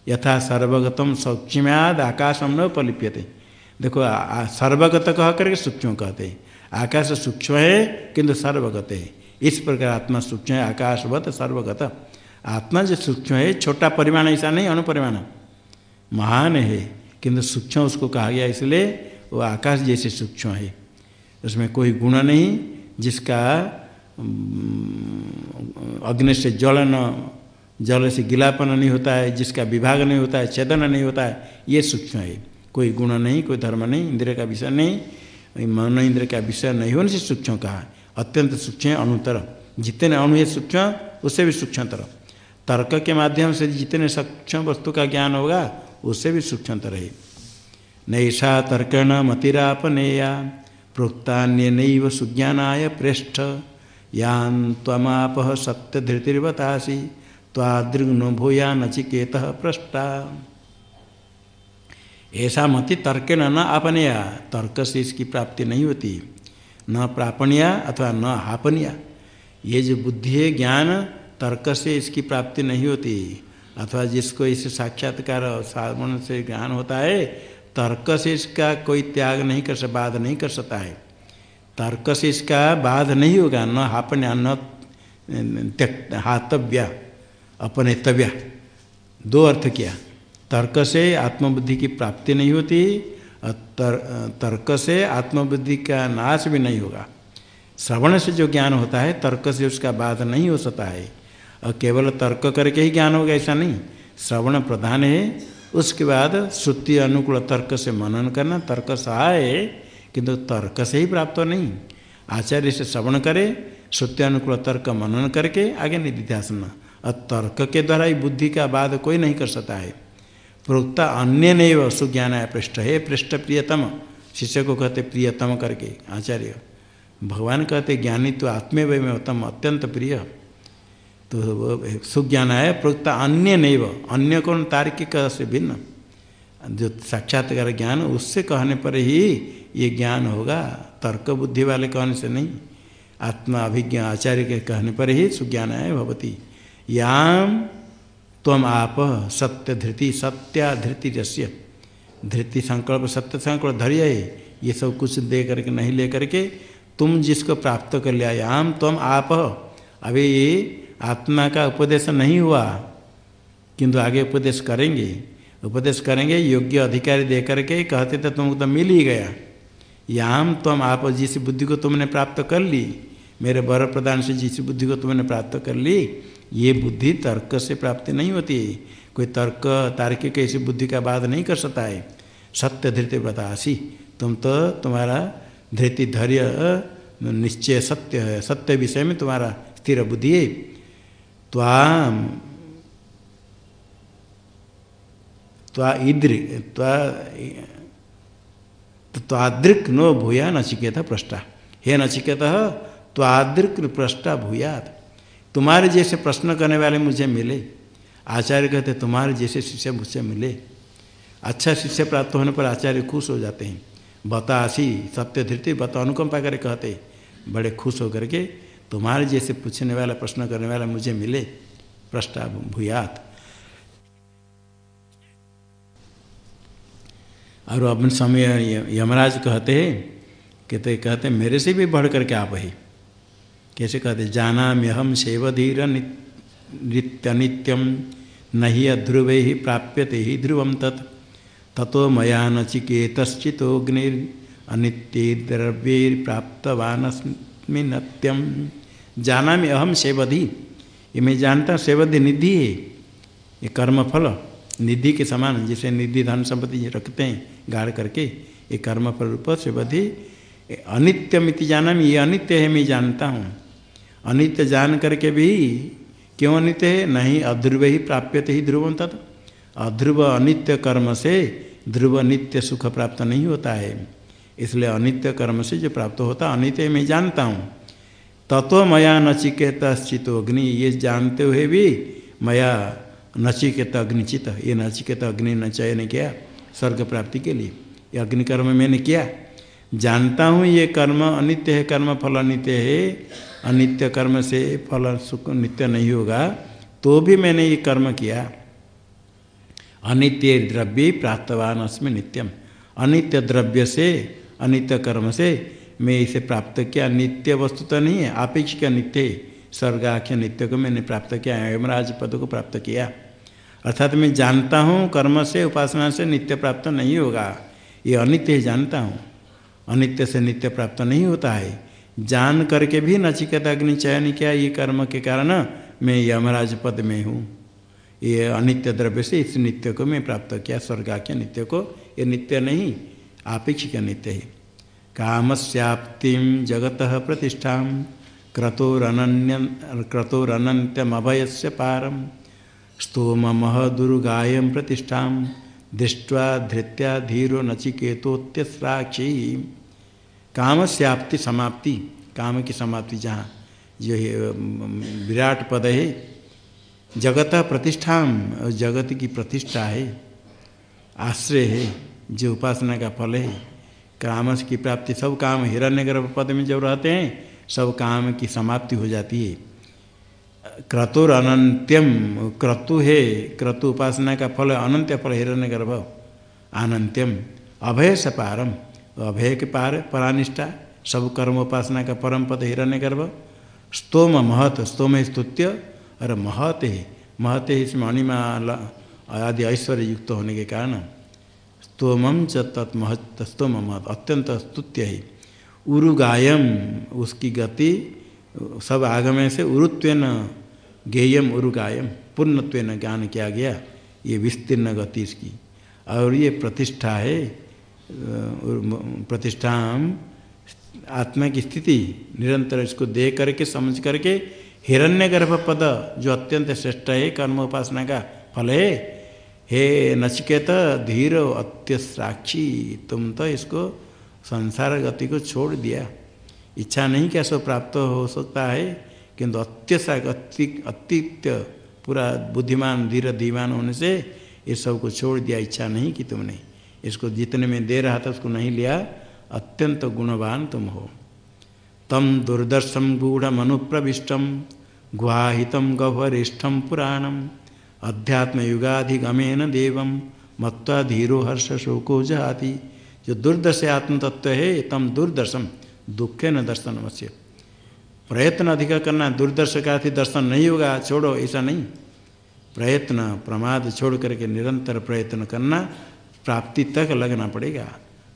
यथा सर्वगतम सौक्ष्म्याद आकाशम न देखो सर्वगत कह करके सूक्ष्म कहते हैं। आकाश सूक्ष्म है, किंतु सर्वगत है। इस प्रकार आत्मा सूक्ष्म है, आकाशवत सर्वगत। आत्मा जो सूक्ष्म है, छोटा परिमाण ऐसा नहीं, अनुपरिमाण। महान है, किंतु सूक्ष्म उसको कहा गया, इसलिए वो आकाश जैसे सूक्ष्म है। उसमें कोई गुण नहीं, जिसका अग्नि से जलन जल से गिलापन नहीं होता है, जिसका विभाग नहीं होता है, छेदन नहीं होता है, ये सूक्ष्म है। कोई गुण नहीं, कोई धर्म नहीं इंद्र का विषय नहीं। मन इंद्र का विषय नहीं होने से सूक्ष्म कहा। अत्यंत सूक्ष्म अनुतर जितने अणु है सूक्ष्म उससे भी सूक्ष्मतर। तर्क के माध्यम से जितने सूक्ष्म वस्तु का ज्ञान होगा उससे भी सूक्ष्मतर है। नैषा तर्कण मतिरापनेया। प्रोक्तान्य सुज्ञानाय प्रेष्ठ। यान तमाप सत्य धृतिर्वतासी तादृग्न भूया नचिकेत पृष्ठा ऐसा मति तर्क न न आपनया। तर्क से इसकी प्राप्ति नहीं होती। न प्रापणिया अथवा न हापनिया ये जो बुद्धि है, ज्ञान, तर्क से इसकी प्राप्ति नहीं होती। अथवा जिसको इस साक्षात्कार साधन से ज्ञान होता है, तर्क से इसका कोई त्याग नहीं कर सकता बाध नहीं कर सकता है। तर्क से इसका बाध नहीं होगा, न हापन्या न त्यक्त, हातव्य अपने तव्य दो अर्थ किया। तर्क से आत्मबुद्धि की प्राप्ति नहीं होती तर, तर्क से आत्मबुद्धि का नाश भी नहीं होगा। श्रवण से जो ज्ञान होता है तर्क से उसका बाध नहीं हो सकता है। और केवल तर्क करके ही ज्ञान होगा ऐसा नहीं। श्रवण प्रधान है उसके बाद श्रुति अनुकूल तर्क से मनन करना तर्क सहाय किंतु तर्क से ही प्राप्त नहीं। आचार्य से श्रवण करे श्रुति अनुकूल तर्क मनन करके आगे निधिध्यासन। और तर्क के द्वारा ही बुद्धि का बाध कोई नहीं कर सकता है। प्रोक्ता अन्य नहीं सुज्ञान है पृष्ठ। है पृष्ठ प्रियतम। शिष्य को कहते, प्रियतम करके। आचार्य, भगवान कहते ज्ञानी तो आत्मे वे में उत्तम, अत्यंत प्रिय। तो सुज्ञान है प्रोक्ता अन्य नहीं अन्य कौन तार्किक से भिन्न? जो साक्षात्कार ज्ञान, उससे कहने पर ही ये ज्ञान होगा। तर्क बुद्धि वाले कहने से नहीं। आत्मा अभिज्ञा आचार्य के कहने पर ही सुज्ञान है भवती। याम तम आप सत्य धृति सत्या धृति जस्य धृति संकल्प, सत्य संकल्प, धैर्य ये। सब कुछ दे करके नहीं ले करके तुम जिसको प्राप्त कर लिया, याम तुम आप। अभी आत्मा का उपदेश नहीं हुआ। किंतु आगे उपदेश करेंगे। उपदेश करेंगे, योग्य अधिकारी दे करके कहते थे, तुमको तो मिल ही गया। याम तुम आप, जिस बुद्धि को तुमने प्राप्त कर ली, मेरे वर प्रदान से जिस बुद्धि को तुमने प्राप्त कर ली ये बुद्धि तर्क से प्राप्ति नहीं होती। कोई तर्क, तार्किक ऐसी बुद्धि का बाध नहीं कर सकता है। सत्य धृति बतासी तुम तो तुम्हारा धृति धैर्य, निश्चय सत्य है। सत्य विषय में तुम्हारा स्थिर बुद्धि है। त्वाम, त्वा त्वादृक् नो भूया नचिकेत पृष्ठा। हे नचिकेत, त्वादृक् पृष्ठा भूयात। तुम्हारे जैसे प्रश्न करने वाले मुझे मिले। आचार्य कहते, तुम्हारे जैसे शिष्य मुझसे मिले। अच्छा शिष्य प्राप्त होने पर आचार्य खुश हो जाते हैं। बतासी सत्य धृति बता अनुकंपा करे कहते, बड़े खुश होकर के तुम्हारे जैसे पूछने वाला, प्रश्न करने वाला मुझे मिले। प्रष्टा भूयात और अपन समय, यमराज कहते हैं, कहते कहते, मेरे से भी बढ़ करके आप ही। कैसे कहते जाना हम सेवधीर नित्य नित्यम नहीं अध्रुव ही प्राप्यते ही ध्रुवम तत्। ततो मया नचिकेतश्चितोग्निर अनित्य नत्यम जाना अहम सेवधि। ये मैं जानता हूँ, सेवधि निधि है। ये कर्मफल, निधि के समान, जिसे निधि धन संपत्ति रखते हैं, गाड़ करके, ये कर्मफल रूप सेवधि। अनित्यमिति जाना में ये अनित्य है, मैं जानता हूँ। अनित्य जान करके भी क्यों अनित्य है? नहीं, अध्रुव ही प्राप्यते ही ध्रुवम तत्। अध्रुव अनित्य कर्म से ध्रुव नित्य सुख प्राप्त नहीं होता है। इसलिए अनित्य कर्म से जो प्राप्त होता अनित्य मैं जानता हूँ। तत्व मया नचिकेत चित अग्नि, ये जानते हुए भी मया नचिकेत अग्निचित ये नचिकेत अग्नि न चयन किया स्वर्ग प्राप्ति के लिए। ये अग्नि कर्म मैंने किया। जानता हूँ ये कर्म अनित्य है, कर्म फल अनित्य है अनित्य कर्म से फल सुख नित्य नहीं होगा तो भी मैंने ये कर्म किया। अनित्य द्रव्य प्राप्तवान अस्में नित्यम। अनित्य द्रव्य से, अनित्य कर्म से मैं इसे प्राप्त किया। नित्य वस्तु तो नहीं है, आपेक्षिक नित्य स्वर्गाख्य नित्य को मैंने प्राप्त किया, यमराज पद को प्राप्त किया। अर्थात मैं जानता हूँ, कर्म से, उपासना से नित्य प्राप्त नहीं होगा। ये अनित्य जानता हूँ। अनित्य से नित्य प्राप्त नहीं होता है। जान करके भी नचिकेत अग्नि चयन किया ये कर्म के कारण मैं यमराज पद में हूँ। ये अनित्य द्रव्य से इस नित्य को मैं प्राप्त किया, स्वर्गाख्य नित्य को। ये नित्य नहीं, आपेक्षिक नित्य है। कामस्याप्ति जगत प्रतिष्ठा क्रतोरन्य क्रतोरनंत्यमभय से पारम स्तोम दुर्गाय प्रतिष्ठा, दृष्ट्वा धृत्या धीरो नचिकेतोत्यस्राक्षी काम श्याप्ति समाप्ति, काम की समाप्ति जहाँ जो है, विराट पद है, जगत प्रतिष्ठा जगत की प्रतिष्ठा है, आश्रय है, जो उपासना का फल है, काम की प्राप्ति, सब काम हिरण्य गर्भ पद में जब रहते हैं, सब काम की समाप्ति हो जाती है। क्रतुर अनंत्यम क्रतु है, क्रतु उपासना का फल अनंत्य फल हिरण्य गर्भ अनंत्यम अभय से पारम अभय के पार, परानिष्ठा, सब कर्म उपासना का परम पद हिरण्य गर्भ स्तोम महत, स्तोम स्तुत्य और महत है महत है इसमें अणिमा आदि ऐश्वर्य युक्त होने के कारण स्तोमम च तत्महत स्तोम महत, अत्यंत स्तुत्य है। उरुगायम, उसकी गति, सब आगमय से उरुत्वेन गेयम, उरुगायम पूर्णत्वेन ज्ञान किया गया, ये विस्तीर्ण गति इसकी। और ये प्रतिष्ठा है प्रतिष्ठा आत्मा की स्थिति, निरंतर इसको दे करके, समझ करके हिरण्य गर्भ पद, जो अत्यंत श्रेष्ठ है, कर्म उपासना का फल है, हे नचिकेत, धीर अत्यसाक्षी तुम तो इसको संसार गति को छोड़ दिया। इच्छा नहीं क्या सो प्राप्त हो सकता है, किंतु अत्यसा अति अतित्य पूरा बुद्धिमान, धीर, धीमान होने से, ये सबको छोड़ दिया, इच्छा नहीं कि तुमने। इसको जितने में दे रहा था उसको नहीं लिया। अत्यंत गुणवान तुम हो। तम दुर्दर्शम गूढ़मनुप्रविष्टम गुहाहितम गह्वरिष्ठम पुराणम अध्यात्म युगाधिगमेन देव, मत्वा धीरो हर्ष शोको जहाति जो दुर्दश आत्म तत्व है तम दुर्दर्शम दुखे न दर्शन अवश्य प्रयत्न अधिक करना दुर्दर्श का दर्शन नहीं होगा, छोड़ो, ऐसा नहीं। प्रयत्न, प्रमाद छोड़ करके निरंतर प्रयत्न करना प्राप्ति तक लगना पड़ेगा।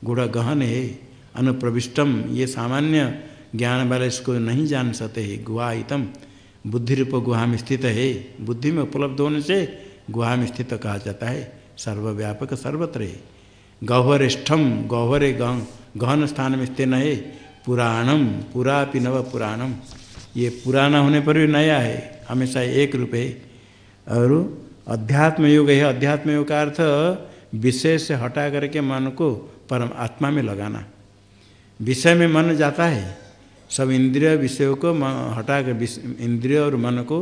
गुड़ गहन है, अनुप्रविष्टम, ये सामान्य ज्ञान वाले इसको नहीं जान सकते है। गुहाहितम बुद्धि रूप गुहा में स्थित है। बुद्धि में उपलब्ध होने से गुहा में स्थित कहा जाता है। सर्वव्यापक सर्वत्र है। गौहरिष्ठम, गौहरे गहन स्थान में स्थित है। पुराणम, पुरापि नव पुराणम। ये पुराना होने पर भी नया है, हमेशा एक रूप है। और अध्यात्म युग है। अध्यात्म युग का अर्थ विषय से हटा करके मन को परम आत्मा में लगाना। विषय में मन जाता है, सब इंद्रिय विषयों को हटा कर इंद्रिय और मन को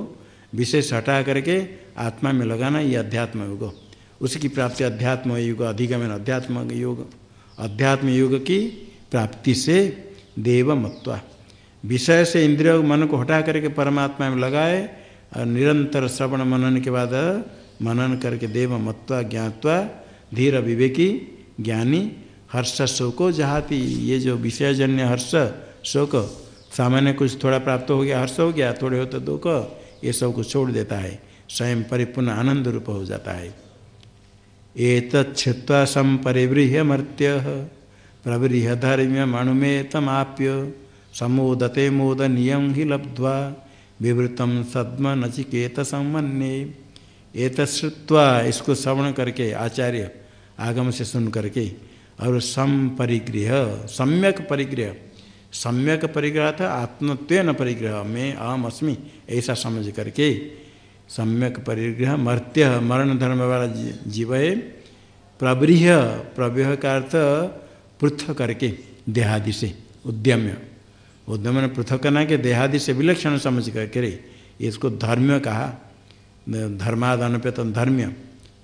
विषय से हटा करके आत्मा में लगाना ये अध्यात्म युग। उसकी प्राप्ति अध्यात्म युग, अधिगमन अध्यात्म युग अध्यात्म युग की प्राप्ति से देव मत्वा विषय से इंद्रिय मन को हटा करके परमात्मा में लगाए और निरंतर श्रवण मनन के बाद, मनन करके देव मत्वा ज्ञातवा धीर विवेकी, ज्ञानी, हर्ष शोको, जहाती। ये जो विषयजन्य हर्ष शोक, सामान्य कुछ थोड़ा प्राप्त हो गया, हर्ष हो गया, थोड़े हो तो दुख, ये सबको छोड़ देता है। स्वयं परिपूर्ण आनंद रूप हो जाता है। एक छित्वा संपरिवृह्य मर्त्य प्रवृह धर्म्य मणुमे तमाप्य समोदते मोदनीयम ही लब्ध्वा विवृतम सद्म नचिकेत सम्मन्ये एक श्रुत्वा इसको श्रवण करके आचार्य आगम से सुन करके, और सम परिग्रह सम्यक परिग्रह। सम्यक परिग्रह था आत्मत्व परिग्रह, मैं अहम अस्मि, ऐसा समझ करके सम्यक परिग्रह, मर्त्य, मरण, धर्म वाला जीव है प्रबृह प्रव्यह का अर्थ पृथक करके, देहादि से, उद्यम्य। उद्यम ने पृथक करना के देहादि से विलक्षण समझ करके इसको धर्म्य कहा। धर्मादान पे तो धर्म्य।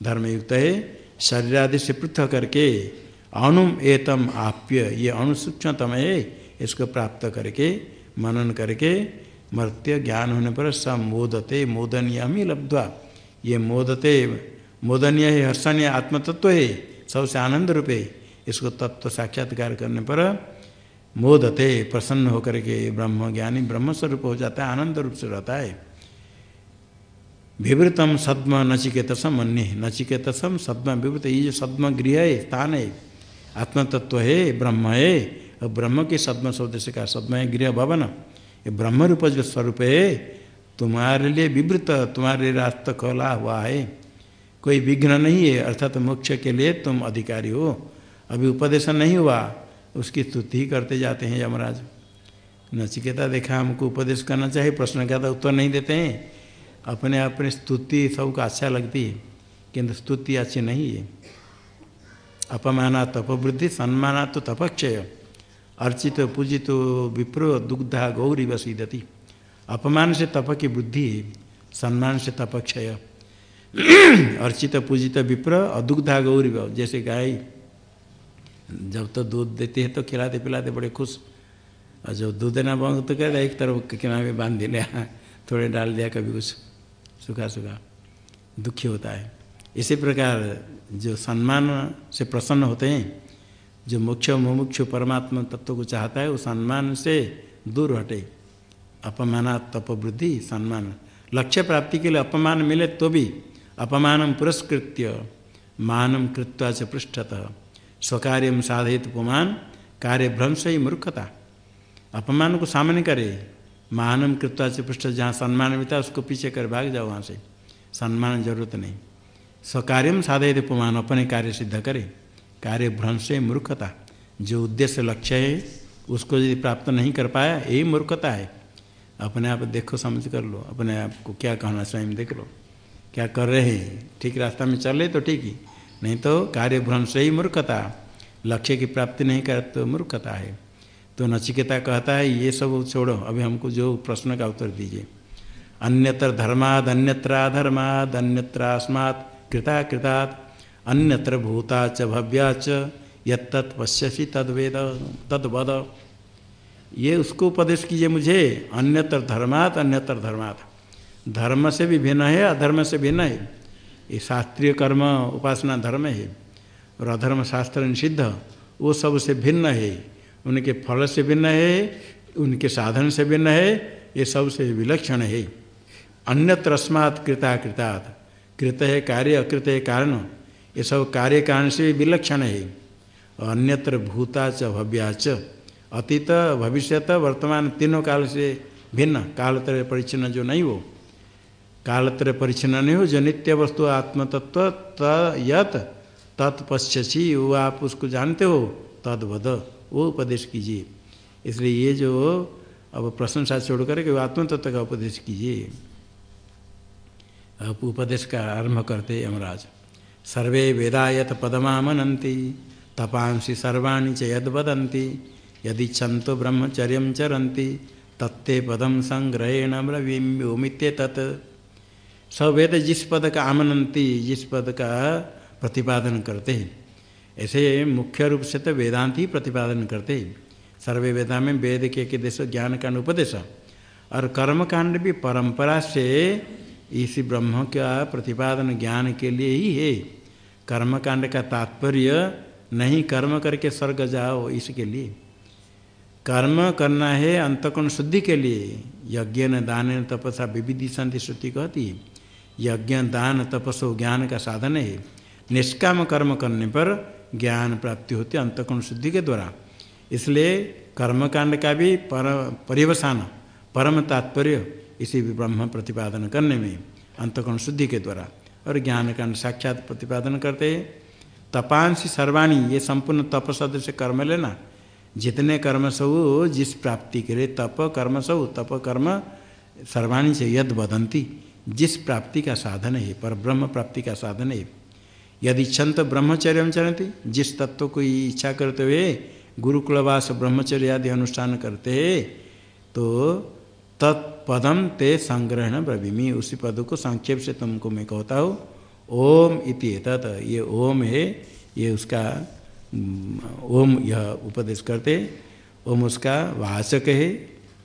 धर्मयुक्त है शरीर आदि से पृथक करके अणुम एतम आप्य, ये अणु सूक्ष्मतम है, इसको प्राप्त करके, मनन करके, मर्त्य ज्ञान होने पर सब मोदते मोदनीय ही लब्ध्वा। ये मोदते, मोदनीय है, हर्षणीय आत्मतत्व है, सबसे आनंद रूप इसको तत्व साक्षात्कार करने पर मोदते, प्रसन्न होकर के ब्रह्म ज्ञानी ब्रह्मस्वरूप हो जाता है, आनंद रूप से रहता है। विवृतम सद्म नचिकेतसम अन्य नचिकेतसम सद्म विवृत, ये जो सद्म गृह है, स्थान है, आत्मतत्व है ब्रह्म है। और ब्रह्म के सद्म शब्द से कहा, सद्म है गृह भवन। ये ब्रह्म रूप जो स्वरूप है, तुम्हारे लिए विवृत, तुम्हारे रास्ता खोला हुआ है। कोई विघ्न नहीं है, अर्थात मोक्ष के लिए तुम अधिकारी हो। अभी उपदेश नहीं हुआ, उसकी स्तुति करते जाते हैं यमराज। नचिकेता देखा, हमको उपदेश करना चाहिए, प्रश्न का तो उत्तर नहीं देते हैं। अपने अपने स्तुति सबको अच्छा लगती है, किंतु स्तुति अच्छी नहीं है। अपमाना तपवृद्धि, सम्माना तो तपक्षय। अर्चित पूजित विप्रो दुग्धा गौरी वसीदती। अपमान से तप की बुद्धि सम्मान से तपक्षय। अर्चित पूजित विप्र अदुग्धा गौरी व जैसे गाय, जब तो दूध देती है तो खिलाते पिलाते बड़े खुश। और जब दूध देना बंद तो कहता एक तरफ़ किनारे बाँध दिया थोड़े डाल दिया कभी कुछ। सूखा सुखा दुखी होता है। इसी प्रकार जो सम्मान से प्रसन्न होते हैं, जो मुख्य मुमुक्ष परमात्मा तत्व को चाहता है, वो सम्मान से दूर हटे। अपमाना तपवृद्धि सम्मान। लक्ष्य प्राप्ति के लिए अपमान मिले तो भी अपमान पुरस्कृत्य मानम कृत्वा च पृष्ठतः। स्वकार्य साधित उपमान कार्य भ्रंश ही मूर्खता। अपमान को सामने करे मानम कृत्वा से पृष्ठ जहाँ सम्मान मिलता उसको पीछे कर भाग जाओ वहाँ से। सम्मान ज़रूरत नहीं। स्वकार्यम साधित उपमान अपने कार्य सिद्ध करे। कार्य भ्रंश है, मूर्खता। जो उद्देश्य लक्ष्य है, उसको यदि प्राप्त नहीं कर पाया, यही मूर्खता है। अपने आप देखो, समझ कर लो। अपने आप को क्या कहना स्वयं देख लो। क्या कर रहे हैं? ठीक रास्ता में चल तो ठीक ही। नहीं तो कार्य भ्रंश ही, मूर्खता। लक्ष्य की प्राप्ति नहीं कर तो मूर्खता है। तो नचिकेता कहता है, ये सब छोड़ो, अभी हमको जो प्रश्न का उत्तर दीजिए। अन्यत्र धर्माद, अन्यत्र अन्यत्रास्मात्, कृता कृतात्, अन्यत्र भूता च भव्या च यत्त पश्यसी तद्वेद तद्वद ये उसको उपदेश कीजिए मुझे, अन्यत्र धर्मात अन्यत्र धर्मात। धर्म से भी भिन्न है, अधर्म से भिन्न है। ये शास्त्रीय कर्म, उपासना धर्म है। और अधर्म शास्त्र निषिद्ध, वो सबसे भिन्न है। उनके फल से भिन्न है, उनके साधन से भिन्न है, ये सबसे विलक्षण है। अन्यत्र अस्मात् कृता कृतात्। कृत है कार्य, अकृत है कारण। ये सब कार्य कारण से विलक्षण है। अन्यत्र भूता च भव्या च। अतीत, भविष्यत, वर्तमान तीनों काल से भिन्न। कालत्रय परिचिन्न जो नहीं हो। कालत्रय परिचिन्न नहीं हो, जो नित्य वस्तु, आत्मतत्व, त, यत, तत्पश्यसी, वो आप उसको जानते हो, तदवद। वो उपदेश कीजिए। इसलिए ये जो अब प्रशंसा छोड़ करके आत्म तत्व का उपदेश कीजिए। अब उपदेश का आरंभ करते यमराज। सर्वे वेदा यत पदमा मनंती तपांसी सर्वाणी च यद वदंती यदि छंतो ब्रह्मचर्य चरंती तत्ते पदम संग्रहेण ब्रवीम्योमित्य तत्। सवेद जिस पद का आमनंती जिस पद का प्रतिपादन करते हैं। ऐसे मुख्य रूप से तो वेदांत ही प्रतिपादन करते हैं। सर्वे वेदा में वेद के के देश, ज्ञान कांड उपदेश और कर्म कांड भी परंपरा से इसी ब्रह्म का प्रतिपादन ज्ञान के लिए ही है। कर्म कांड का तात्पर्य नहीं कर्म करके स्वर्ग जाओ इसके लिए। कर्म करना है अंतकोण शुद्धि के लिए। यज्ञ न दान तपसा विविधि शांति श्रुति कहती है। यज्ञ दान तपसो ज्ञान का साधन है। निष्काम कर्म करने पर ज्ञान प्राप्ति होती है अंतकोण शुद्धि के द्वारा। इसलिए कर्मकांड का भी पर, परिवसान, परम तात्पर्य इसी ब्रह्म प्रतिपादन करने में अंतकोण शुद्धि के द्वारा। और ज्ञान कांड साक्षात प्रतिपादन करते तपांसी सर्वाणी, ये संपूर्ण तप सदृश कर्म लेना। जितने कर्म सब जिस प्राप्ति के लिए तप कर्म सब तप कर्म सर्वाणी से यद बदंती जिस प्राप्ति का साधन है, पर ब्रह्म प्राप्ति का साधन है। यदि छंत ब्रह्मचर्य चलती, जिस तत्व को इच्छा करते हुए गुरुकुलवास ब्रह्मचर्य आदि अनुष्ठान करते तो तत्पदम ते संग्रहण ब्रवीमी। उसी पद को संक्षेप से तुमको मैं कहता हूँ। ओम इति तत् ये ओम है, ये उसका ओम यह उपदेश करते। ओम उसका वाचक है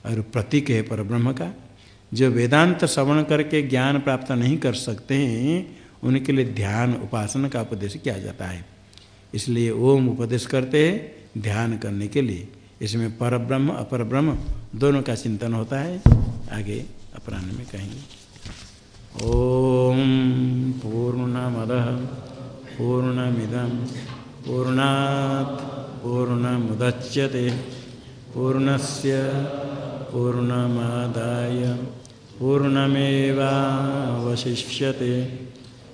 और प्रतीक है पर ब्रह्म का। जो वेदांत श्रवण करके ज्ञान प्राप्त नहीं कर सकते हैं उनके लिए ध्यान उपासना का उपदेश किया जाता है। इसलिए ओम उपदेश करते हैं, ध्यान करने के लिए। इसमें पर ब्रह्म अपर ब्रह्म दोनों का चिंतन होता है। आगे अपराह्न में कहेंगे। ओम पूर्णमद पूर्णमिदम पूर्णात् पूर्णमुदच्यते पूर्णस्य पूर्णमादाय पूर्णमेवावशिष्यते।